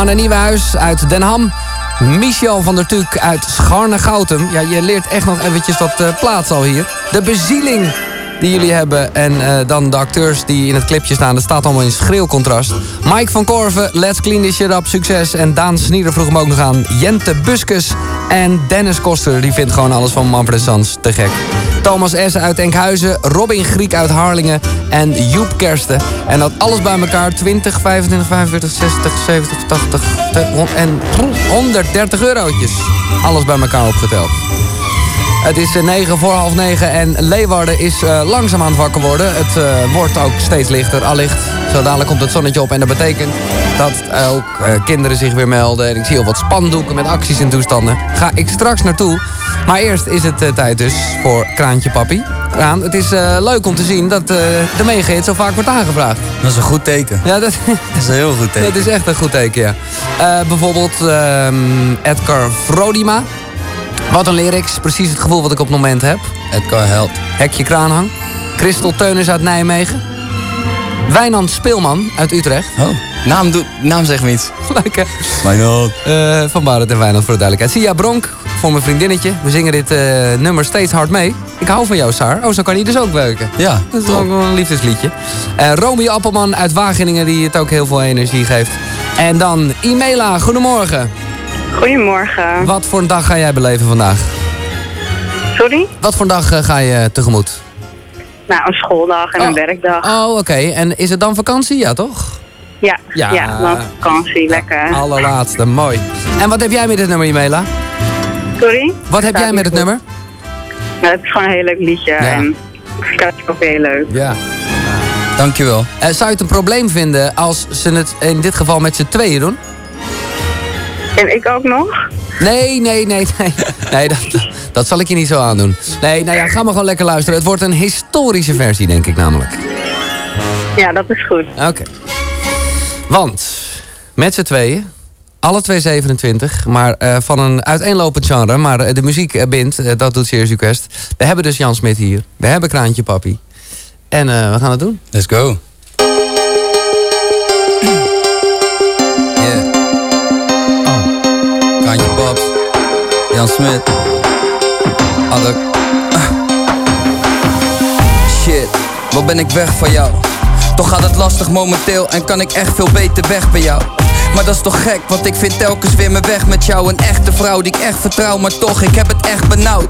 Anne Nieuwenhuis uit Den Ham. Michel van der Tuuk uit Scharne-Goutem. Ja, je leert echt nog eventjes wat uh, plaats al hier. De bezieling die jullie hebben. En uh, dan de acteurs die in het clipje staan. Dat staat allemaal in schreeuw contrast. Mike van Korven, Let's Clean This Shit Up, succes. En Daan Snieder vroeg hem ook nog aan. Jente Buskus en Dennis Koster. Die vindt gewoon alles van Manfred Sans te gek. Thomas S. uit Enkhuizen, Robin Griek uit Harlingen en Joep Kersten. En dat alles bij elkaar 20, 25, 45, 60, 70, 80 en 130 eurotjes. Alles bij elkaar opgeteld. Het is 9 voor half 9 en Leeuwarden is uh, langzaam aan het wakker worden. Het uh, wordt ook steeds lichter, allicht. Zo dadelijk komt het zonnetje op en dat betekent dat ook uh, kinderen zich weer melden. En ik zie al wat spandoeken met acties en toestanden. Ga ik straks naartoe. Maar eerst is het tijd dus voor Kraantje Papi. Kraan, het is leuk om te zien dat de meegehit zo vaak wordt aangevraagd. Dat is een goed teken. Ja, dat, dat is een heel goed teken. Dat is echt een goed teken, ja. bijvoorbeeld ehm, Edgar Frodima. Wat een lyrics, precies het gevoel wat ik op het moment heb. Edgar Held. Hekje Kraanhang. Christel Teunis uit Nijmegen. Wijnand Speelman uit Utrecht. Oh, naam, naam zegt me iets. Leuk hè? Wijnand. Uh, van Barend en Wijnand voor de duidelijkheid. Sia Bronk, voor mijn vriendinnetje. We zingen dit uh, nummer steeds hard mee. Ik hou van jou, Saar. Oh, zo kan hij dus ook werken. Ja. Dat is ook wel een liefdesliedje. Uh, Romy Appelman uit Wageningen, die het ook heel veel energie geeft. En dan Imela, goedemorgen. Goedemorgen. Wat voor een dag ga jij beleven vandaag? Sorry? Wat voor een dag uh, ga je tegemoet? Nou, een schooldag en oh. een werkdag. Oh, oké. Okay. En is het dan vakantie? Ja, toch? Ja, ja, ja dan vakantie. Lekker. Allerlaatste, mooi. En wat heb jij met het nummer, Jemela? Sorry? Wat heb jij met het nummer? Nou, het is gewoon een heel leuk liedje. Ja. En ik vind het ook heel leuk. Ja. Dankjewel. Uh, zou je het een probleem vinden als ze het in dit geval met z'n tweeën doen? En ik ook nog? Nee, nee, nee, nee. Nee, dat, dat zal ik je niet zo aandoen. Nee, nou ja, ga maar gewoon lekker luisteren. Het wordt een historische versie, denk ik namelijk. Ja, dat is goed. Oké. Okay. Want, met z'n tweeën, alle twee 27, maar uh, van een uiteenlopend genre. Maar uh, de muziek uh, bindt, dat doet Serious Request. We hebben dus Jan Smit hier. We hebben Kraantje Papi. En we gaan het doen. Let's go. Jan Smit. Shit, wat ben ik weg van jou? Toch gaat het lastig momenteel en kan ik echt veel beter weg bij jou. Maar dat is toch gek, want ik vind telkens weer mijn weg met jou Een echte vrouw die ik echt vertrouw, maar toch, ik heb het echt benauwd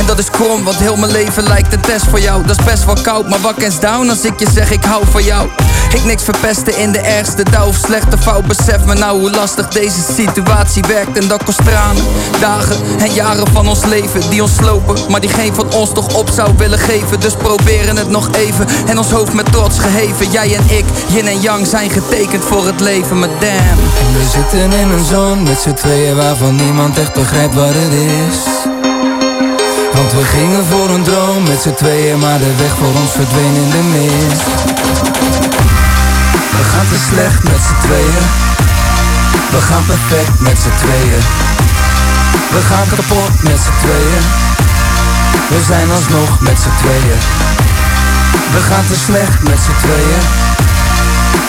En dat is krom, want heel mijn leven lijkt een test voor jou. Dat is best wel koud, maar wat is down als ik je zeg ik hou van jou. Ik niks verpesten in de ergste dauw of slechte fout. Besef me nou hoe lastig deze situatie werkt En dat kost tranen, dagen en jaren van ons leven Die ons slopen, maar die geen van ons toch op zou willen geven. Dus proberen het nog even en ons hoofd met trots geheven. Jij en ik, yin en yang zijn getekend voor het leven, maar damn. We zitten in een zon met z'n tweeën waarvan niemand echt begrijpt wat het is. Want we gingen voor een droom met z'n tweeën, maar de weg voor ons verdween in de mist. We gaan te slecht met z'n tweeën. We gaan perfect met z'n tweeën. We gaan kapot met z'n tweeën. We zijn alsnog met z'n tweeën. We gaan te slecht met z'n tweeën.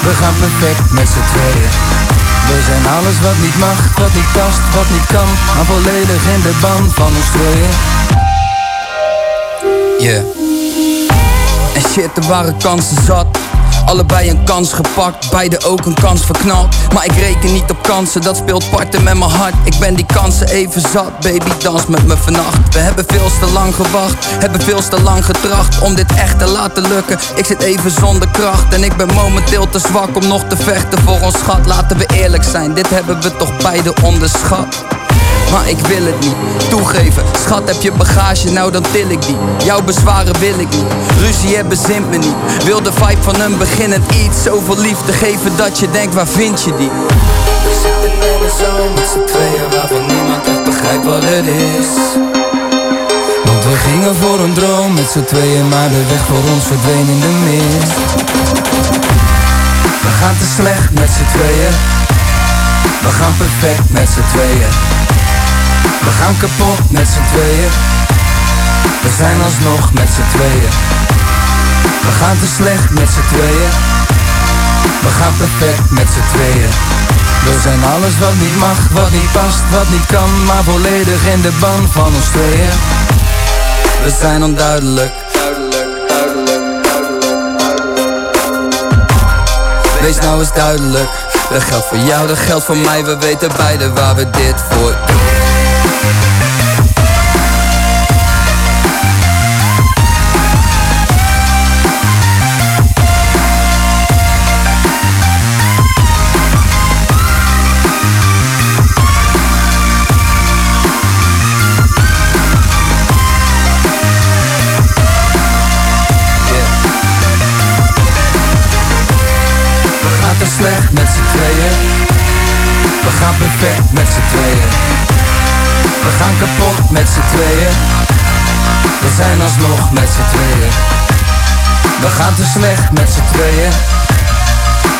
We gaan perfect met z'n tweeën. We zijn alles wat niet mag, wat niet past, wat niet kan Maar volledig in de ban van ons tweeën En shit, er waren kansen zat. Allebei een kans gepakt, beide ook een kans verknald. Maar ik reken niet op kansen, dat speelt parten met mijn hart. Ik ben die kansen even zat, baby dans met me vannacht. We hebben veel te lang gewacht, hebben veel te lang getracht Om dit echt te laten lukken, ik zit even zonder kracht En ik ben momenteel te zwak om nog te vechten voor ons schat. Laten we eerlijk zijn, dit hebben we toch beide onderschat maar ik wil het niet toegeven. Schat, heb je bagage, nou dan til ik die. Jouw bezwaren wil ik niet. Ruzie hebben zint me niet. Wil de vibe van een beginnend iets. Zoveel liefde geven dat je denkt, waar vind je die? We zitten in een zon met z'n tweeën waarvan niemand echt begrijpt wat het is. Want we gingen voor een droom met z'n tweeën, maar de weg voor ons verdween in de mist. We gaan te slecht met z'n tweeën. We gaan perfect met z'n tweeën. We gaan kapot met z'n tweeën. We zijn alsnog met z'n tweeën. We gaan te slecht met z'n tweeën. We gaan perfect met z'n tweeën. We zijn alles wat niet mag, wat niet past, wat niet kan Maar volledig in de ban van ons tweeën. We zijn onduidelijk. Wees nou eens duidelijk. Dat geldt voor jou, dat geldt voor mij. We weten beide waar we dit voor gaan perfect met z'n tweeën. We gaan kapot met z'n tweeën. We zijn alsnog met z'n tweeën. We gaan te slecht met z'n tweeën.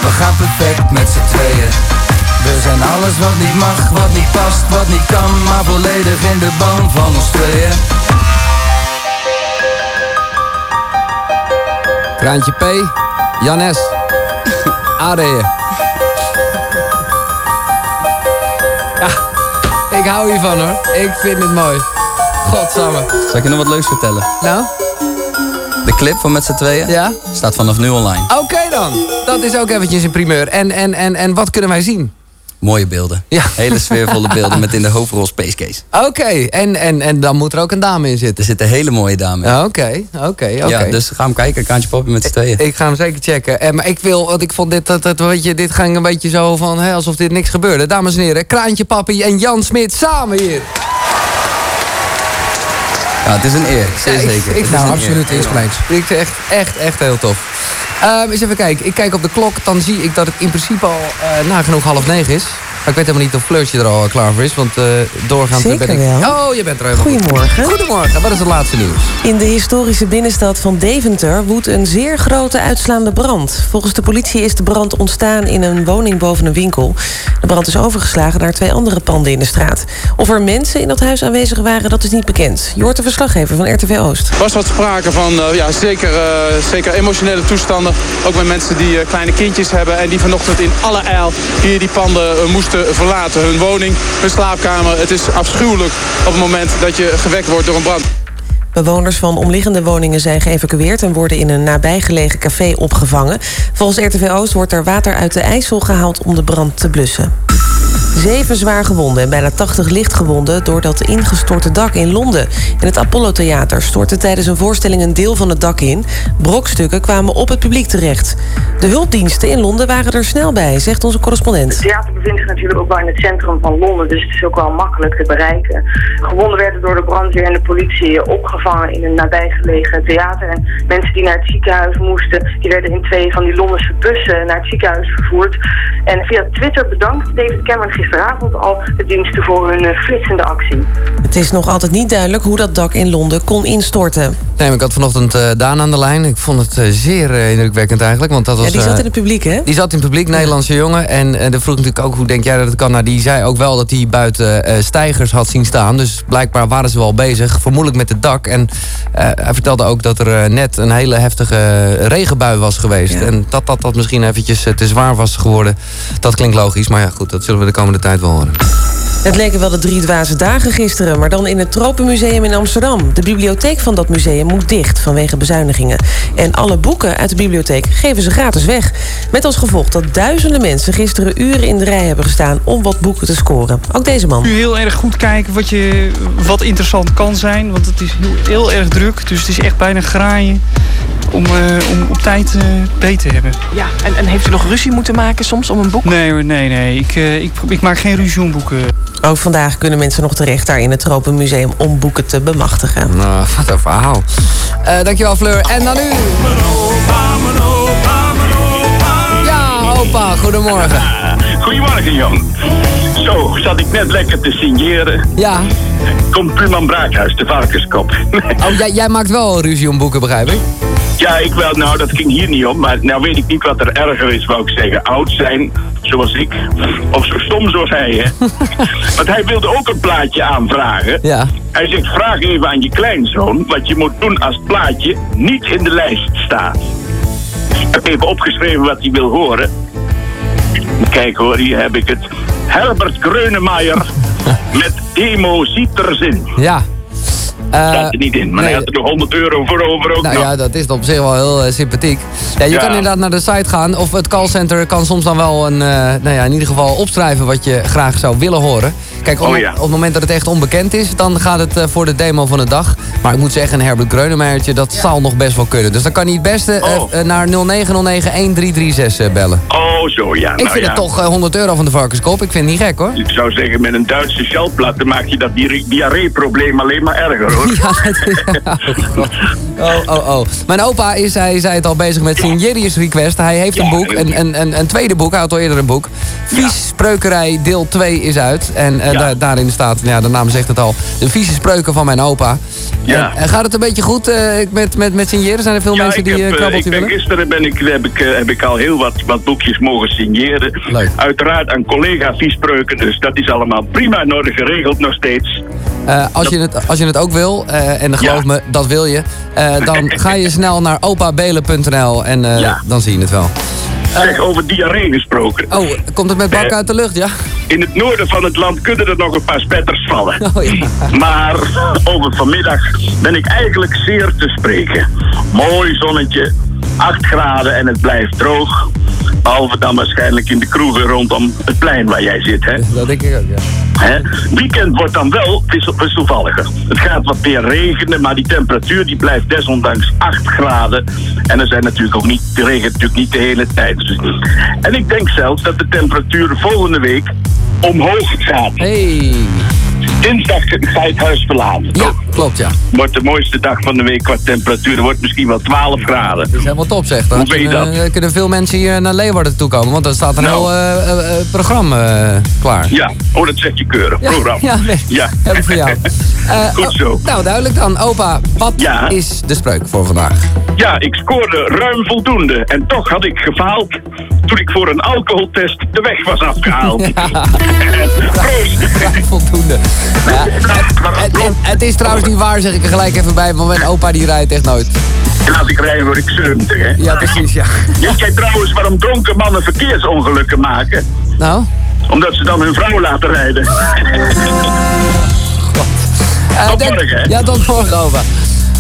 We gaan perfect met z'n tweeën. We zijn alles wat niet mag, wat niet past, wat niet kan Maar volledig in de ban van ons tweeën. Kraantje P, Janes, Areje. Ja, ik hou hiervan hoor. Ik vind het mooi. Godsamme. Zal ik je nog wat leuks vertellen? Nou? De clip van met z'n tweeën Ja? staat vanaf nu online. Oké dan. Dat is ook eventjes een primeur. En, en, en, en wat kunnen wij zien? Mooie beelden. Ja. Hele sfeervolle beelden met in de hoofdrol Space Case. Oké, en, en, en dan moet er ook een dame in zitten. Er zit een hele mooie dame in. Oké, oké, oké. Ja, dus ga hem kijken. Kaantje Poppy met z'n tweeën. Ik ga hem zeker checken. En, maar ik wil, want ik vond dit, dat, dat, weet je, dit ging een beetje zo van, hè, alsof dit niks gebeurde. Dames en heren, Kraantje Papi en Jan Smit samen hier. Het is een eer. Zeer Ja, ik- zeker. ik- Het is nou, absoluut eer. insgelijks. Ik vind echt, echt, echt heel tof. Ehm eens even kijken. Ik kijk op de klok, dan zie ik dat het in principe al eh, nagenoeg half negen is. Maar ik weet helemaal niet of Fleurtje er al klaar voor is, want eh doorgaans Zeker ben ik... wel. Oh, je bent er helemaal. Goedemorgen. Goedemorgen, wat is het laatste nieuws? In de historische binnenstad van Deventer woedt een zeer grote uitslaande brand. Volgens de politie is de brand ontstaan in een woning boven een winkel. De brand is overgeslagen naar twee andere panden in de straat. Of er mensen in dat huis aanwezig waren, dat is niet bekend. Je hoort de verslaggever van RTV Oost. Er was wat sprake van eh, ja, zeker, eh, zeker emotionele toestanden. Ook met mensen die eh, kleine kindjes hebben... en die vanochtend in alle eil hier die panden eh, verlaten. Hun woning, hun slaapkamer. Het is afschuwelijk op het moment dat je gewekt wordt door een brand. Bewoners van omliggende woningen zijn geëvacueerd... en worden in een nabijgelegen café opgevangen. Volgens RTV Oost wordt er water uit de IJssel gehaald om de brand te blussen. Zeven zwaar gewonden en bijna 80 lichtgewonden... door dat ingestorte dak in Londen. In het Apollo Theater stortte tijdens een voorstelling een deel van het dak in. Brokstukken kwamen op het publiek terecht. De hulpdiensten in Londen waren er snel bij, zegt onze correspondent. Het theater bevindt zich natuurlijk ook wel in het centrum van Londen, dus het is ook wel makkelijk te bereiken. Gewonden werden door de brandweer en de politie opgevangen in een nabijgelegen theater. En mensen die naar het ziekenhuis moesten, die werden in twee van die Londense bussen naar het ziekenhuis vervoerd. En via Twitter bedankt David Cameron gisteravond al de diensten voor hun eh, flitsende actie. Het is nog altijd niet duidelijk hoe dat dak in Londen kon instorten. Nee, ik had vanochtend eh, Daan aan de lijn. Ik vond het eh, zeer eh, indrukwekkend eigenlijk. Want dat was, Ja, die zat in het publiek, hè? Die zat in het publiek, Nederlandse jongen. En dan vroeg natuurlijk ook hoe denk jij dat het kan. Nou, die zei ook wel dat hij buiten stijgers had zien staan. Dus blijkbaar waren ze wel bezig, vermoedelijk met het dak. En hij vertelde ook dat er net een hele heftige regenbui was geweest. En dat dat, dat misschien eventjes te zwaar was geworden. Dat klinkt logisch, maar ja goed, dat zullen we de komende tijd wel horen. Het leken wel de drie dwaze dagen gisteren, maar dan in het Tropenmuseum in Amsterdam. De bibliotheek van dat museum moet dicht vanwege bezuinigingen. En alle boeken uit de bibliotheek geven ze gratis weg. Met als gevolg dat duizenden mensen gisteren uren in de rij hebben gestaan om wat boeken te scoren. Ook deze man. Nu heel erg goed kijken wat, je, wat interessant kan zijn. Want het is heel, heel erg druk. Dus het is echt bijna graaien om, eh, om op tijd eh beet te hebben. Ja, en, en heeft u nog ruzie moeten maken soms om een boek? Nee hoor, nee, nee. Ik, eh, ik, ik maak geen ruzie om boeken. Ook vandaag kunnen mensen nog terecht daar in het Tropenmuseum om boeken te bemachtigen. Nou, wat een verhaal. Eh, dankjewel Fleur. En dan nu... Ja, opa, goedemorgen. Goedemorgen, Jan. Zo, zat ik net lekker te signeren. Ja. Komt Buurman Braakhuis, de varkenskop. Oh, jij, jij maakt wel ruzie om boeken, begrijp ik? Ja, ik wel, nou, dat ging hier niet om. Maar nou weet ik niet wat er erger is, wou ik zeggen. Oud zijn, zoals ik. Of zo stom andersom, zo zei hij. hè. Want hij wilde ook een plaatje aanvragen. Ja. Hij zegt, vraag even aan je kleinzoon wat je moet doen als het plaatje niet in de lijst staat. Ik heb even opgeschreven wat hij wil horen. Kijk hoor, hier heb ik het. Herbert Greunemeyer met Emo ziet er zin. Ja. Eh, Staat er niet in, maar hij had er nog 100 euro voor over ook Nou nog. ja, dat is op zich wel heel eh, sympathiek. Ja, je Ja. kan inderdaad naar de site gaan. Of het callcenter kan soms dan wel een, eh, nou ja, in ieder geval opschrijven wat je graag zou willen horen. Kijk, op, Oh ja. op het moment dat het echt onbekend is, dan gaat het eh, voor de demo van de dag. Maar ik moet zeggen, een Herbert Greunemeiertje, dat zal nog best wel kunnen. Dus dan kan hij het beste eh, Oh. eh, naar 0909-1336 eh, bellen. Oh, zo ja. ik nou vind ja. het toch eh, 100 euro van de varkenskop. Ik vind het niet gek hoor. Ik zou zeggen, met een Duitse schelplat dan maak je dat diarre- diarree-probleem alleen maar erger hoor. Oh, oh, oh. Mijn opa is, hij zei het al, bezig met Signerius Request. Hij heeft een boek, een, een, een, een tweede boek, hij had al eerder een boek. Vies Spreukerij deel 2 is uit. En eh, da- daarin staat, ja, de naam zegt het al, de vieze spreuken van mijn opa. Ja. En, gaat het een beetje goed eh, met, met, met signeren? Zijn er veel Ja, mensen die heb, een eh, krabbeltje ik ben willen? gisteren ben ik, heb, ik, eh, heb ik al heel wat, wat boekjes mogen signeren. Uiteraard aan collega Viespreuken, dus dat is allemaal prima in orde geregeld nog steeds. Eh, als, je het, als je het ook wil, eh, en geloof me, dat wil je... eh, dan ga je snel naar opabelen.nl en eh, dan zie je het wel. Zeg, over diarree gesproken. Oh, komt het met bakken Eh, uit de lucht, ja? In het noorden van het land kunnen er nog een paar spetters vallen. Oh, ja. Maar over vanmiddag ben ik eigenlijk zeer te spreken. Mooi zonnetje, 8 graden en het blijft droog. Behalve dan waarschijnlijk in de kroegen rondom het plein waar jij zit. Hè? Dat denk ik ook, ja. Hè? Weekend wordt dan wel wissel- wisselvalliger. Het gaat wat meer regenen, maar die temperatuur die blijft desondanks 8 graden. En er zijn natuurlijk ook niet, de regent natuurlijk niet de hele tijd. Dus- En ik denk zelfs dat de temperatuur volgende week omhoog gaat. Hey. Dinsdag ga je het huis verlaten. Ja, klopt ja. Wordt de mooiste dag van de week qua temperatuur. Er wordt misschien wel 12 graden. Dat is helemaal top zeg. Dan Hoe ben je dat? eh, kunnen veel mensen hier naar Leeuwarden toe komen. Want er staat een Nou. heel eh, eh, programma klaar. Ja, oh dat zeg je keurig. Ja, Programma. ja, nee. ja. Heb ik voor jou. Goed zo. oh, nou, duidelijk dan. Opa, wat is de spreuk voor vandaag? Ja, ik scoorde ruim voldoende. En toch had ik gefaald toen ik voor een alcoholtest de weg was afgehaald. Ruim voldoende. Ja, het, het- het is trouwens niet waar, zeg ik er gelijk even bij. Want mijn opa die rijdt echt nooit. En als ik rij word ik 70, hè? Ja, precies, ja. Weet jij trouwens waarom dronken mannen verkeersongelukken maken? Nou? Omdat ze dan hun vrouw laten rijden. Eh, Tot morgen, hè? Ja, tot morgen, opa.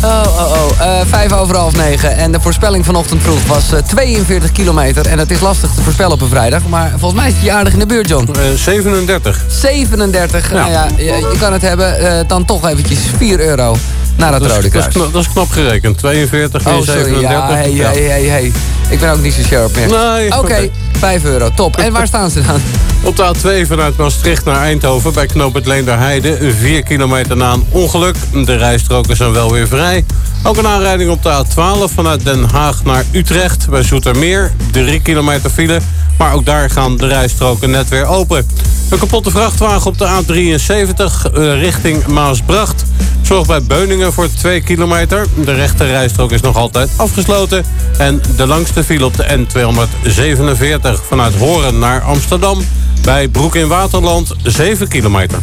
Oh, oh, oh. Eh, vijf over half negen. En de voorspelling vanochtend vroeg was eh, 42 kilometer. En het is lastig te voorspellen op een vrijdag. Maar volgens mij is het je aardig in de buurt, John. 37. 37. Nou ja, je, je kan het hebben. eh, dan toch eventjes 4 euro naar het Dat Rode dat, is knap, dat is knap gerekend. 42 Oh, en sorry. 37. Ja, hey, Ja. hey, hey, hey. Ik ben ook niet zo scherp meer. Nee, Oké, oké. 5 euro. Top. En waar staan ze dan? Op de A2 vanuit Maastricht naar Eindhoven bij knoop het Leenderheide. 4 kilometer na een ongeluk. De rijstroken zijn wel weer vrij. Ook een aanrijding op de A12 vanuit Den Haag naar Utrecht bij Zoetermeer. 3 kilometer file. Maar ook daar gaan de rijstroken net weer open. Een kapotte vrachtwagen op de A73 eh, richting Maasbracht. Zorgt bij Beuningen voor 2 kilometer. De rechte rijstrook is nog altijd afgesloten. En de langste file op de N247 vanuit Horen naar Amsterdam. Bij Broek in Waterland 7 kilometer.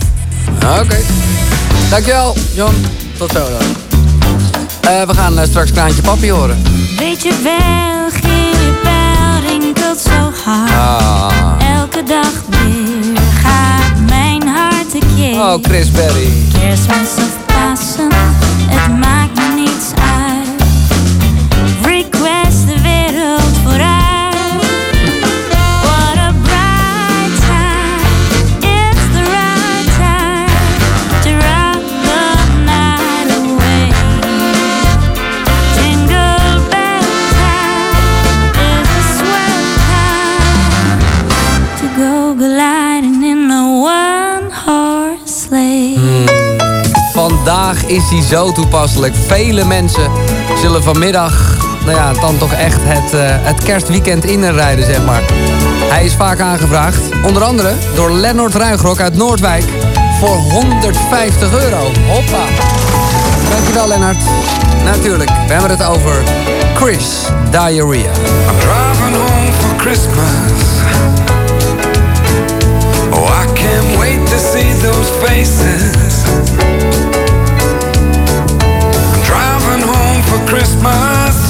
Oké. Dankjewel, John. Tot zo dan. Eh, we gaan eh, straks Kraantje Papi horen. Weet je wel, Gilbert rinkelt zo hard. Ah. Elke dag weer gaat mijn hart een keer. Oh, Chris Berry. Kerstmis of Vandaag is hij zo toepasselijk. Vele mensen zullen vanmiddag, nou ja, dan toch echt het, eh, het kerstweekend inrijden, zeg maar. Hij is vaak aangevraagd, onder andere door Lennart Ruigrok uit Noordwijk, voor 150 euro. Hoppa. Dankjewel, Lennart. Natuurlijk, we hebben het over Chris Diarrhea. driving home for Christmas. Oh, I can't wait to see those faces. Christmas,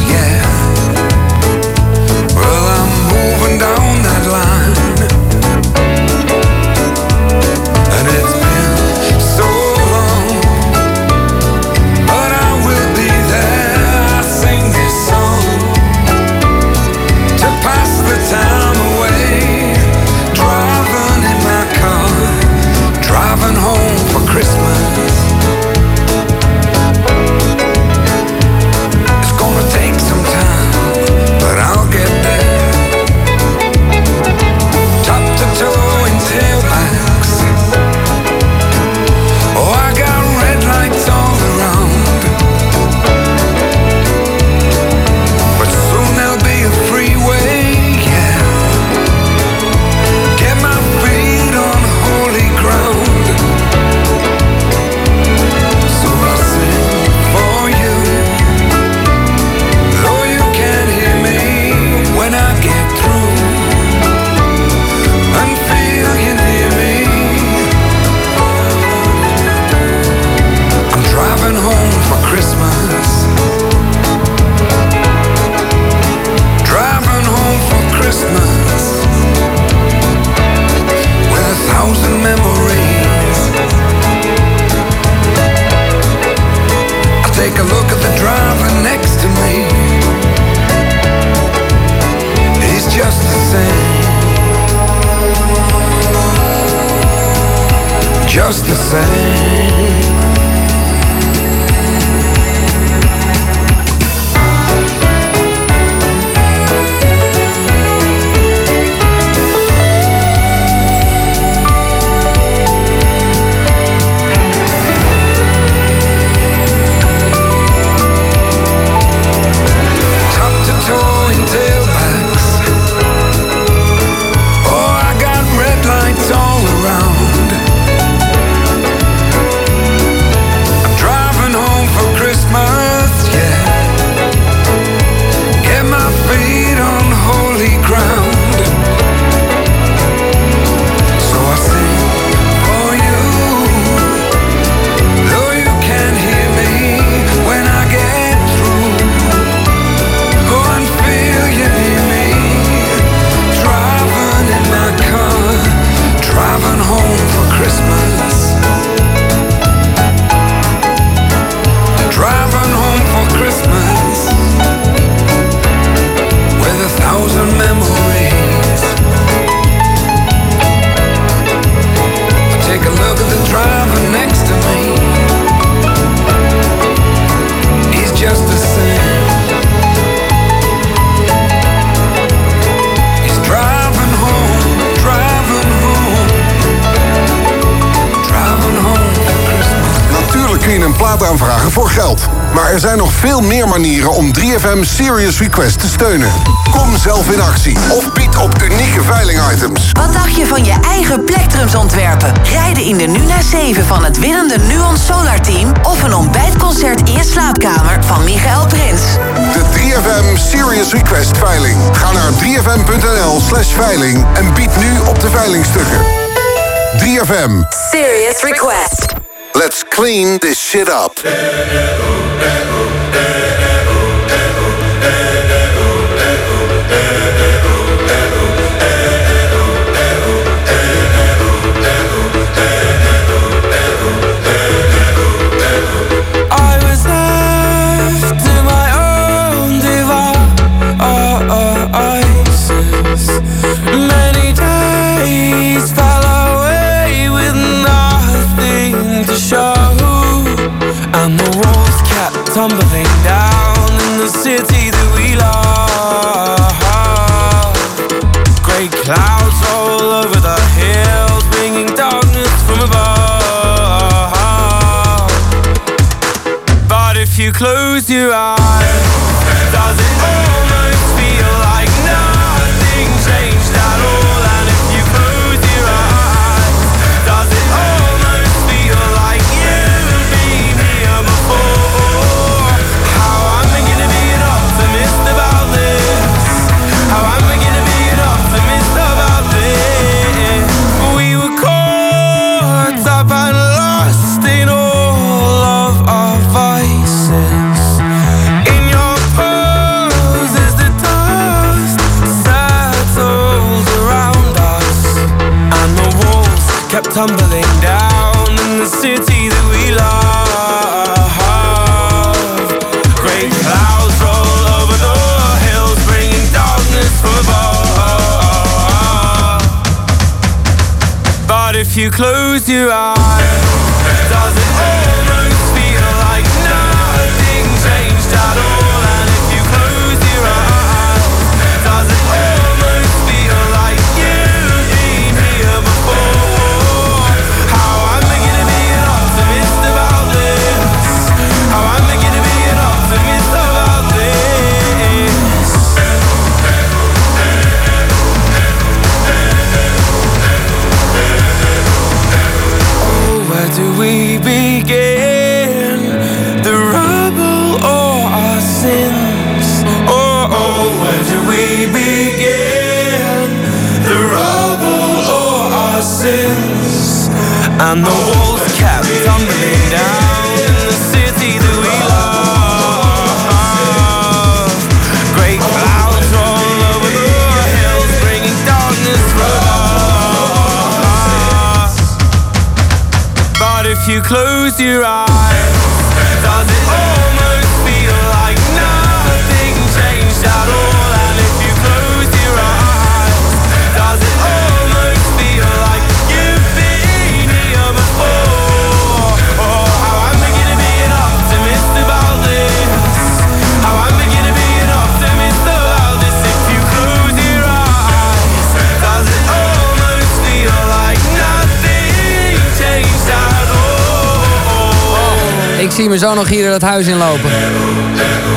het huis inlopen.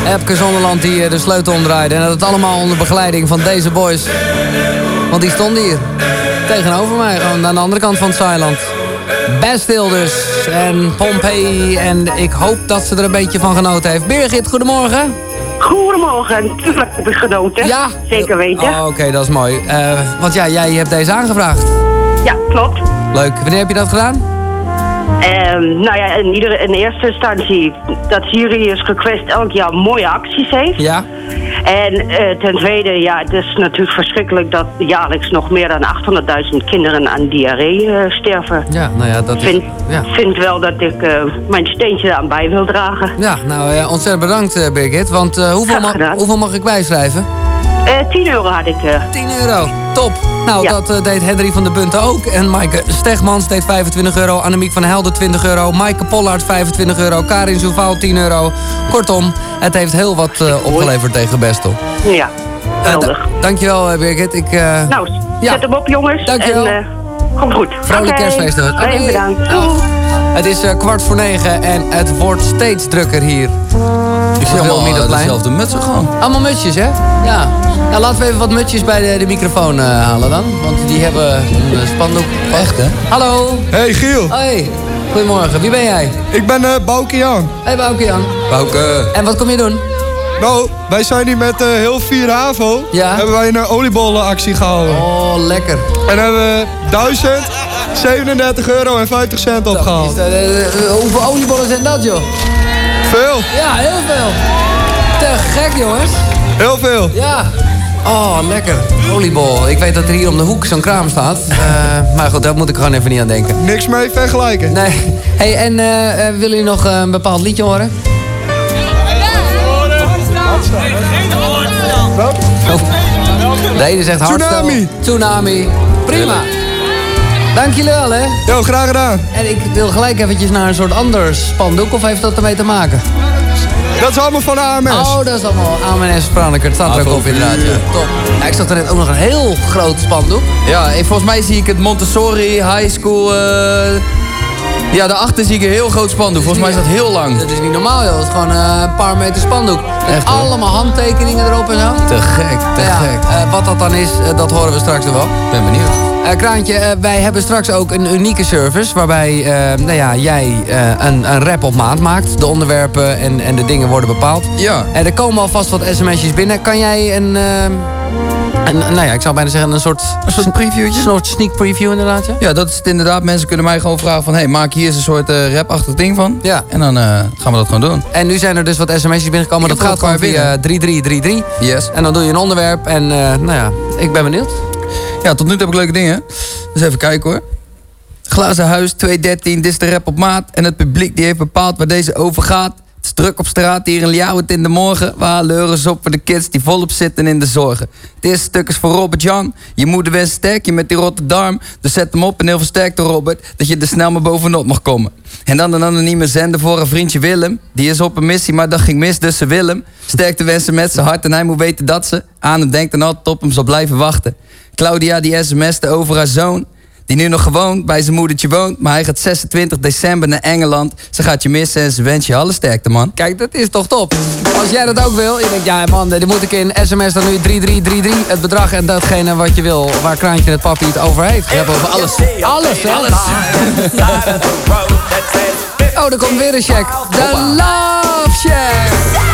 Epke Zonderland die eh, de sleutel omdraaide. En dat allemaal onder begeleiding van deze boys. Want die stonden hier. Tegenover mij, gewoon aan de andere kant van het Zeiland. Bastille dus. En Pompey. En ik hoop dat ze er een beetje van genoten heeft. Birgit, goedemorgen. Goedemorgen, natuurlijk heb ik genoten. Ja. Zeker weten. Oh, Oké, dat is mooi. Eh, want ja, jij hebt deze aangevraagd. Ja, klopt. Leuk. Wanneer heb je dat gedaan? Ehm, nou ja, in, iedere, in eerste instantie dat Sirius Request elk jaar mooie acties heeft. Ja. En eh, ten tweede, ja, het is natuurlijk verschrikkelijk dat jaarlijks nog meer dan 800.000 kinderen aan diarree eh, sterven. Ja, nou ja, dat Ik is... vind, Ja. vind wel dat ik eh, mijn steentje daaraan bij wil dragen. Ja, nou ja, ontzettend bedankt Birgit. Want hoeveel, ma- hoeveel mag ik bijschrijven? Eh 10 euro had ik. eh 10 euro, top. Nou, dat eh, deed Henry van der Bunten ook. En Maaike Stegmans deed 25 euro. Annemiek van Helden 20 euro. Maaike Pollard 25 euro. Karin Soeval 10 euro. Kortom, het heeft heel wat eh, opgeleverd tegen Bestel. Ja, Eh, da- dankjewel Birgit. Ik, Nou, zet hem op jongens. Dankjewel. En, komt goed. Vrolijk Oké. kerstfeest. bedankt. Het is kwart voor negen en het wordt steeds drukker hier. Ik zie allemaal eh, dezelfde mutsen gewoon. Allemaal mutsjes, hè? Ja. Nou, laten we even wat mutsjes bij de, de microfoon eh, halen dan. Want die hebben een eh, spandoek. Echt, hè? Hallo. Hey Giel. Hoi. Goedemorgen. Wie ben jij? Ik ben eh Bouke Jan. Hey Bouke Jan. Bouke. En wat kom je doen? Nou, wij zijn hier met eh, heel 4 HAVO. Ja. Hebben wij een oliebollenactie gehouden. Oh, lekker. En hebben we 1037 euro en 50 cent opgehaald. Eh, eh, hoeveel oliebollen zijn dat, joh? Veel. Ja, heel veel. Te gek, jongens. Heel veel. Ja. Oh, lekker. Oliebol. Ik weet dat er hier om de hoek zo'n kraam staat. Eh, maar goed, daar moet ik gewoon even niet aan denken. Niks mee vergelijken. Nee. Hey, en eh, eh, willen jullie nog een bepaald liedje horen? De ene zegt. Tsunami. Tsunami. Prima. Dank jullie wel, hè. Jo, graag gedaan. En ik wil gelijk eventjes naar een soort ander spandoek. Of heeft dat ermee te maken? Dat is allemaal van de AMS. Oh, dat is allemaal AMS Spraneker. Het staat er ook op inderdaad. Ja. Top. Ja, ik zag er net ook nog een heel groot spandoek. Ja, en volgens mij zie ik het Montessori High School. eh, Ja, daarachter zie ik een heel groot spandoek. Volgens mij is dat heel lang. Dat is niet normaal, joh. Dat is gewoon eh, een paar meter spandoek. Met Echt, hoor. allemaal handtekeningen erop en zo. Te gek, te Ja, gek. eh, wat dat dan is, eh, dat horen we straks nog wel. Ben benieuwd. Kraantje, wij hebben straks ook een unieke service... waarbij nou ja, jij een, een rap op maand maakt. De onderwerpen en, en de dingen worden bepaald. Ja. En er komen alvast wat sms'jes binnen. Kan jij een... eh, een nou ja, ik zou bijna zeggen een soort... Een soort previewtje? Een soort sneak preview inderdaad, ja? Ja, dat is het inderdaad. Mensen kunnen mij gewoon vragen van... hey, maak hier eens een soort eh, rapachtig ding van. Ja. En dan eh, gaan we dat gewoon doen. En nu zijn er dus wat sms'jes binnengekomen. Dat gaat gewoon via 3333. Yes. En dan doe je een onderwerp. En eh, nou ja, ik ben benieuwd. Ja, tot nu toe heb ik leuke dingen. Dus even kijken hoor. Glazen huis, 213, dit is de rap op maat. En het publiek die heeft bepaald waar deze over gaat. Het is druk op straat, hier in Ljouwert in de morgen. Halen euro's op voor de kids die volop zitten in de zorgen. Het eerste stuk is voor Robert Jan. Je moeder wenst sterk, je met die Rotterdam. Dus zet hem op en heel versterkt door Robert. Dat je er snel maar bovenop mag komen. En dan een anonieme zender voor een vriendje Willem. Die is op een missie, maar dat ging mis, dus ze wil hem. Sterkte wensen met zijn hart en hij moet weten dat ze aan hem denkt en altijd op hem zal blijven wachten. Claudia die sms'te over haar zoon. Die nu nog gewoon bij zijn moedertje woont. Maar hij gaat 26 december naar Engeland. Ze gaat je missen en ze wens je alle sterkte, man. Kijk, dat is toch top. Als jij dat ook wil, je denkt, ja man, die moet ik in sms dan nu 3333. Het bedrag en datgene wat je wil, waar Kraantje het papi het over heeft. We hebben over alles. Alles, hè? Oh, er komt weer een check. De Love Shack.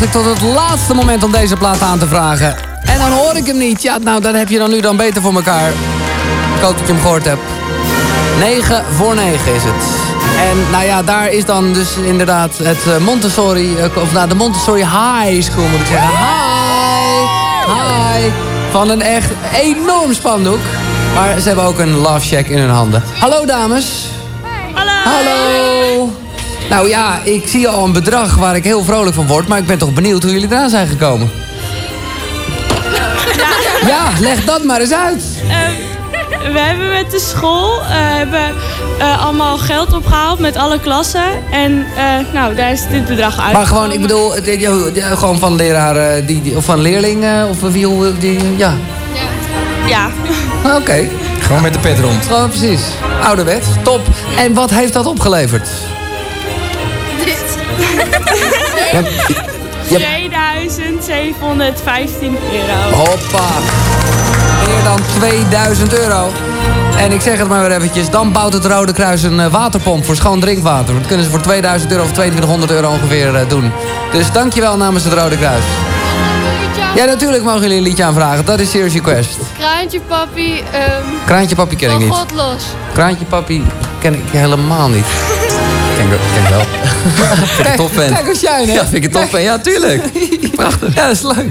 Ik tot het laatste moment om deze plaat aan te vragen. En dan hoor ik hem niet. Ja, nou, dan heb je dan nu dan beter voor elkaar. Ik hoop dat je hem gehoord hebt. 9 voor 9 is het. En nou ja, daar is dan dus inderdaad het eh, Montessori... eh, of nou, de Montessori High School moet ik zeggen. Hi! Hi! Van een echt enorm spandoek. Maar ze hebben ook een love shack in hun handen. Hallo dames. Hallo. Hallo. Nou ja, ik zie al een bedrag waar ik heel vrolijk van word. Maar ik ben toch benieuwd hoe jullie eraan zijn gekomen. Ja, leg dat maar eens uit. Ehm, we hebben met de school eh, hebben, eh, allemaal geld opgehaald met alle klassen. En eh, nou, daar is dit bedrag uit. Maar gewoon, ik bedoel, gewoon van leraren, die, die, of van leerlingen, of wie, hoe, die, ja. Ja. Oké. Gewoon met de pet rond. Gewoon precies. Ouderwets, top. En wat heeft dat opgeleverd? Ja, ja. 2715 euro. Hoppa. Meer dan 2000 euro. En ik zeg het maar weer eventjes, dan bouwt het Rode Kruis een eh, waterpomp voor schoon drinkwater. Dat kunnen ze voor 2000 euro of 2200 euro ongeveer eh, doen. Dus dankjewel namens het Rode Kruis. Ja, natuurlijk mogen jullie een liedje aanvragen. Dat is Serious Request. Kraantje papi, ehm Kraantje papi ken ik van niet. God los. Kraantje papi ken ik helemaal niet. Ken, ik- ken ik wel. vind ik een topfan. Kijk shine, hè? Ja, vind ik een topfan. Ja, tuurlijk. Prachtig. Ja, dat is leuk.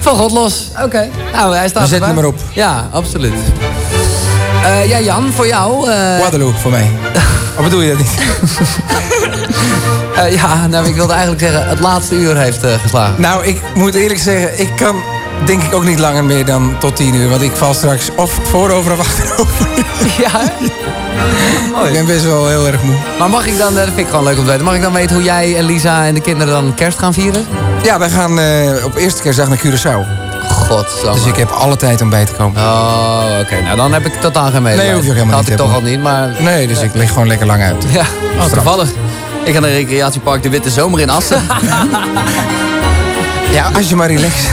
Van God los. Oké. Nou, hij staat We zetten erbij. hem erop. Ja, absoluut. Eh, ja, Jan, voor jou. eh, Waterloo voor mij. Of bedoel je dat niet? eh, ja, nou, ik wilde eigenlijk zeggen, het laatste uur heeft geslagen. Nou, ik moet eerlijk zeggen, ik kan denk ik ook niet langer meer dan tot 10 uur. Want ik val straks of voorover of achterover. Ja, Ik ben best wel heel erg moe. Maar mag ik dan, eh, dat vind ik gewoon leuk om te weten, mag ik dan weten hoe jij en Lisa en de kinderen dan kerst gaan vieren? Ja, wij gaan eh, op eerste kerstdag naar Curaçao. Godsamme. Dus ik heb alle tijd om bij te komen. Oh, oké. Nou, dan heb ik totaal geen medelijden. Nee, hoef je ook helemaal Had niet ik te toch al niet, maar... Nee, dus ik lig gewoon lekker lang uit. Ja, Oh, toevallig. Ik ga naar recreatiepark De Witte Zomer in Assen. Ja, als je maar relaxt.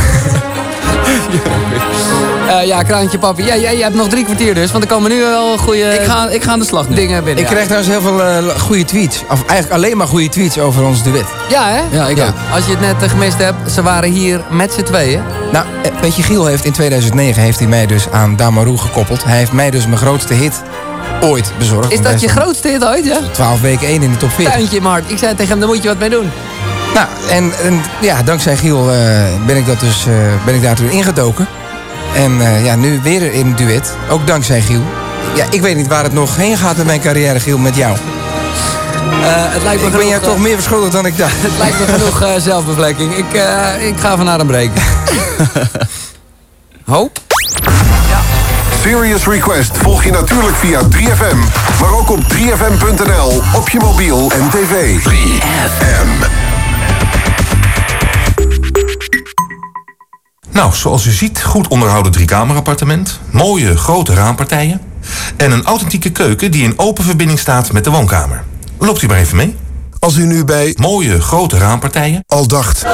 Eh, ja, kraantje papi. Ja, jij, jij hebt nog drie kwartier dus, want er komen nu wel goede ik, ga, ik ga aan de slag nu. dingen binnen. Ik ja. krijg trouwens heel veel eh, goede tweets. Of eigenlijk alleen maar goede tweets over ons duet. Ja, hè? Ja, ik ook. Als je het net eh, gemist hebt, ze waren hier met z'n tweeën. Nou, weet je, Giel heeft in 2009 heeft hij mij dus aan Damaru gekoppeld. Hij heeft mij dus mijn grootste hit ooit bezorgd. Is dat je grootste hit ooit, ja? 12 weken 1 in de top 40. Tuintje in mijn hart. Ik zei tegen hem, daar moet je wat mee doen. Nou, en, en ja, dankzij Giel eh, ben, ik dat dus, eh, ben ik daartoe ingedoken. En eh, ja, nu weer in duet. Ook dankzij Giel. Ja, ik weet niet waar het nog heen gaat met mijn carrière, Giel, met jou. Eh, het lijkt me Ik ben genoeg, jou toch meer verschuldigd dan ik dacht. Het lijkt me genoeg eh, zelfbevlekking. Ik, eh, ik ga van naar een break. Hoop. Serious Request volg je natuurlijk via 3FM, maar ook op 3FM.nl, op je mobiel en tv. 3FM. Nou, zoals u ziet, goed onderhouden driekamerappartement, mooie grote raampartijen en een authentieke keuken die in open verbinding staat met de woonkamer. Loopt u maar even mee. Als u nu bij Mooie grote raampartijen. al dacht,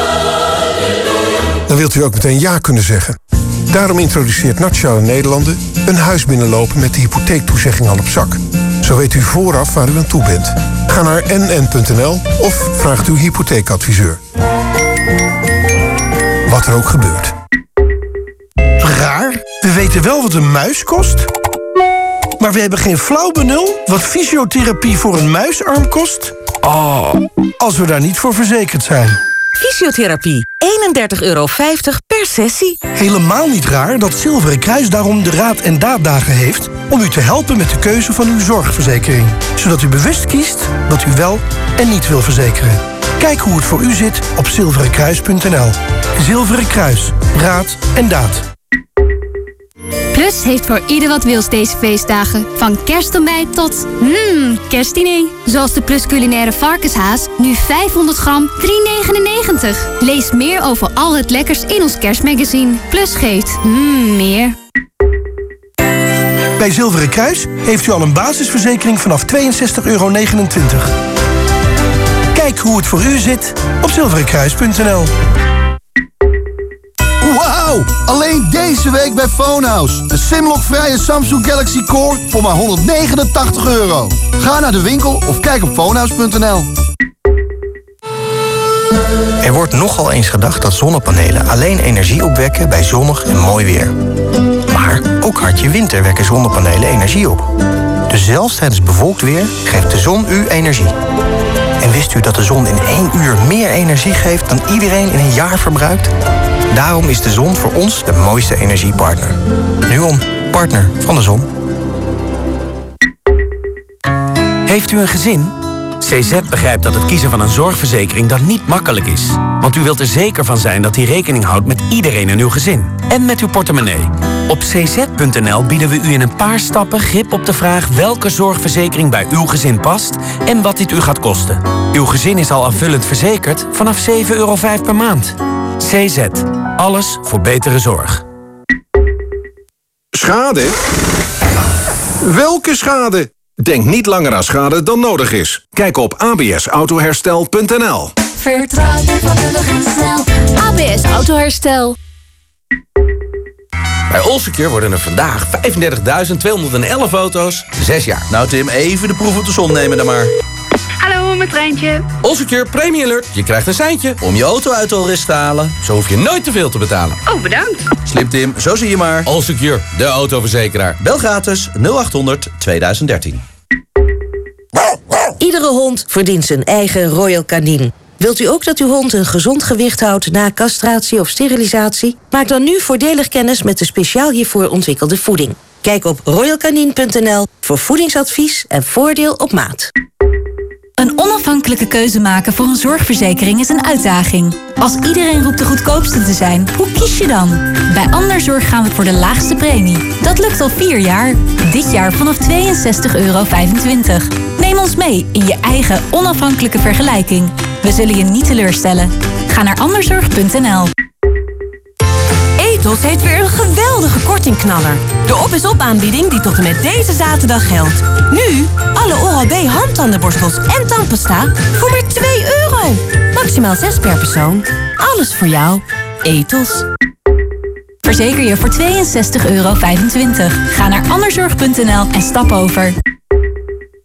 dan wilt u ook meteen ja kunnen zeggen. Daarom introduceert Nationale Nederlanden een huis binnenlopen met de hypotheektoezegging al op zak. Zo weet u vooraf waar u aan toe bent. Ga naar nn.nl of vraag uw hypotheekadviseur. Wat er ook gebeurt. Raar, we weten wel wat een muis kost. Maar we hebben geen flauw benul wat fysiotherapie voor een muisarm kost. Oh, als we daar niet voor verzekerd zijn. Fysiotherapie, 31,50 euro per sessie. Helemaal niet raar dat Zilveren Kruis daarom de Raad en Daaddagen heeft... om u te helpen met de keuze van uw zorgverzekering. Zodat u bewust kiest wat u wel en niet wil verzekeren. Kijk hoe het voor u zit op zilverenkruis.nl. Zilveren Kruis, Raad en Daad. Plus heeft voor ieder wat wils deze feestdagen. Van kerstontbijt tot mmm, kerstdiner. Zoals de Plus culinaire varkenshaas, nu 500 gram, 3,99. Lees meer over al het lekkers in ons kerstmagazine. Plus geeft mmm, meer. Bij Zilveren Kruis heeft u al een basisverzekering vanaf 62,29 euro. Kijk hoe het voor u zit op zilverenkruis.nl. Alleen deze week bij Phonehouse. De Simlock-vrije Samsung Galaxy Core voor maar 189 euro. Ga naar de winkel of kijk op phonehouse.nl. Er wordt nogal eens gedacht dat zonnepanelen alleen energie opwekken bij zonnig en mooi weer. Maar ook hartje winter wekken zonnepanelen energie op. Dus zelfs tijdens bewolkt weer geeft de zon u energie. En wist u dat de zon in één uur meer energie geeft dan iedereen in een jaar verbruikt? Daarom is de zon voor ons de mooiste energiepartner. Nuon, partner van de zon. Heeft u een gezin? CZ begrijpt dat het kiezen van een zorgverzekering dan niet makkelijk is. Want u wilt er zeker van zijn dat die rekening houdt met iedereen in uw gezin. En met uw portemonnee. Op cz.nl bieden we u in een paar stappen grip op de vraag welke zorgverzekering bij uw gezin past en wat dit u gaat kosten. Uw gezin is al aanvullend verzekerd vanaf 7,05 euro per maand. CZ. Alles voor betere zorg. Schade? Welke schade? Denk niet langer aan schade dan nodig is. Kijk op absautoherstel.nl Vertrouw je vakkundig en snel. ABS Autoherstel. Bij Allsecure worden er vandaag 35.211 auto's 6 jaar. Nou Tim, even de proef op de som nemen dan maar. Hallo, met Treintje. Allsecure Premium Alert. Je krijgt een seintje om je auto uit de te halen. Zo hoef je nooit te veel te betalen. Oh, bedankt. Slim Tim, zo zie je maar. Allsecure, de autoverzekeraar. Bel gratis 0800 2013. Iedere hond verdient zijn eigen Royal Canin. Wilt u ook dat uw hond een gezond gewicht houdt na castratie of sterilisatie? Maak dan nu voordelig kennis met de speciaal hiervoor ontwikkelde voeding. Kijk op royalcanin.nl voor voedingsadvies en voordeel op maat. Een onafhankelijke keuze maken voor een zorgverzekering is een uitdaging. Als iedereen roept de goedkoopste te zijn, hoe kies je dan? Bij Anderzorg gaan we voor de laagste premie. Dat lukt al vier jaar. Dit jaar vanaf 62,25 euro. Neem ons mee in je eigen onafhankelijke vergelijking. We zullen je niet teleurstellen. Ga naar anderzorg.nl. Ethos heeft weer een geweldige kortingknaller. De op is op aanbieding die tot en met deze zaterdag geldt. Nu alle Oral-B handtandenborstels en tandpasta voor maar 2 euro. Maximaal 6 per persoon. Alles voor jou. Ethos. Verzeker je voor 62,25 euro. Ga naar anderzorg.nl en stap over.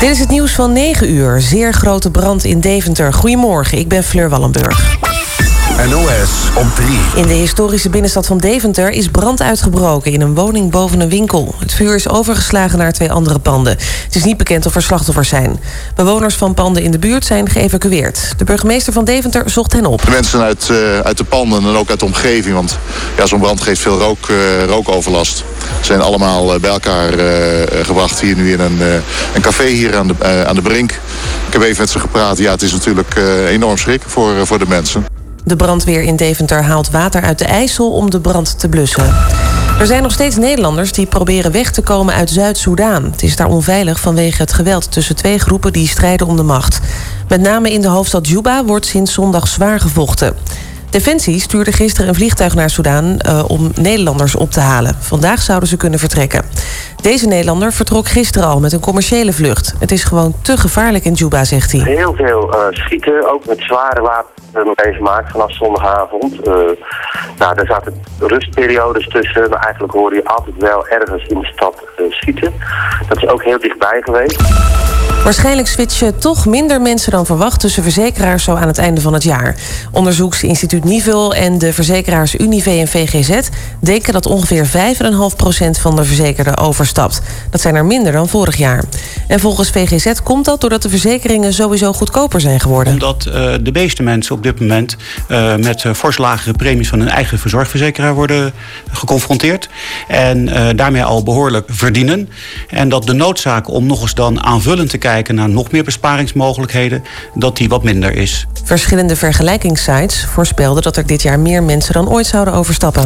Dit is het nieuws van 9 uur. Zeer grote brand in Deventer. Goedemorgen, ik ben Fleur Wallenburg. NOS op 3. In de historische binnenstad van Deventer is brand uitgebroken in een woning boven een winkel. Het vuur is overgeslagen naar twee andere panden. Het is niet bekend of er slachtoffers zijn. Bewoners van panden in de buurt zijn geëvacueerd. De burgemeester van Deventer zocht hen op. De mensen uit, eh, uit de panden en ook uit de omgeving, want ja, zo'n brand geeft veel rook, eh, rookoverlast. Zijn allemaal eh, bij elkaar eh, gebracht hier nu in een, eh, een café hier aan de, aan de Brink. Ik heb even met ze gepraat. Ja, het is natuurlijk eh, enorm schrik voor, eh, voor de mensen. De brandweer in Deventer haalt water uit de IJssel om de brand te blussen. Er zijn nog steeds Nederlanders die proberen weg te komen uit Zuid-Soedan. Het is daar onveilig vanwege het geweld tussen twee groepen die strijden om de macht. Met name in de hoofdstad Juba wordt sinds zondag zwaar gevochten. Defensie stuurde gisteren een vliegtuig naar Soedan eh, om Nederlanders op te halen. Vandaag zouden ze kunnen vertrekken. Deze Nederlander vertrok gisteren al met een commerciële vlucht. Het is gewoon te gevaarlijk in Juba, zegt hij. Heel veel eh, schieten, ook met zware wapens hebben we meegemaakt vanaf zondagavond. Eh, nou, daar zaten rustperiodes tussen, maar eigenlijk hoor je altijd wel ergens in de stad eh, schieten. Dat is ook heel dichtbij geweest. Waarschijnlijk switchen toch minder mensen dan verwacht tussen verzekeraars zo aan het einde van het jaar. Onderzoeksinstituut Nivel en de verzekeraars Unive en VGZ denken dat ongeveer 5,5% van de verzekerden overstapt. Dat zijn er minder dan vorig jaar. En volgens VGZ komt dat doordat de verzekeringen sowieso goedkoper zijn geworden. Omdat eh, de meeste mensen op dit moment eh, met uh, fors lagere premies van hun eigen verzorgverzekeraar worden geconfronteerd. En eh, daarmee al behoorlijk verdienen. En dat de noodzaak om nog eens dan aanvullend te kijken naar nog meer besparingsmogelijkheden, dat die wat minder is. Verschillende vergelijkingssites voorspelden dat er dit jaar meer mensen dan ooit zouden overstappen.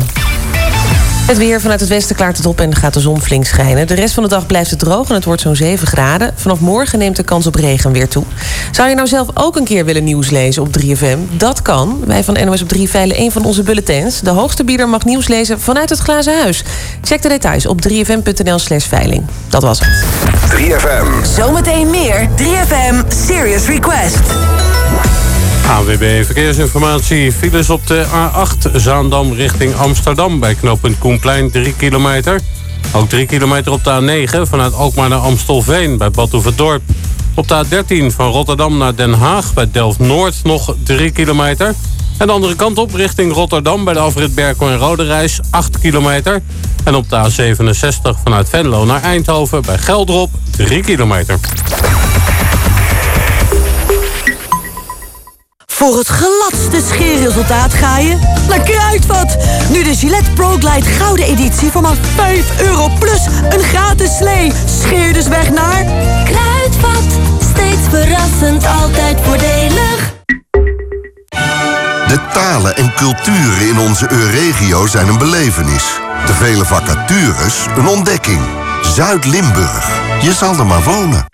Het weer vanuit het westen klaart het op en gaat de zon flink schijnen. De rest van de dag blijft het droog en het wordt zo'n 7 graden. Vanaf morgen neemt de kans op regen weer toe. Zou je nou zelf ook een keer willen nieuws lezen op 3FM? Dat kan. Wij van NOS op 3 veilen een van onze bulletins. De hoogste bieder mag nieuws lezen vanuit het glazen huis. Check de details op 3fm.nl slash veiling. Dat was het. 3FM. Zometeen meer 3FM Serious Request. AWB Verkeersinformatie. Files op de A8 Zaandam richting Amsterdam... bij knooppunt Koenplein 3 kilometer. Ook 3 kilometer op de A9 vanuit Alkmaar naar Amstelveen... bij Badhoevedorp. Op de A13 van Rotterdam naar Den Haag... bij Delft-Noord nog 3 kilometer. En de andere kant op richting Rotterdam... bij de afrit Berkel en Roderijs 8 kilometer. En op de A67 vanuit Venlo naar Eindhoven... bij Geldrop 3 kilometer. Voor het gladste scheerresultaat ga je naar Kruidvat. Nu de Gillette Pro Glide Gouden Editie voor maar 5 euro plus een gratis slee. Scheer dus weg naar... Kruidvat, steeds verrassend, altijd voordelig. De talen en culturen in onze Euregio zijn een belevenis. De vele vacatures een ontdekking. Zuid-Limburg, je zal er maar wonen.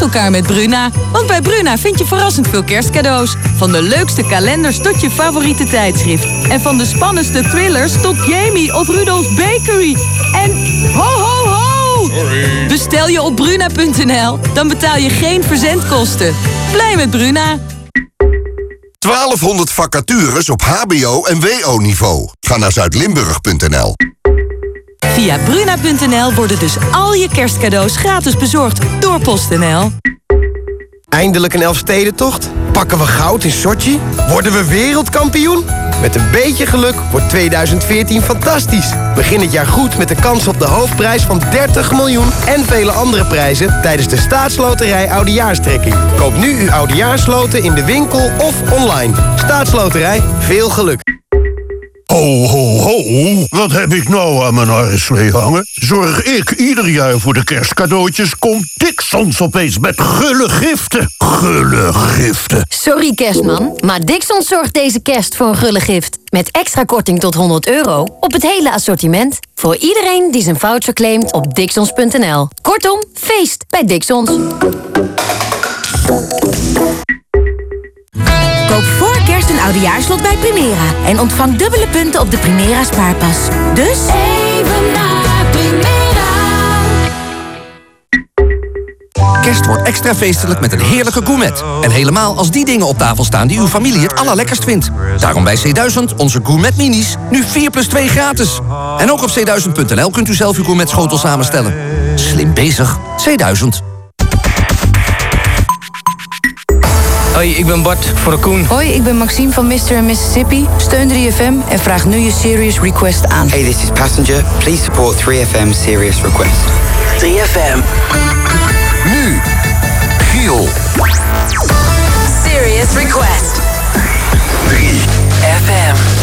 Verras elkaar met Bruna. Want bij Bruna vind je verrassend veel kerstcadeaus. Van de leukste kalenders tot je favoriete tijdschrift. En van de spannendste thrillers tot Jamie of Rudolf's Bakery. En ho ho ho! Bestel je op bruna.nl, dan betaal je geen verzendkosten. Blij met Bruna. 1200 vacatures op hbo- en wo-niveau. Ga naar zuidlimburg.nl. Via bruna.nl worden dus al je kerstcadeaus gratis bezorgd door PostNL. Eindelijk een Elfstedentocht? Pakken we goud in Sochi? Worden we wereldkampioen? Met een beetje geluk wordt 2014 fantastisch. Begin het jaar goed met de kans op de hoofdprijs van 30 miljoen... en vele andere prijzen tijdens de staatsloterij Oudejaarstrekking. Koop nu uw Oudejaarsloten in de winkel of online. Staatsloterij, veel geluk. Ho, ho, ho. Wat heb ik nou aan mijn arreslee hangen? Zorg ik ieder jaar voor de kerstcadeautjes... komt Dixons opeens met gulle giften. Gulle giften. Sorry kerstman, maar Dixon zorgt deze kerst voor een gulle gift. Met extra korting tot 100 euro op het hele assortiment. Voor iedereen die zijn voucher claimt op dixons.nl. Kortom, feest bij Dixons. Koop voor kerst een oudejaarslot bij Primera. En ontvang dubbele punten op de Primera spaarpas. Dus... Even naar Primera. Kerst wordt extra feestelijk met een heerlijke gourmet. En helemaal als die dingen op tafel staan die uw familie het allerlekkerst vindt. Daarom bij C1000 onze gourmet minis. Nu 4 plus 2 gratis. En ook op c1000.nl kunt u zelf uw gourmet schotel samenstellen. Slim bezig. C1000. Hoi, ik ben Bart voor de Koen. Hoi, ik ben Maxime van Mr. Mississippi. Steun 3FM en vraag nu je Serious Request aan. Hey, this is Passenger. Please support 3FM Serious Request. 3FM. Nu, Giel. Serious Request. 3FM.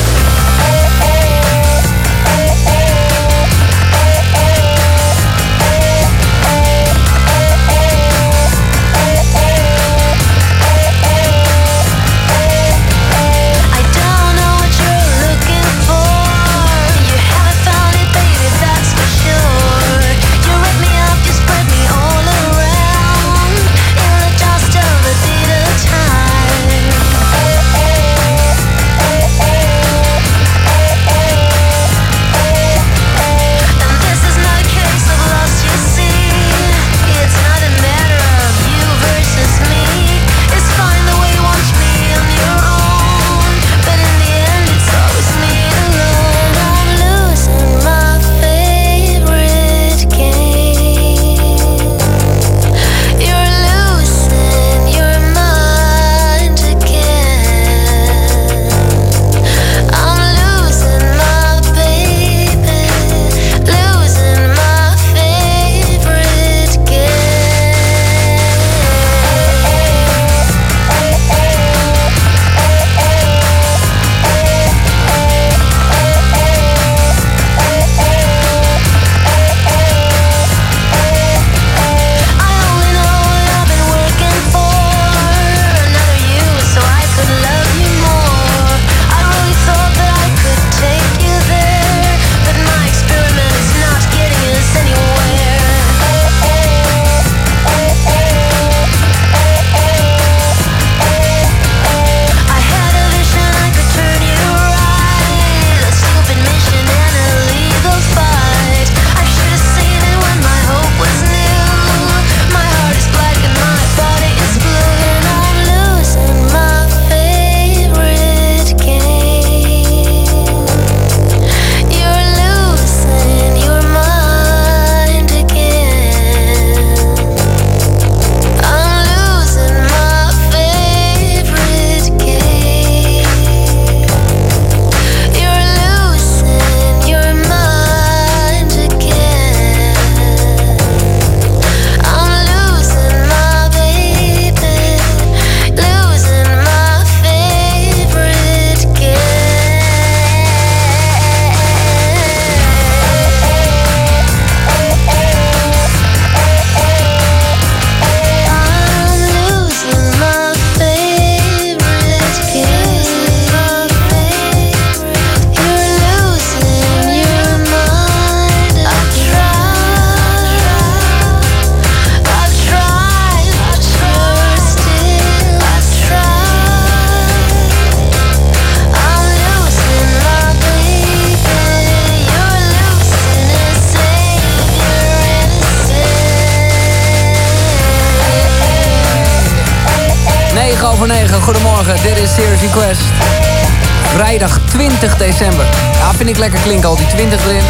Lekker klinken al die 20 erin.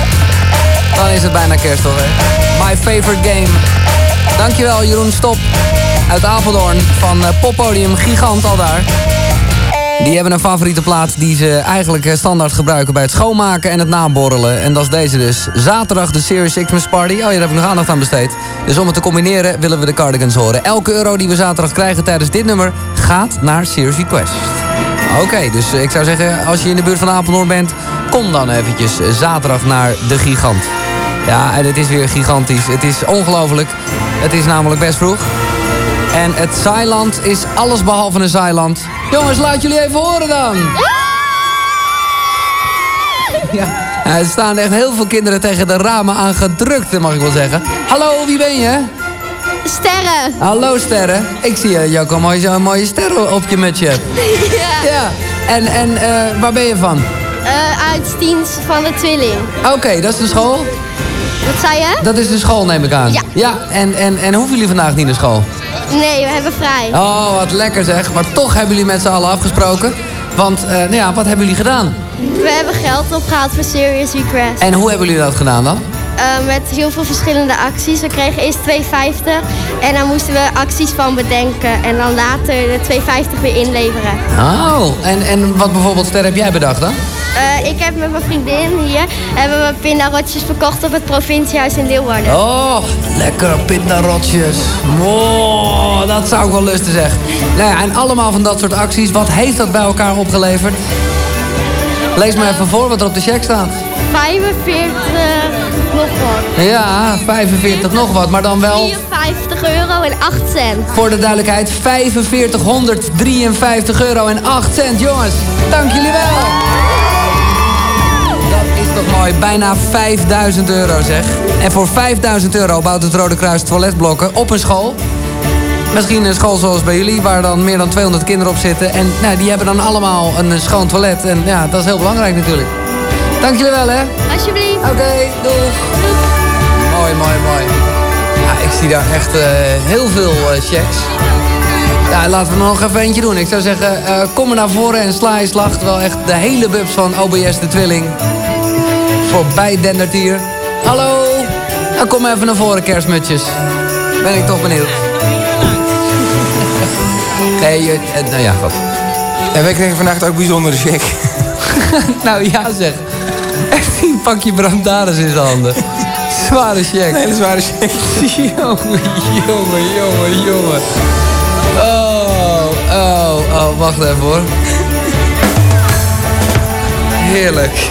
Dan is het bijna kerst hè. My favorite game. Dankjewel Jeroen Stop uit Apeldoorn van eh, Poppodium Gigant al daar. Die hebben een favoriete plaat die ze eigenlijk eh, standaard gebruiken bij het schoonmaken en het naborrelen. En dat is deze dus. Zaterdag de Serious Xmas Party. Oh ja, daar heb ik nog aandacht aan besteed. Dus om het te combineren willen we de Cardigans horen. Elke euro die we zaterdag krijgen tijdens dit nummer gaat naar Serious Request. Oké, dus eh, ik zou zeggen, als je in de buurt van Apeldoorn bent... kom dan eventjes zaterdag naar de Gigant. Ja, en het is weer gigantisch. Het is ongelooflijk. Het is namelijk best vroeg. En het Zeiland is alles behalve een Zeiland. Jongens, laat jullie even horen dan. Ja, er staan echt heel veel kinderen tegen de ramen aan gedrukt, mag ik wel zeggen. Hallo, wie ben je? Sterren. Hallo sterren. Ik zie je, Joko, mooi zo'n mooie sterren op je mutsje ja. Ja. En, en eh, waar ben je van? Eh, uit dienst van de tweeling. Oké, dat is de school? Wat zei je? Dat is de school, neem ik aan. Ja. Ja, en, en, en hoeven jullie vandaag niet naar school? Nee, we hebben vrij. Oh, wat lekker zeg. Maar toch hebben jullie met z'n allen afgesproken. Want, eh, nou ja, wat hebben jullie gedaan? We hebben geld opgehaald voor Serious Request. En hoe hebben jullie dat gedaan dan? Eh, met heel veel verschillende acties. We kregen eerst 2,50 en daar moesten we acties van bedenken. En dan later de 2,50 weer inleveren. Oh, en, en wat bijvoorbeeld, Ster, heb jij bedacht dan? Eh, ik heb met mijn vriendin hier hebben we pindarotjes verkocht op het provinciehuis in Leeuwarden. Oh, lekkere pindarotjes. Oh, dat zou ik wel lusten zeg. Nou ja, en allemaal van dat soort acties. Wat heeft dat bij elkaar opgeleverd? Lees maar even voor wat er op de check staat. 45 nog wat. Ja, 45 nog wat, maar dan wel 54 euro en 8 cent. voor de duidelijkheid 4553 euro en 8 cent. Jongens, dank jullie wel. Mooi, bijna 5000 euro zeg. En voor 5000 euro bouwt het Rode Kruis toiletblokken op een school. Misschien een school zoals bij jullie, waar dan meer dan 200 kinderen op zitten. En nou, die hebben dan allemaal een eh, schoon toilet. En ja, dat is heel belangrijk natuurlijk. Dank jullie wel, hè. Alsjeblieft. Oké, doeg. Mooi, mooi, mooi. Ja, ik zie daar echt eh, heel veel eh, checks. Ja, laten we nog even eentje doen. Ik zou zeggen, kom maar naar voren en sla je slag. Terwijl echt de hele bubs van OBS de Twilling voorbij dendert hier. Hallo. Nou, kom even naar voren, kerstmutjes. Ben ik toch benieuwd. Nee, eh, nou ja, wat. En wij kregen vandaag ook bijzondere check. nou ja, zeg. Echt een pakje brandaris in zijn handen. Zware check. Een hele zware check. jongen, jongen, jongen, jongen. Oh, oh, oh, wacht even hoor. Heerlijk.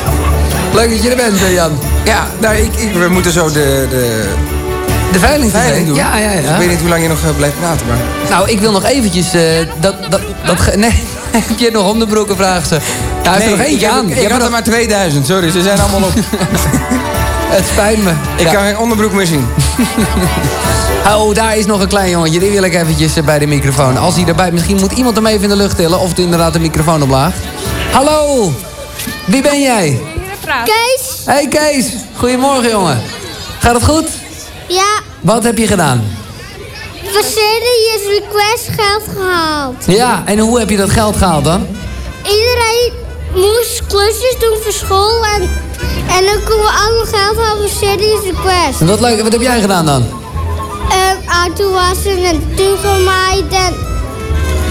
Leuk dat je er bent, eh, Jan. Ja, nou, ik, ik, we moeten zo de, de, De veiling, veiling doen. Ja, ja, ja. Dus ik weet niet hoe lang je nog eh, blijft praten, maar... Nou, ik wil nog eventjes eh, dat, dat, dat... Nee, heb je nog onderbroeken, vraagt ze. Hij heeft er nog eentje ik, heb- aan. Ik, Je hebt had er maar 2000, sorry, ze zijn allemaal op. Het spijt me. Ik Ja. kan geen onderbroek meer zien. Oh, daar is nog een klein jongetje. Die wil ik eventjes bij de microfoon. Als hij erbij... Misschien moet iemand hem even in de lucht tillen. Of inderdaad de microfoon omlaag. Hallo! Wie ben jij? Kees? Hey Kees! Goedemorgen, jongen. Gaat het goed? Ja, Wat heb je gedaan? voor Serious Request geld gehaald. Ja, en hoe heb je dat geld gehaald dan? Iedereen moest klusjes doen voor school en, en dan konden we allemaal geld halen voor Serious Request. Wat leuk. Wat heb jij gedaan dan? Ehm auto wassen en tuin gemaaid en,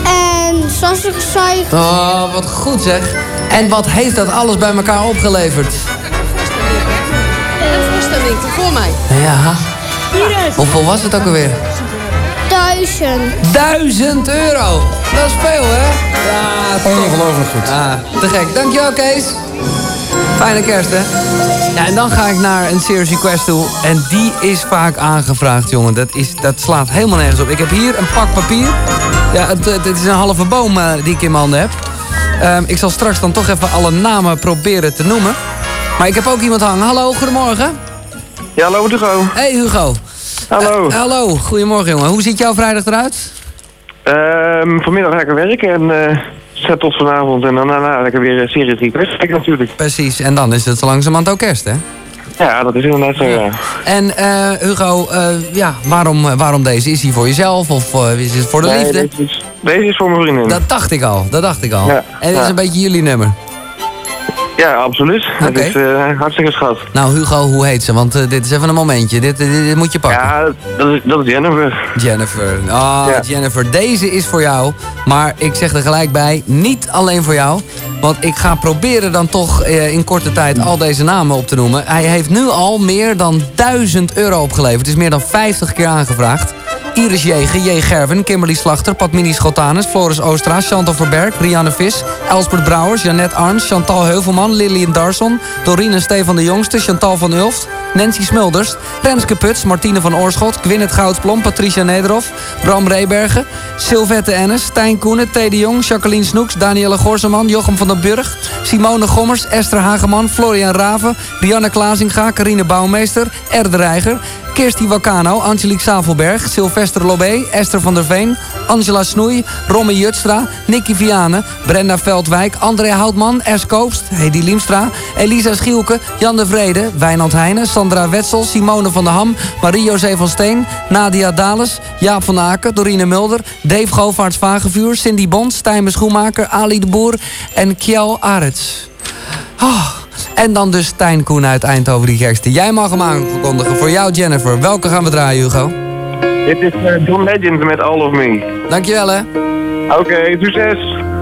en sassen gezuigd. Oh, wat goed zeg. En wat heeft dat alles bij elkaar opgeleverd? Een voorstelling voor mij. Ja. Hoeveel was het ook alweer? Duizend. Duizend euro! Dat is veel, hè? Ja. Ongelooflijk goed. Ja, te gek. Dankjewel, Kees. Fijne kerst, hè? Ja, en dan ga ik naar een Serious Request toe. En die is vaak aangevraagd, jongen. Dat, is, dat slaat helemaal nergens op. Ik heb hier een pak papier. Ja, het, het het is een halve boom eh, die ik in mijn handen heb. Ehm, ik zal straks dan toch even alle namen proberen te noemen. Maar ik heb ook iemand hangen. Hallo, goedemorgen. Ja, hallo Hugo. Hey Hugo. Hallo. Eh, hallo, goedemorgen jongen. Hoe ziet jouw vrijdag eruit? Ehm, vanmiddag ga ik er werken en eh zet tot vanavond en dan daarna lekker weer een serie request kijken natuurlijk. Precies, en dan is het zo langzamerhand ook kerst, hè? Ja, dat is inderdaad zo, ja. En eh, Hugo, eh, ja, waarom, eh, waarom deze? Is hij voor jezelf of is het voor de Nee, liefde? Deze is, deze is voor mijn vriendin. Dat dacht ik al, dat dacht ik al. En het is een beetje jullie nummer. Ja, absoluut. Oké. Dat is eh, hartstikke schat. Nou Hugo, hoe heet ze? Want eh, dit is even een momentje. Dit, dit, dit moet je pakken. Ja, dat is, dat is Jennifer. Jennifer. Ah, Ja. Jennifer, deze is voor jou. Maar ik zeg er gelijk bij, niet alleen voor jou. Want ik ga proberen dan toch eh, in korte tijd al deze namen op te noemen. Hij heeft nu al meer dan 1000 euro opgeleverd. Het is meer dan 50 keer aangevraagd. Iris Jegen, J. Gerven, Kimberly Slachter, Padmini Schotanus, Floris Oostra, Chantal Verberg, Rianne Vis, Elspert Brouwers, Jeannette Arns, Chantal Heuvelman, Lilian Darson, Dorine Stefan de Jongste, Chantal van Ulft, Nancy Smulders, Renske Puts, Martine van Oorschot, Gwyneth Goudsblom, Patricia Nederhoff, Bram Rebergen, Sylvette Ennis, Stijn Koenen, T. de Jong, Jacqueline Snoeks, Danielle Gorseman, Jochem van den Burg, Simone Gommers, Esther Hageman, Florian Raven, Rianne Klazinga, Carine Bouwmeester, Erde Reiger, Kirsty Wakano, Angelique Savelberg, Sylvester Lobé, Esther van der Veen, Angela Snoei, Romme Jutstra, Nicky Viane, Brenda Veldwijk, André Houtman, S. Koopst, Hedy Liemstra, Elisa Schielke, Jan de Vrede, Wijnand Heijnen, Sandra Wetsel, Simone van der Ham, Marie-José van Steen, Nadia Dales, Jaap van Aken, Dorine Mulder, Dave Govaerts Vagevuur, Cindy Bond, Stijmen Schoenmaker, Ali de Boer en Kjell Arets. Ah, en dan dus Stijn Koen uit Eindhoven die gekste. Jij mag hem aankondigen. Voor jou Jennifer. Welke gaan we draaien Hugo? Dit is eh, John Legend met All of Me. Dankjewel hè. Oké, succes.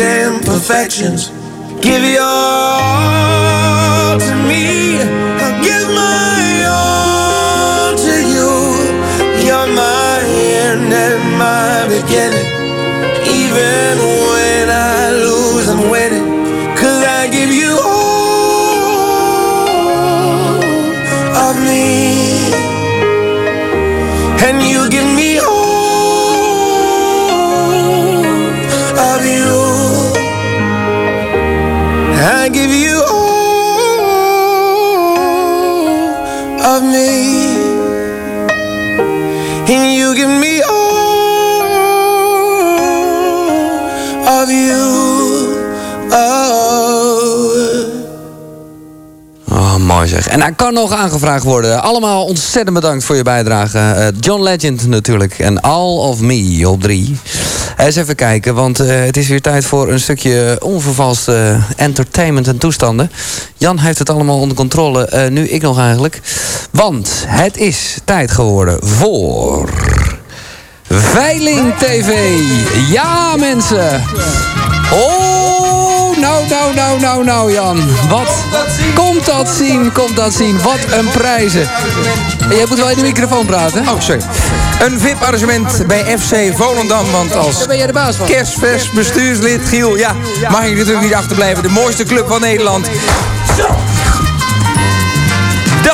imperfections. Give your all En hij kan nog aangevraagd worden. Allemaal ontzettend bedankt voor je bijdrage. Eh, John Legend natuurlijk. En All of Me op drie. Eens even kijken, want eh, het is weer tijd voor een stukje onvervalste entertainment en toestanden. Jan heeft het allemaal onder controle. eh, nu ik nog eigenlijk. Want het is tijd geworden voor... Veiling TV. Ja, mensen. Oh, nou, nou, nou, nou, nou, Jan. Wat? Komt dat zien, komt dat zien. Wat een prijzen. En jij moet wel in de microfoon praten. Oh, sorry. Een VIP-arrangement bij FC Volendam. Want als ben jij de baas van. kerstvers bestuurslid Giel... ja, mag ik natuurlijk niet achterblijven. De mooiste club van Nederland.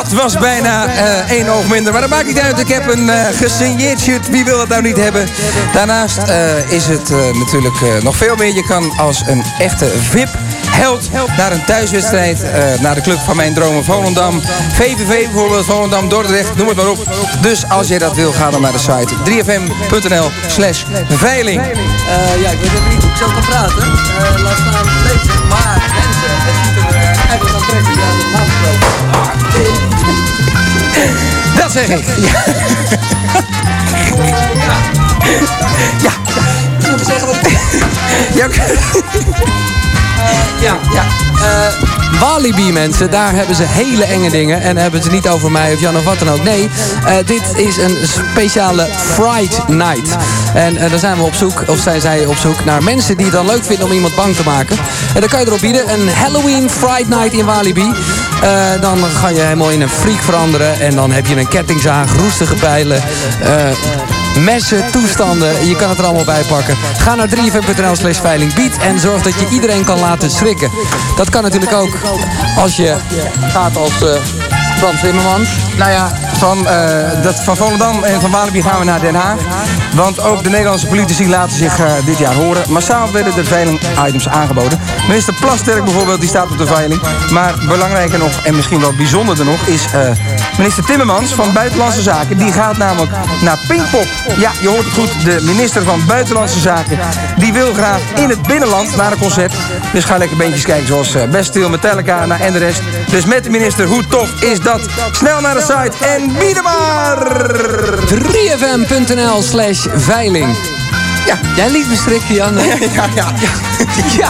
Dat was bijna eh, één oog minder. Maar dat maakt niet uit. Ik heb een eh, gesigneerd shirt. Wie wil dat nou niet hebben? Daarnaast eh, is het natuurlijk nog veel meer. Je kan als een echte VIP... Held naar een thuiswedstrijd, naar de club van mijn dromen Volendam. VVV bijvoorbeeld, Volendam, Dordrecht, noem het maar op. Dus als jij dat wil, ga dan naar de site 3fm.nl slash veiling. Ja, ik weet even niet hoe ik zo kan praten. Eh, laat staan. Maar mensen, het uh, aantrekkelijk uit. Normaal gesproken. Dat zeg ik. Ja. Ja. Ik moet zeggen ik... Ja. Ja, ja. Eh, Walibi mensen, daar hebben ze hele enge dingen. En hebben ze niet over mij of Jan of wat dan ook. Nee, eh, dit is een speciale Fright Night. En eh, daar zijn we op zoek, of zijn zij op zoek, naar mensen die het dan leuk vinden om iemand bang te maken. En dan kan je erop bieden. Een Halloween Fright Night in Walibi. Dan ga je helemaal in een freak veranderen. En dan heb je een kettingzaag, roestige pijlen. Messen, toestanden. Je kan het er allemaal bij pakken. Ga naar 3fm.nl slash en zorg dat je iedereen kan laten schrikken. Dat kan natuurlijk ook als je gaat als eh Frans Timmermans. Nou ja, van, eh, dat, van Volendam en van Walibi gaan we naar Den Haag. Want ook de Nederlandse politici laten zich eh, dit jaar horen. Massaal werden de veiling-items aangeboden. Minister Plasterk bijvoorbeeld, die staat op de veiling. Maar belangrijker nog, en misschien wel bijzonderder nog, is eh, minister Timmermans van Buitenlandse Zaken. Die gaat namelijk naar Pinkpop. Ja, je hoort het goed, de minister van Buitenlandse Zaken. Die wil graag in het binnenland naar een concert. Dus ga lekker beentjes kijken zoals uh, Bastille, Metallica nou, en de rest. Dus met de minister, hoe tof is dat? Snel naar de site en bieden maar! 3fm.nl slash veiling. Ja, jij liet me schrikken, Jan. hè? Ja, ja. Ja,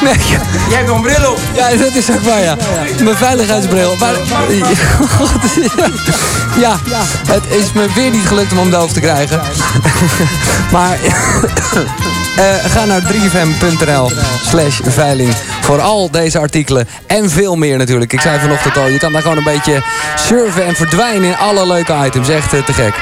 nee, ja. Jij hebt een bril op. Ja, dat is ook waar, ja. Mijn veiligheidsbril. Maar, ja, het is me weer niet gelukt om hem doof te krijgen. Maar eh, ga naar 3fm.nl slash veiling voor al deze artikelen en veel meer natuurlijk. Ik zei vanochtend al, je kan daar gewoon een beetje surfen en verdwijnen in alle leuke items. Echt eh, te gek.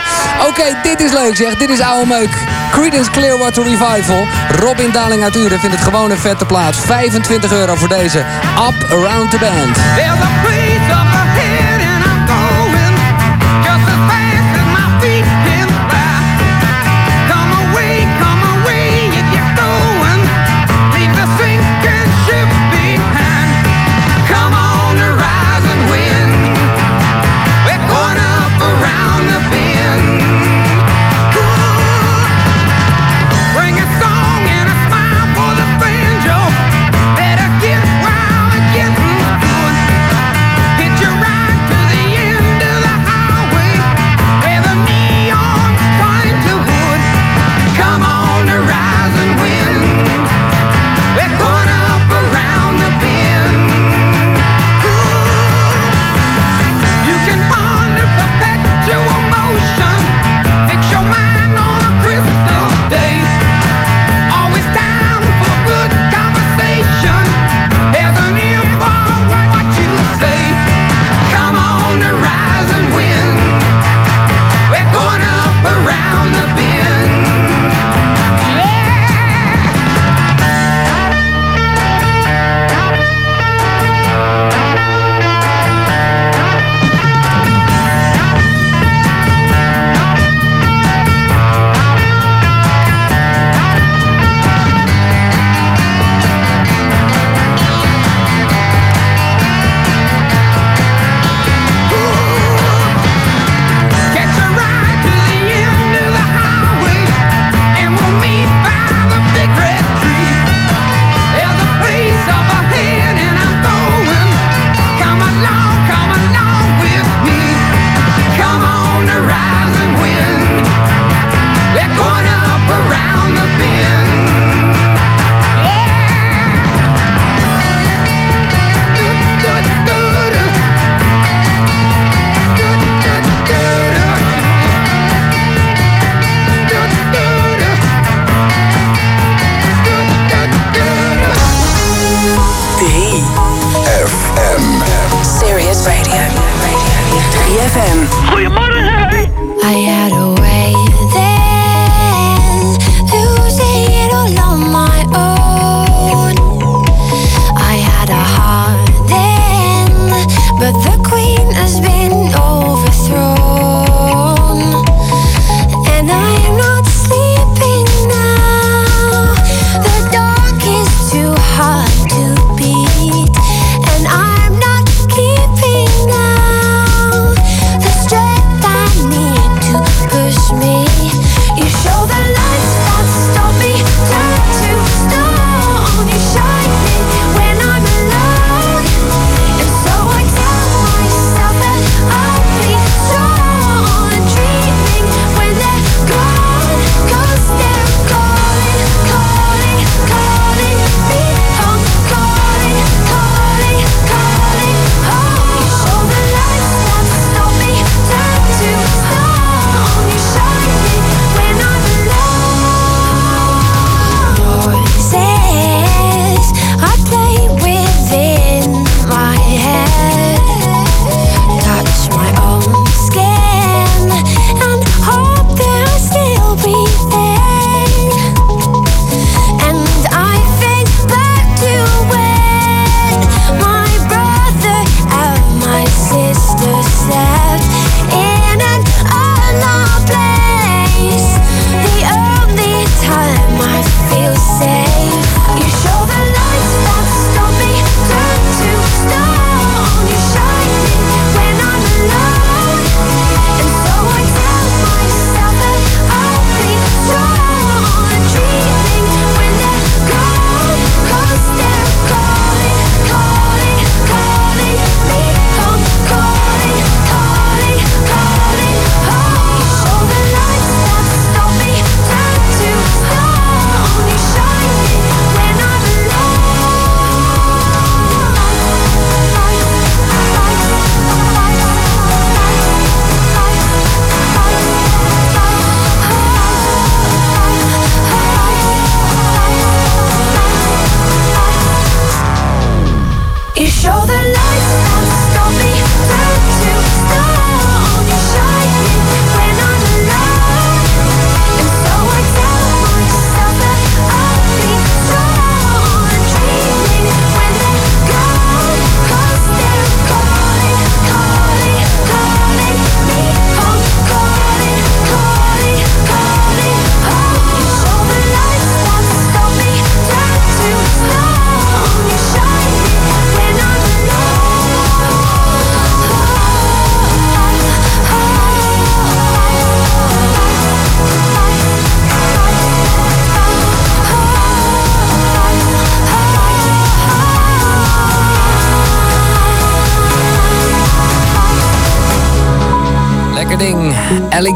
Oké, dit is leuk zeg. Dit is oude meuk. Creedence Clearwater Revival. Robin Daling uit Uren vindt het gewoon een vette plaats. 25 euro voor deze Up Around the Band.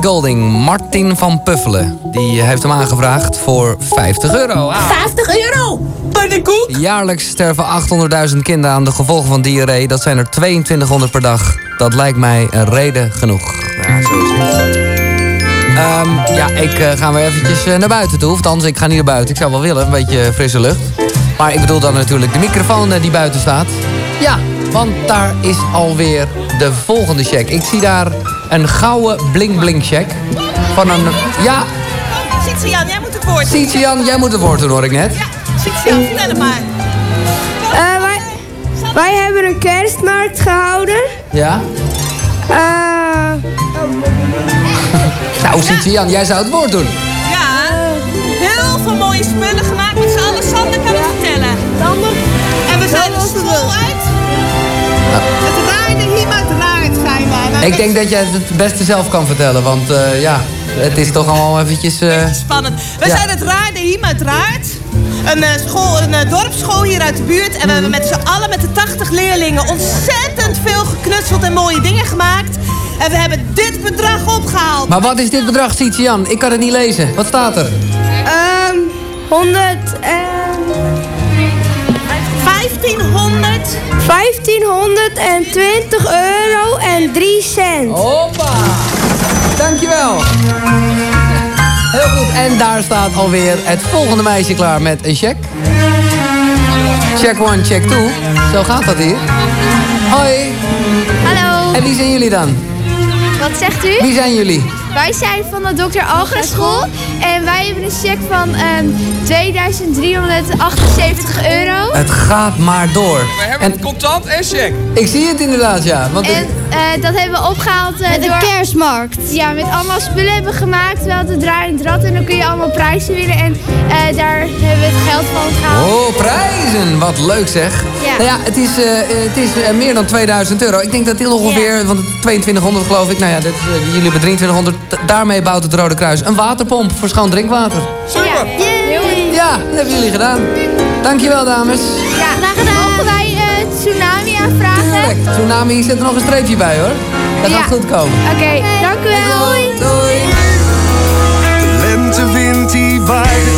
Golding, Martin van Puffelen. Die heeft hem aangevraagd voor 50 euro. Ah. 50 euro! Pannenkoek! Jaarlijks sterven 800.000 kinderen aan de gevolgen van diarree. Dat zijn er 2200 per dag. Dat lijkt mij een reden genoeg. Ja, zo is het. Ehm, ja, ik eh, ga weer eventjes eh, naar buiten toe. Of anders, ik ga niet naar buiten. Ik zou wel willen, een beetje frisse lucht. Maar ik bedoel dan natuurlijk de microfoon eh, die buiten staat. Ja, want daar is alweer de volgende check. Ik zie daar een gouden bling-bling check. Van een... Ja, Sitsian, jij moet het woord. Sitsian, jij moet het woord doen hoor ik net. Sitsian, vertel het maar. Eh, wij, wij hebben een kerstmarkt gehouden. Ja? Eh, Nou, Sitsian, jij zou het woord doen. Ik denk dat jij het het beste zelf kan vertellen. Want eh, ja, het is toch allemaal eventjes... eh, Spannend. We Ja. zijn het Raar de Hiem uit Raard. Een, eh, school, een dorpsschool hier uit de buurt. En we hebben met z'n allen, met de 80 leerlingen, ontzettend veel geknutseld en mooie dingen gemaakt. En we hebben dit bedrag opgehaald. Maar wat is dit bedrag, Sitsian? Ik kan het niet lezen. Wat staat er? ehm 100 en... 1500. 1520 euro en 3 cent. Hoppa! Dankjewel. Heel goed. En daar staat alweer het volgende meisje klaar met een check. Check one, check two. Zo gaat dat hier. Hoi. Hallo. En wie zijn jullie dan? Wat zegt u? Wie zijn jullie? Wij zijn van de Dr. Alga school en wij hebben een check van ehm 2378 euro. Het gaat maar door. We hebben het contant en check. Ik zie het inderdaad, ja. Want En eh, dat hebben we opgehaald eh, Met door... kerstmarkt. Ja, met allemaal spullen hebben we gemaakt. Wel te draaiend rad en dan kun je allemaal prijzen winnen. En eh, daar hebben we het geld van gehaald. Oh, prijzen. Wat leuk zeg. Ja. Nou ja, het is, eh, het is eh, meer dan 2000 euro. Ik denk dat dit ongeveer, want het 2200 geloof ik. Nou ja, dit, eh, jullie hebben 2300. T- Daarmee bouwt het Rode Kruis een waterpomp voor schoon drinkwater. Super. Ja, Ja, dat hebben jullie gedaan. Dankjewel, dames. ja. graag gedaan. Mogen wij eh, tsunami aanvragen? Tuurlijk. Tsunami zet er nog een streepje bij hoor. Dat gaat Ja. goed komen. Oké, dank u wel. Doei. De lentewind die waaide,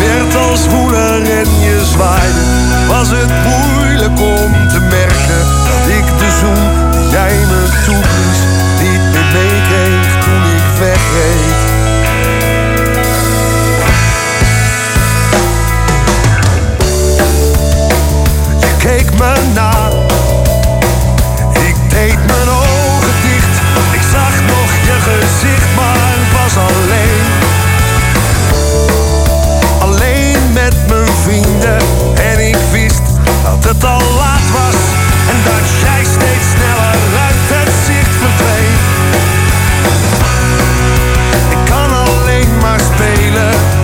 werd als woeler en je zwaaide. Was het moeilijk om te merken dat ik de zoen die jij me toeblies niet meer meekreeg toen ik wegreed. Je keek me na, ik deed mijn ogen dicht. Ik zag nog je gezicht, maar mijn vrienden. En ik wist dat het al laat was en dat jij steeds sneller uit het zicht verdween. Ik kan alleen maar spelen.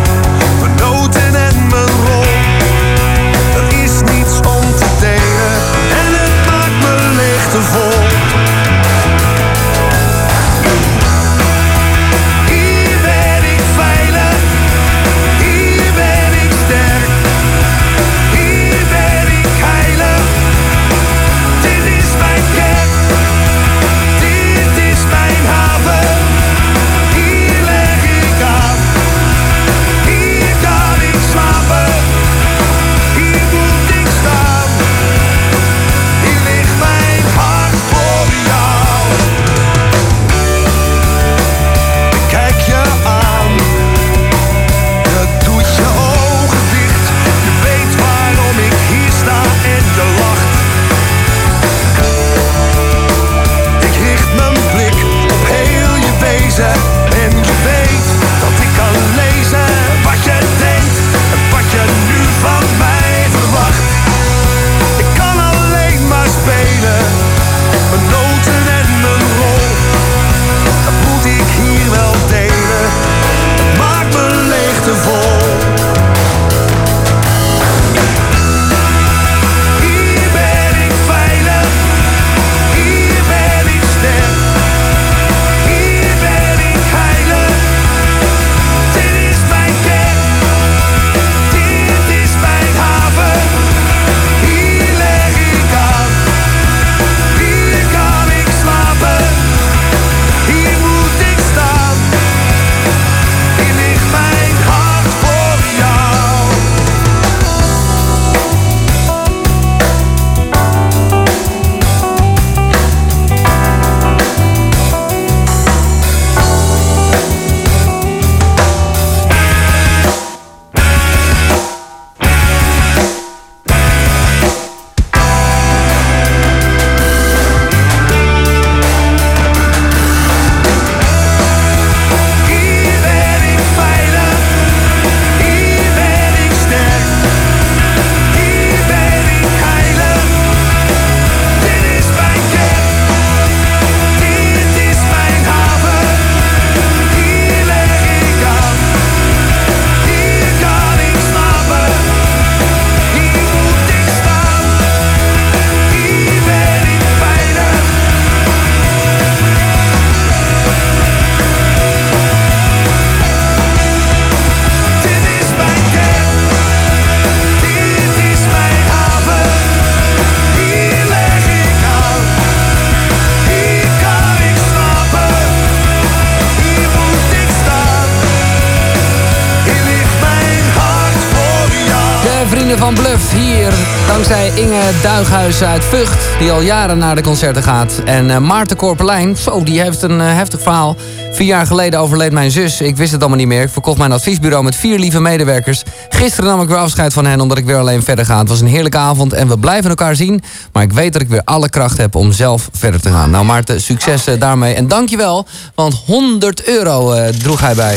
Die al jaren naar de concerten gaat. En eh, Maarten Korpelijn, zo, die heeft een eh, heftig verhaal. Vier jaar geleden overleed mijn zus. Ik wist het allemaal niet meer. Ik verkocht mijn adviesbureau met vier lieve medewerkers. Gisteren nam ik weer afscheid van hen omdat ik weer alleen verder ga. Het was een heerlijke avond en we blijven elkaar zien. Maar ik weet dat ik weer alle kracht heb om zelf verder te gaan. Nou Maarten, succes eh, daarmee. En dankjewel, want 100 euro droeg hij bij.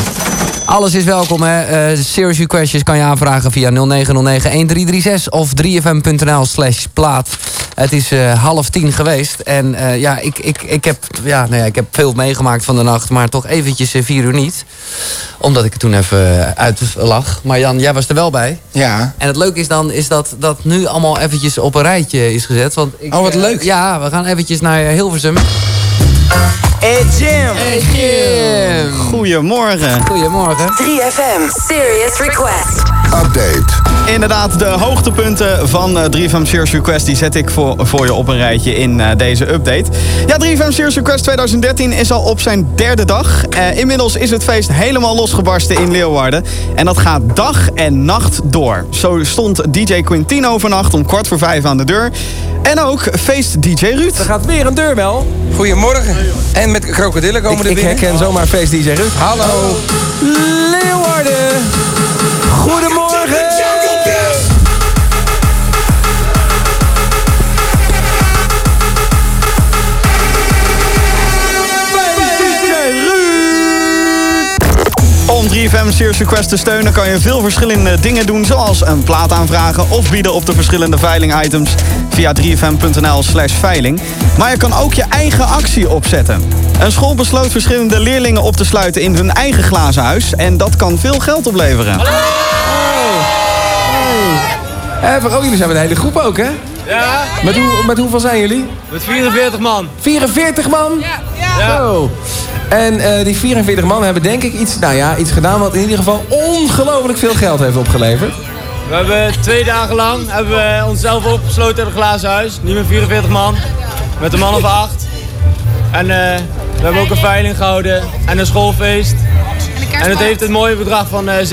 Alles is welkom, hè. Eh serious requestjes kan je aanvragen via 0909-1336 of 3fm.nl slash plaat. Het is eh, half tien geweest. En eh, ja, ik, ik, ik, heb, ja, nou ja, ik heb veel meegemaakt van de nacht, maar toch eventjes eh, vier uur niet. Omdat ik er toen even uit lag. Maar Jan, jij was er wel bij. Ja. En het leuke is dan is dat dat nu allemaal eventjes op een rijtje is gezet. Want ik, Oh, wat leuk. ja, we gaan eventjes naar Hilversum. Hey Jim. Hey Jim. Goedemorgen. Goedemorgen. 3FM Serious Request. Update. Inderdaad, de hoogtepunten van eh, 3FM Serious Request... die zet ik voor, voor je op een rijtje in eh, deze update. Ja, 3FM Serious Request 2013 is al op zijn derde dag. Eh, inmiddels is het feest helemaal losgebarsten in Leeuwarden. En dat gaat dag en nacht door. Zo stond DJ Quintino vannacht om kwart voor vijf aan de deur. En ook feest DJ Ruud. Er gaat weer een deurbel. Goedemorgen. En met krokodillen komen Ik- er ik binnen. herken zomaar feest DJ Ruud. Hallo. Leeuwarden. Goedemorgen. 3FM Serious Request te steunen kan je veel verschillende dingen doen... zoals een plaat aanvragen of bieden op de verschillende veiling-items... via 3fm.nl slash veiling. Maar je kan ook je eigen actie opzetten. Een school besloot verschillende leerlingen op te sluiten in hun eigen glazen huis... en dat kan veel geld opleveren. Eh, oh, jullie zijn met een hele groep ook, hè? Ja. Met, hoe, met hoeveel zijn jullie? Met 44 man. 44 man? Ja. Zo. En eh, die 44 man hebben denk ik iets, nou ja, iets gedaan... wat in ieder geval ongelooflijk veel geld heeft opgeleverd. We hebben twee dagen lang hebben we onszelf opgesloten in het glazen huis. Niet met 44 man. Met een man of acht. En eh, we hebben ook een veiling gehouden. En een schoolfeest. En het heeft een mooie bedrag van eh 17.688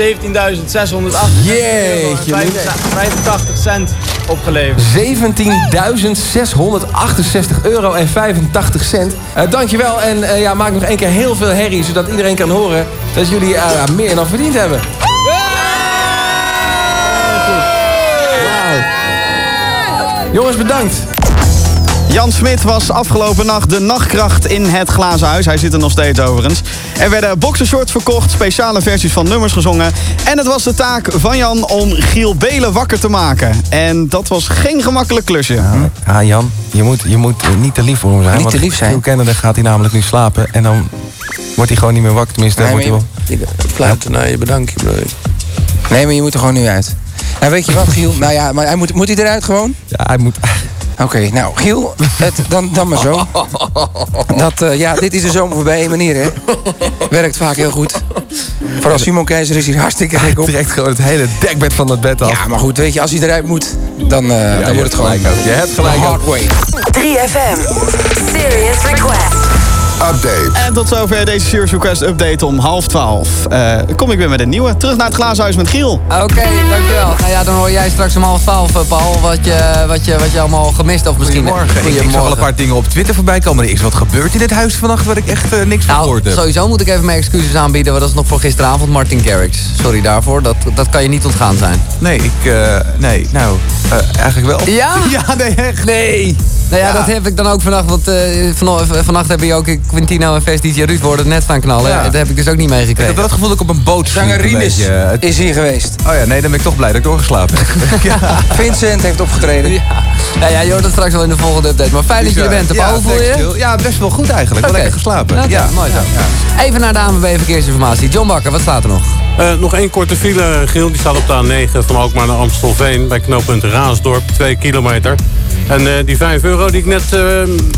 Jeetje, euro en 85 cent opgeleverd. 17.668 euro en 85 cent. Eh, dankjewel en eh, ja, maak nog één keer heel veel herrie... zodat iedereen kan horen dat jullie eh, meer dan verdiend hebben. Jongens, bedankt. Jan Smit was afgelopen nacht de nachtkracht in het glazen huis. Hij zit er nog steeds overigens. Er werden boxershorts verkocht, speciale versies van nummers gezongen. En het was de taak van Jan om Giel Belen wakker te maken. En dat was geen gemakkelijk klusje. Ah, Jan, je moet, je moet niet te lief voor hem zijn. Niet te lief zijn? Veel kennende gaat hij namelijk nu slapen. En dan wordt hij gewoon niet meer wakker. Tenminste, dan Nee, wordt hij wel... Fluiten naar je bedankje, bro. Nee, maar je moet er gewoon nu uit. Nou, weet je wat, Giel? Nou ja, maar hij moet, moet hij eruit gewoon? Ja, hij moet... Oké, nou, Giel, het, dan, dan maar zo. Dat, eh, ja, dit is de zomer voorbij één manier, hè? Werkt vaak heel goed. Vooral Simon Keizer is hier hartstikke gek op. Trekt gewoon het hele dekbed van het bed af. Ja, maar goed, weet je, als hij eruit moet, dan, eh, dan wordt het gewoon... hebt gelijk ook. Je hebt gelijk ook. hard way. 3FM Serious Request. Update. En tot zover deze Serious Request update om half twaalf. Eh, kom ik weer met een nieuwe. Terug naar het glazen huis met Giel. Oké, dankjewel. Nou ja, dan hoor jij straks om half twaalf, eh, Paul, wat je, wat, je, wat je allemaal gemist of misschien... Goedemorgen. Ik, ik zag al een paar dingen op Twitter voorbij komen. Er is wat gebeurd in het huis vannacht waar ik echt eh, niks van Nou, gehoord heb. sowieso moet ik even mijn excuses aanbieden, want dat is nog voor gisteravond Martin Garrix. Sorry daarvoor, dat, dat kan je niet ontgaan zijn. Nee, ik... eh, nee, nou, eh, eigenlijk wel. Ja? Ja, nee, echt. Nee. Nou ja, Ja. dat heb ik dan ook vannacht, want eh, vano- vannacht heb je ook Quintino en Fest DJ Ruud worden net van knallen. Ja. Dat heb ik dus ook niet Ik heb meegekregen. wel het gevoel dat ik op een boot Zanger sliep, een Rimis beetje. Het- is hier geweest. Oh ja, nee, dan ben ik toch blij dat ik doorgeslapen heb. ja. Vincent heeft opgetreden. Ja. Nou ja, je hoort het straks wel in de volgende update. Maar fijn dat je er bent. Paul, hoe voel je? Ja, best wel goed eigenlijk. Wel lekker geslapen. Ja, mooi zo. Even naar de ANWB Verkeersinformatie. John Bakker, wat staat er nog? Eh, nog één korte file, Giel. Die staat op de A9 van Alkmaar naar Amstelveen. Bij knooppunt Raasdorp, 2 kilometer. En eh, die 5 euro die ik net eh,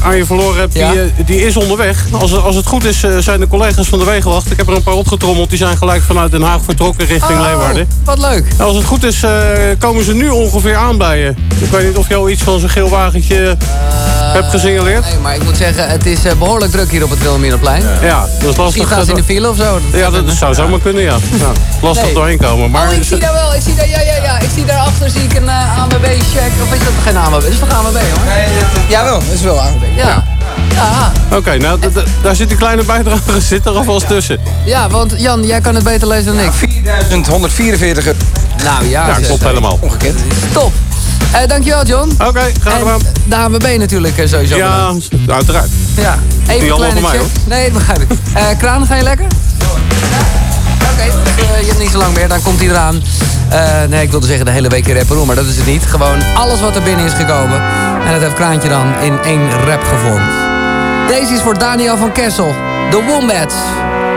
aan je verloren heb, Ja? die, eh, die is onderweg. Als, als het goed is, zijn de collega's van de Wegenwacht... ik heb er een paar opgetrommeld, die zijn gelijk vanuit Den Haag vertrokken richting Oh, Leeuwarden. Wat leuk. En als het goed is, komen ze nu ongeveer aan bij je. Ik weet niet of je al iets van zo'n geel wagentje hebt gesignaleerd. Nee, maar ik moet zeggen, het is eh, behoorlijk druk hier op het Wilhelminaplein. Ja, dat is lastig. Misschien ze in de file of zo. Ja, dat zou zomaar kunnen, ja. ja lastig Nee. doorheen komen. Maar oh, ik zie daar wel. Ik zie daar, ja, ja, ja. Ik zie daarachter zie ik een uh, ANWB-check. Of is dat geen? Dat is toch ANWB, hoor? Nee, Jawel, dat is wel ANWB. Ja. Ja. Oké, nou, d- d- daar zit die kleine bijdrage zit er alvast tussen. ja, want Jan, jij kan het beter lezen dan ik. 4144. Nou ja, Ja, zeg. klopt helemaal. Ongekend. Top. Eh, dankjewel, John. Oké, graag En gedaan. de ANWB natuurlijk eh, sowieso. Ja, bedankt. uiteraard. Ja. Even een allemaal voor mij, check. Nee, dat begrijp ik. Eh Kraan, ga je lekker? Ja. Oké, dus, je hebt niet zo lang meer, dan komt hij eraan. Eh, nee, ik wilde zeggen de hele week in Rapperoen, maar dat is het niet. Gewoon alles wat er binnen is gekomen. En dat heeft Kraantje dan in één rap gevormd. Deze is voor Daniel van Kessel. The Wombats.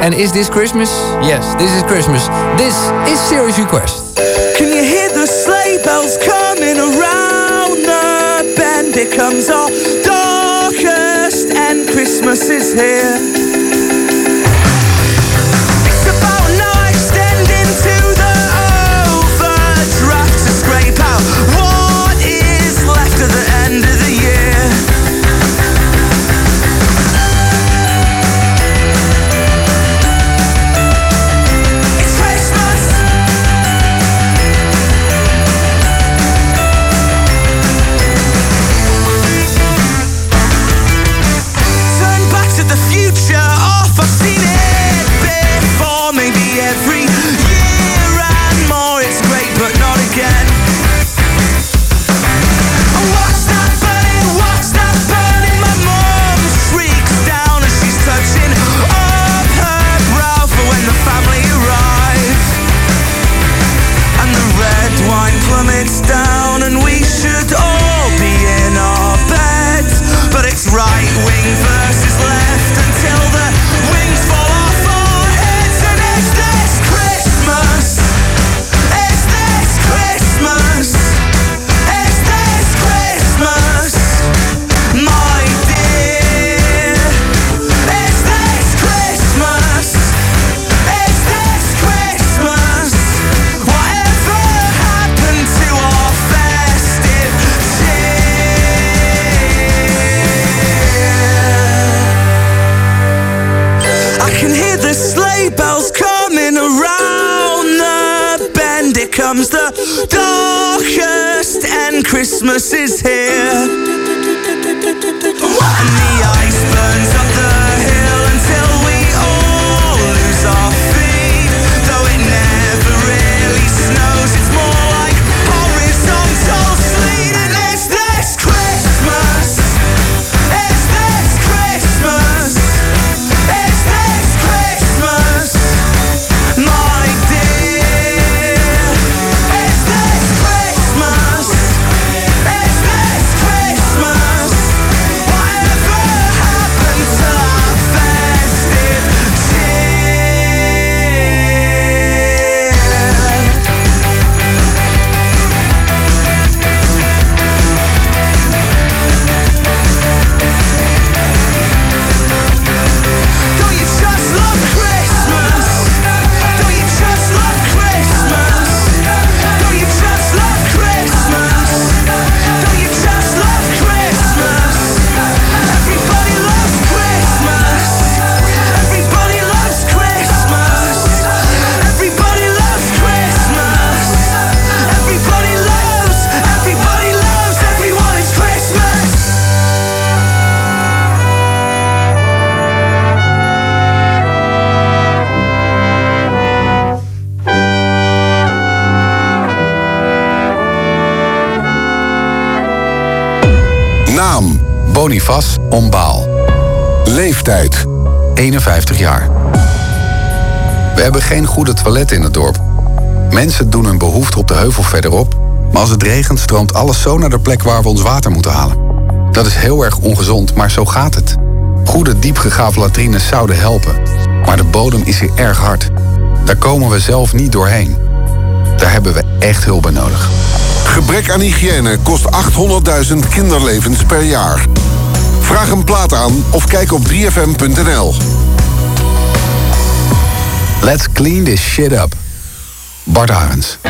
En is this Christmas? Yes, this is Christmas. This is Serious Request. Can you hear the sleigh bells coming around the bend? It comes all darkest and Christmas is here. Christmas is here. We hebben geen goede toiletten in het dorp. Mensen doen hun behoefte op de heuvel verderop, maar als het regent stroomt alles zo naar de plek waar we ons water moeten halen. Dat is heel erg ongezond, maar zo gaat het. Goede diepgegraven latrines zouden helpen, maar de bodem is hier erg hard. Daar komen we zelf niet doorheen. Daar hebben we echt hulp bij nodig. Gebrek aan hygiëne kost 800.000 kinderlevens per jaar. Vraag een plaat aan of kijk op 3fm.nl. Let's clean this shit up. Bart Arends.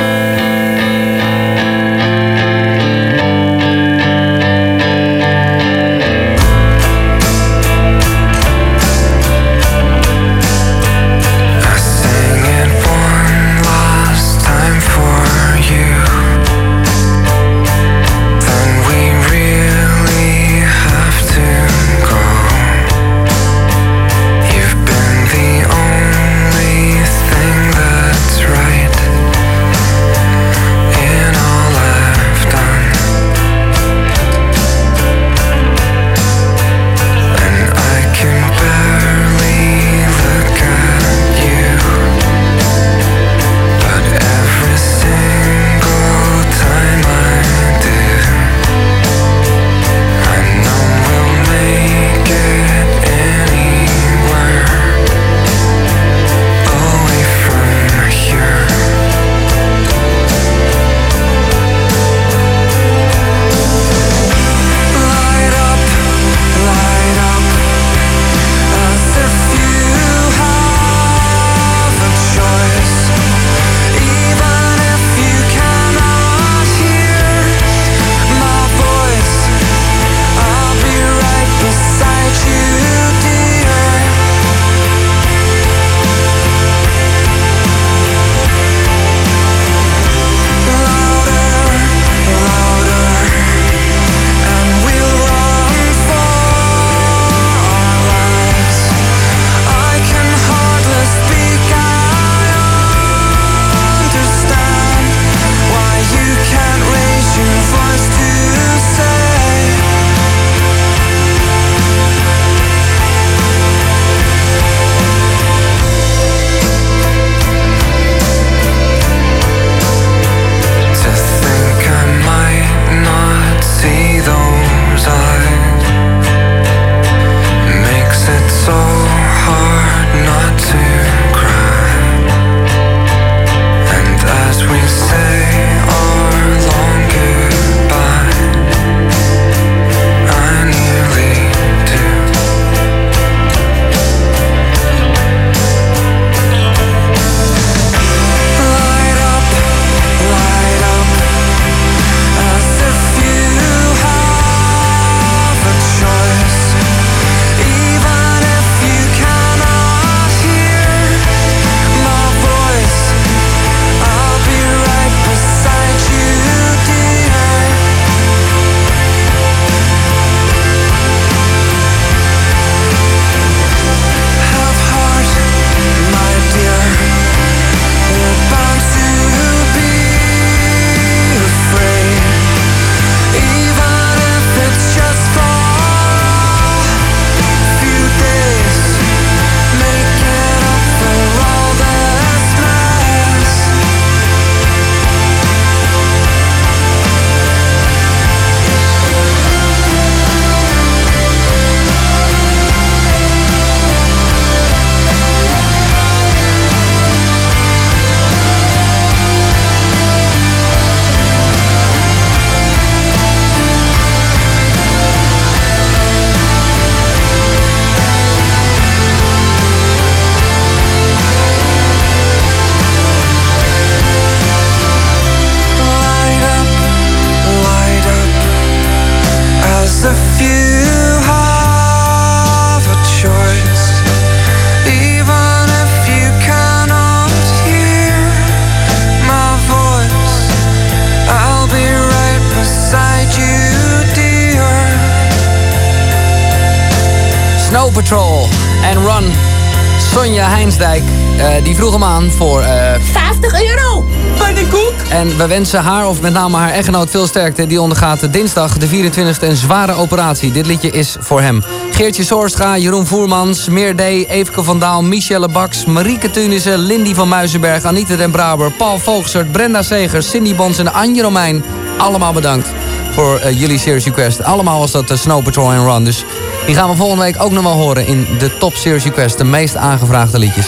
wensen haar of met name haar echtgenoot veel sterkte. Die ondergaat dinsdag de 24e een zware operatie. Dit liedje is voor hem. Geertje Soorstra, Jeroen Voermans, Meer D, Eefke van Daal, Michelle Baks... Marieke Tunissen, Lindy van Muizenberg, Anita den Braber... Paul Volksert, Brenda Segers, Cindy Bons en Anje Romein. Allemaal bedankt voor eh, jullie series Request. Allemaal was dat de Snow Patrol en Run. Dus die gaan we volgende week ook nog wel horen in de Top series Request. De meest aangevraagde liedjes.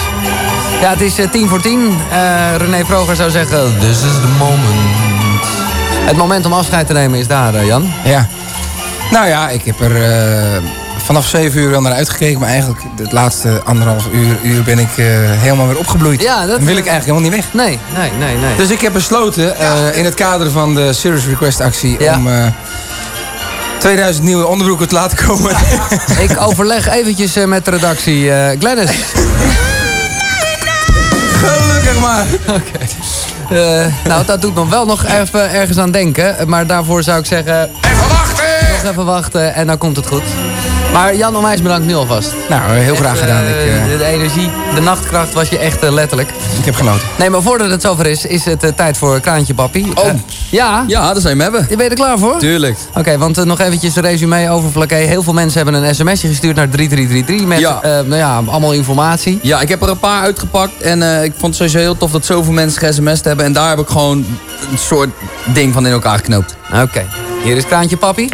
Ja, het is eh, tien voor tien. Eh, René Vroger zou zeggen, this is the moment. Het moment om afscheid te nemen is daar, eh, Jan. Ja. Nou ja, ik heb er vanaf 7 uur wel naar uitgekeken. Maar eigenlijk het laatste anderhalf uur, uur ben ik helemaal weer opgebloeid. Ja, dat... Wil ik eigenlijk helemaal niet weg. Nee, nee, nee. nee. Dus ik heb besloten in het kader van de Serious Request actie... Om 2000 nieuwe onderbroeken te laten komen. Ik overleg eventjes met de redactie. Gladys. Maar. Oké. Eh, nou, dat doet me wel nog even ergens aan denken. Maar daarvoor zou ik zeggen... Even wachten! Nog even wachten en dan komt het goed. Maar Jan Onwijs, bedankt nu alvast. Nou, heel graag Echt, gedaan. eh, Ik, eh, de, energie, de nachtkracht was je echt eh, letterlijk. ik heb genoten. Nee, maar voordat het zover is, is het tijd voor Kraantje Papi. Oh. ja? Ja, daar zijn we hebben. Ben je er klaar voor? Tuurlijk. Oké, want nog eventjes een resume over Flaké. Heel veel mensen hebben een sms'je gestuurd naar 3333 met Ja. nou ja, allemaal informatie. Ja, ik heb er een paar uitgepakt en ik vond het sowieso heel tof dat zoveel mensen ge-sms'd hebben. En daar heb ik gewoon een soort ding van in elkaar geknoopt. Oké, hier is Kraantje Papi.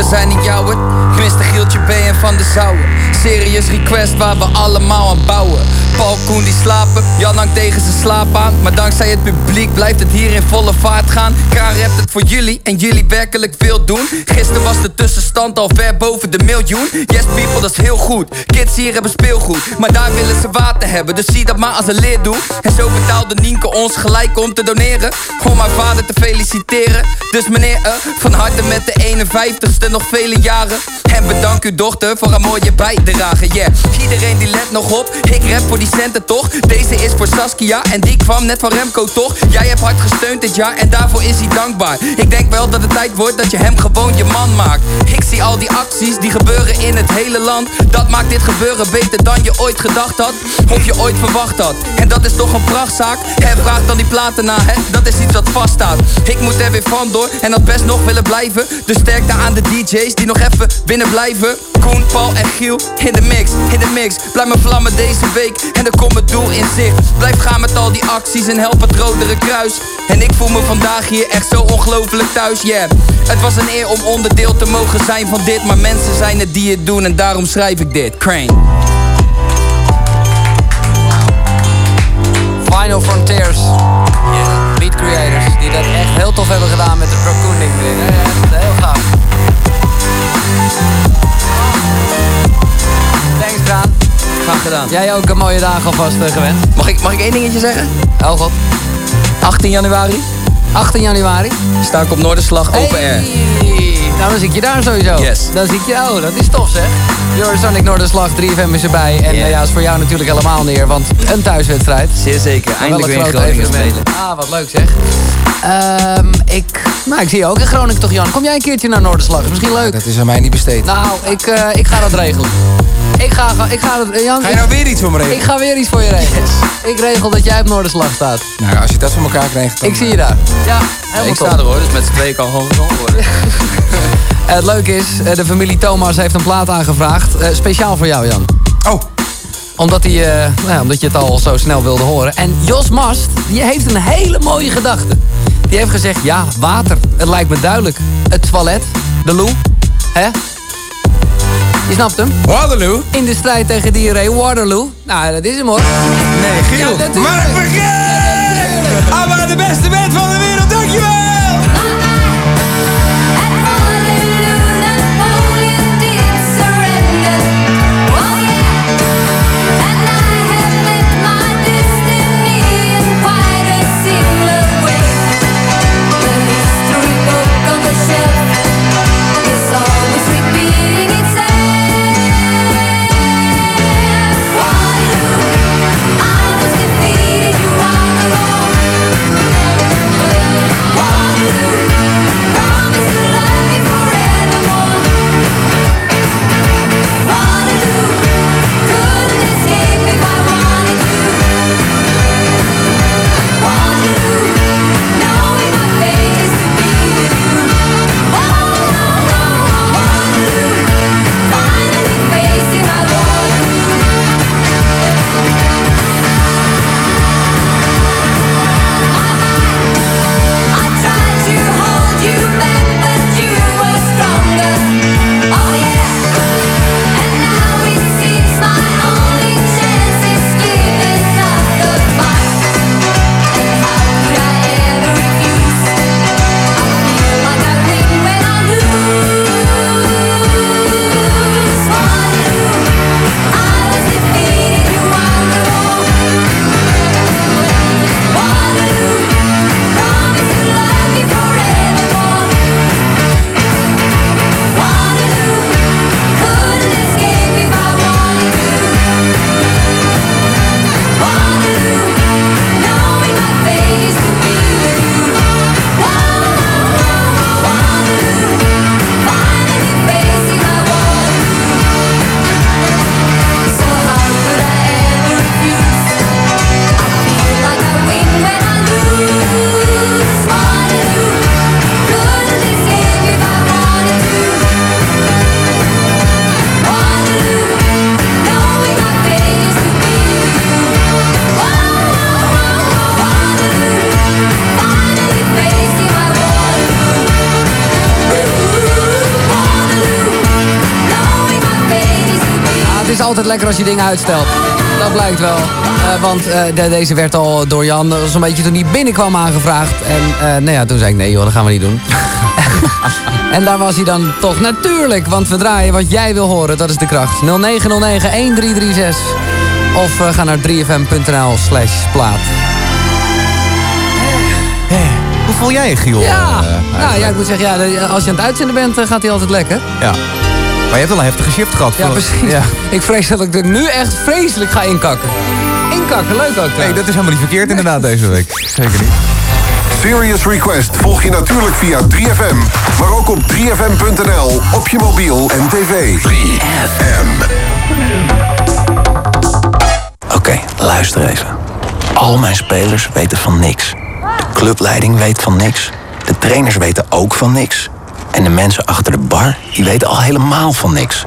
We zijn niet jouwe. Gemiste Gieltje B en Van de Zouwen. Serious request waar we allemaal aan bouwen. Paul Koen die slapen, Jan hangt tegen zijn slaap aan. Maar dankzij het publiek blijft het hier in volle vaart gaan. Kraan het voor jullie en jullie werkelijk veel doen. Gisteren was de tussenstand al ver boven de miljoen. Yes people, dat is heel goed. Kids hier hebben speelgoed, maar daar willen ze water hebben. Dus zie dat maar als een leerdoel. En zo betaalde Nienke ons gelijk om te doneren. Om haar vader te feliciteren. Dus meneer, eh, van harte met de 51ste nog vele jaren. En bedank uw dochter voor haar mooie bijdrage. Yeah, iedereen die let nog op. Ik rap voor die toch? Deze is voor Saskia en die kwam net van Remco toch? Jij hebt hard gesteund dit jaar en daarvoor is hij dankbaar. Ik denk wel dat het tijd wordt dat je hem gewoon je man maakt. Ik zie al die acties die gebeuren in het hele land. Dat maakt dit gebeuren beter dan je ooit gedacht had. Of je ooit verwacht had. En dat is toch een prachtzaak? En vraag dan die platen na, hè? Dat is iets wat vaststaat. Ik moet er weer vandoor en had best nog willen blijven. Dus sterkte aan de DJ's die nog even binnen blijven. Koen, Paul en Giel in de mix, in de mix. Blijf me vlammen deze week en er komt het doel in zicht. Blijf gaan met al die acties en help het Rodere Kruis. En ik voel me vandaag hier echt zo ongelooflijk thuis, yeah. Het was een eer om onderdeel te mogen zijn van dit. Maar mensen zijn het die het doen en daarom schrijf ik dit. Crane. Final Frontiers. Beat creators, die dat echt heel tof hebben gedaan met de Raccoon ding heel gaaf. Gedaan. Jij ook een mooie dagen alvast eh, gewend. Mag ik, mag ik één dingetje zeggen? Oh god. 18 januari 18 januari. sta ik op Noorderslag Open Air. Nou, dan zie ik je daar sowieso. Yes. Dan zie ik je, oh, dat is tof zeg. Joris Sonic Noorderslag, 3FM is erbij. En Yeah. eh, ja, is voor jou natuurlijk helemaal neer, want een thuiswedstrijd. Zeer zeker. Eindelijk weer in Groningen evenement. spelen. Ah, wat leuk zeg. Ehm, ik, nou, ik zie je ook in Groningen toch, Jan. Kom jij een keertje naar Noorderslag? Is misschien leuk. Dat is aan mij niet besteed. Nou, ik, eh, ik ga dat regelen. Ik ga, ik ga dat, eh, Jan, Ga je nou weer iets voor me regelen? Ik ga weer iets voor je regelen. Ik regel dat jij op Noorderslag staat. Nou, als je dat voor elkaar krijgt, dan... Ik zie je daar. Ja, Ja, helemaal ik top. sta er hoor, dus met z'n tweeën kan gewoon gezongen worden. Eh, het leuke is, eh, de familie Thomas heeft een plaat aangevraagd. eh, speciaal voor jou, Jan. Oh. Omdat, hij, nou ja, omdat je het al zo snel wilde horen. En Jos Mast, die heeft een hele mooie gedachte. Die heeft gezegd, ja, water. Het lijkt me duidelijk. Het toilet, de loo, hè? Je snapt hem? Waterloo? In de strijd tegen diarree, Waterloo. Nou, dat is hem hoor. Nee, Giel. Ja, natuurlijk. maar de beste band van de lekker als je dingen uitstelt. Dat blijkt wel. Eh, want eh, de- deze werd al door Jan zo'n beetje toen hij binnenkwam aangevraagd. En eh, nou ja, toen zei ik nee joh, dat gaan we niet doen. en daar was hij dan toch natuurlijk. Want we draaien wat jij wil horen, dat is de kracht. 0909-1336. Of ga naar 3fm.nl slash plaat. Hoe voel jij je, Giel? Ja, nou ja, ik moet zeggen, ja, als je aan het uitzenden bent, gaat hij altijd lekker. ja. Maar je hebt wel een heftige shift gehad. Ja, precies. Ja. Ik vrees dat ik er nu echt vreselijk ga inkakken. Inkakken, leuk ook. Nee, dat is helemaal niet verkeerd inderdaad deze week. Zeker niet. Serious Request volg je natuurlijk via 3FM, maar ook op 3FM.nl, op je mobiel en tv. 3FM. Oké, luister even. Al mijn spelers weten van niks. De clubleiding weet van niks. De trainers weten ook van niks. En de mensen achter de bar, die weten al helemaal van niks.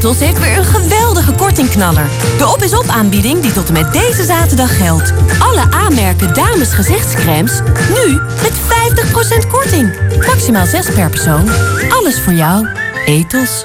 Ethos heeft weer een geweldige kortingknaller. De op is op aanbieding die tot en met deze zaterdag geldt. Alle aanmerken dames gezichtscremes nu met 50% korting. Maximaal 6 per persoon. Alles voor jou. Ethos.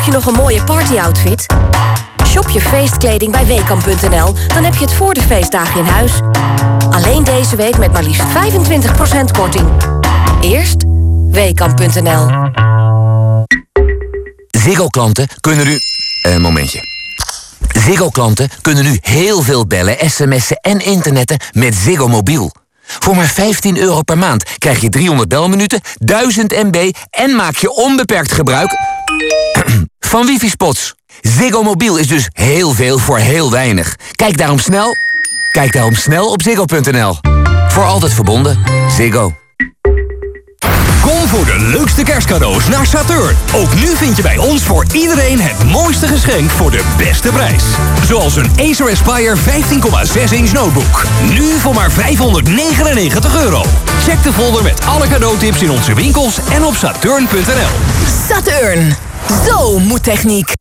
Zoek je nog een mooie partyoutfit? Shop je feestkleding bij Weekamp.nl, dan heb je het voor de feestdagen in huis. Alleen deze week met maar liefst 25% korting. Eerst Weekamp.nl. Ziggo-klanten kunnen nu... Een momentje. Ziggo-klanten kunnen nu heel veel bellen, sms'en en internetten met Ziggo Mobiel. Voor maar 15 euro per maand krijg je 300 belminuten, 1000 MB... en maak je onbeperkt gebruik van wifi-spots. Ziggo Mobiel is dus heel veel voor heel weinig. Kijk daarom snel, kijk daarom snel op ziggo.nl. Voor altijd verbonden. Ziggo. Kom voor de leukste kerstcadeaus naar Saturn. Ook nu vind je bij ons voor iedereen het mooiste geschenk voor de beste prijs. Zoals een Acer Aspire 15,6 inch notebook. Nu voor maar 599 euro. Check de folder met alle cadeautips in onze winkels en op saturn.nl. Saturn. Zo moet techniek.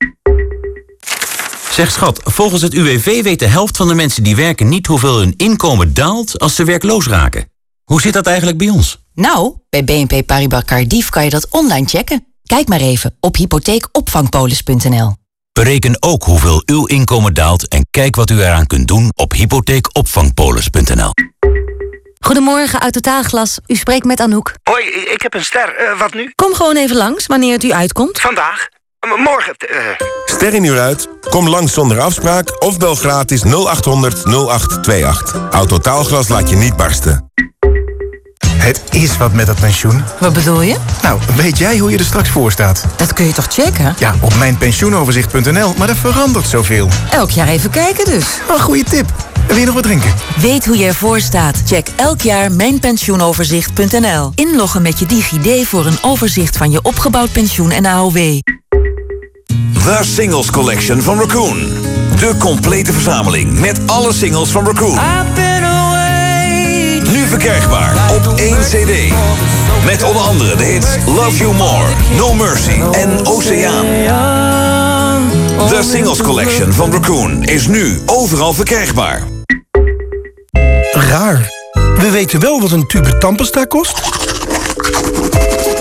Zeg schat, volgens het UWV weet de helft van de mensen die werken niet hoeveel hun inkomen daalt als ze werkloos raken. Hoe zit dat eigenlijk bij ons? Nou, bij BNP Paribas Cardiff kan je dat online checken. Kijk maar even op hypotheekopvangpolis.nl. Bereken ook hoeveel uw inkomen daalt en kijk wat u eraan kunt doen op hypotheekopvangpolis.nl. Goedemorgen, uit Totaalglas. U spreekt met Anouk. Hoi, ik heb een ster. Eh, wat nu? Kom gewoon even langs, wanneer het u uitkomt. Vandaag? M- morgen? eh. Ster in uur uit? Kom langs zonder afspraak of bel gratis 0800 0828. Autotaalglas laat je niet barsten. Het is wat met dat pensioen. Wat bedoel je? Nou, weet jij hoe je er straks voor staat? Dat kun je toch checken? Ja, op mijnpensioenoverzicht.nl, maar er verandert zoveel. Elk jaar even kijken dus. Een goede tip. Wil je nog wat drinken? Weet hoe je ervoor staat? Check elk jaar mijnpensioenoverzicht.nl. Inloggen met je DigiD voor een overzicht van je opgebouwd pensioen en AOW. The Singles Collection van Raccoon. De complete verzameling met alle singles van Raccoon. Verkrijgbaar op één cd. Met onder andere de hits Love You More, No Mercy en Oceaan. The Singles Collection van Raccoon is nu overal verkrijgbaar. Raar. We weten wel wat een tube tandpasta kost.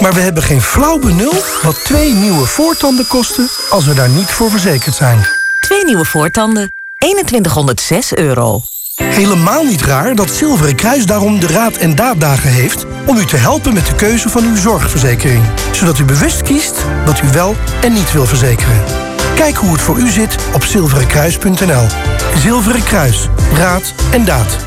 Maar we hebben geen flauw benul wat twee nieuwe voortanden kosten als we daar niet voor verzekerd zijn. Twee nieuwe voortanden. 2106 euro. Helemaal niet raar dat Zilveren Kruis daarom de Raad en Daaddagen heeft om u te helpen met de keuze van uw zorgverzekering. Zodat u bewust kiest wat u wel en niet wil verzekeren. Kijk hoe het voor u zit op zilverenkruis.nl. Zilveren Kruis. Raad en daad.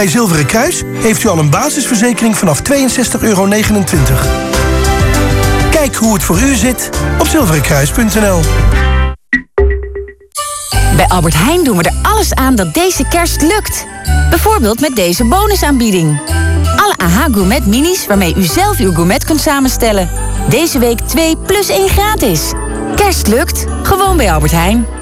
Bij Zilveren Kruis heeft u al een basisverzekering vanaf 62,29 euro. Kijk hoe het voor u zit op zilverenkruis.nl. Bij Albert Heijn doen we er alles aan dat deze kerst lukt. Bijvoorbeeld met deze bonusaanbieding. Alle AH Gourmet Minis waarmee u zelf uw gourmet kunt samenstellen. Deze week 2 plus 1 gratis. Kerst lukt, gewoon bij Albert Heijn.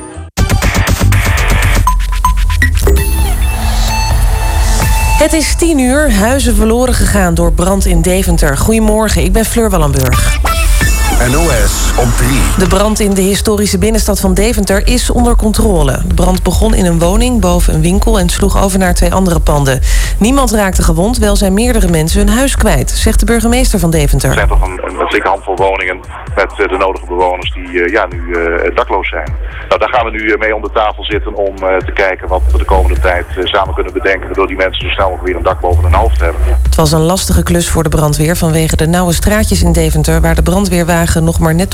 Het is tien uur, huizen verloren gegaan door brand in Deventer. Goedemorgen, ik ben Fleur Wallenburg. NOS op 3. De brand in de historische binnenstad van Deventer is onder controle. De brand begon in een woning boven een winkel en sloeg over naar twee andere panden. Niemand raakte gewond, wel zijn meerdere mensen hun huis kwijt, zegt de burgemeester van Er Deventer. zijn toch een, een flinke handvol woningen met eh, de nodige bewoners die eh, ja, nu eh, dakloos zijn. Nou, daar gaan we nu mee om de tafel zitten om eh, te kijken wat we de komende tijd samen kunnen bedenken. Waardoor die mensen zo snel mogelijk weer een dak boven hun hoofd hebben. Het was een lastige klus voor de brandweer vanwege de nauwe straatjes in Deventer waar de brandweerwagen nog maar net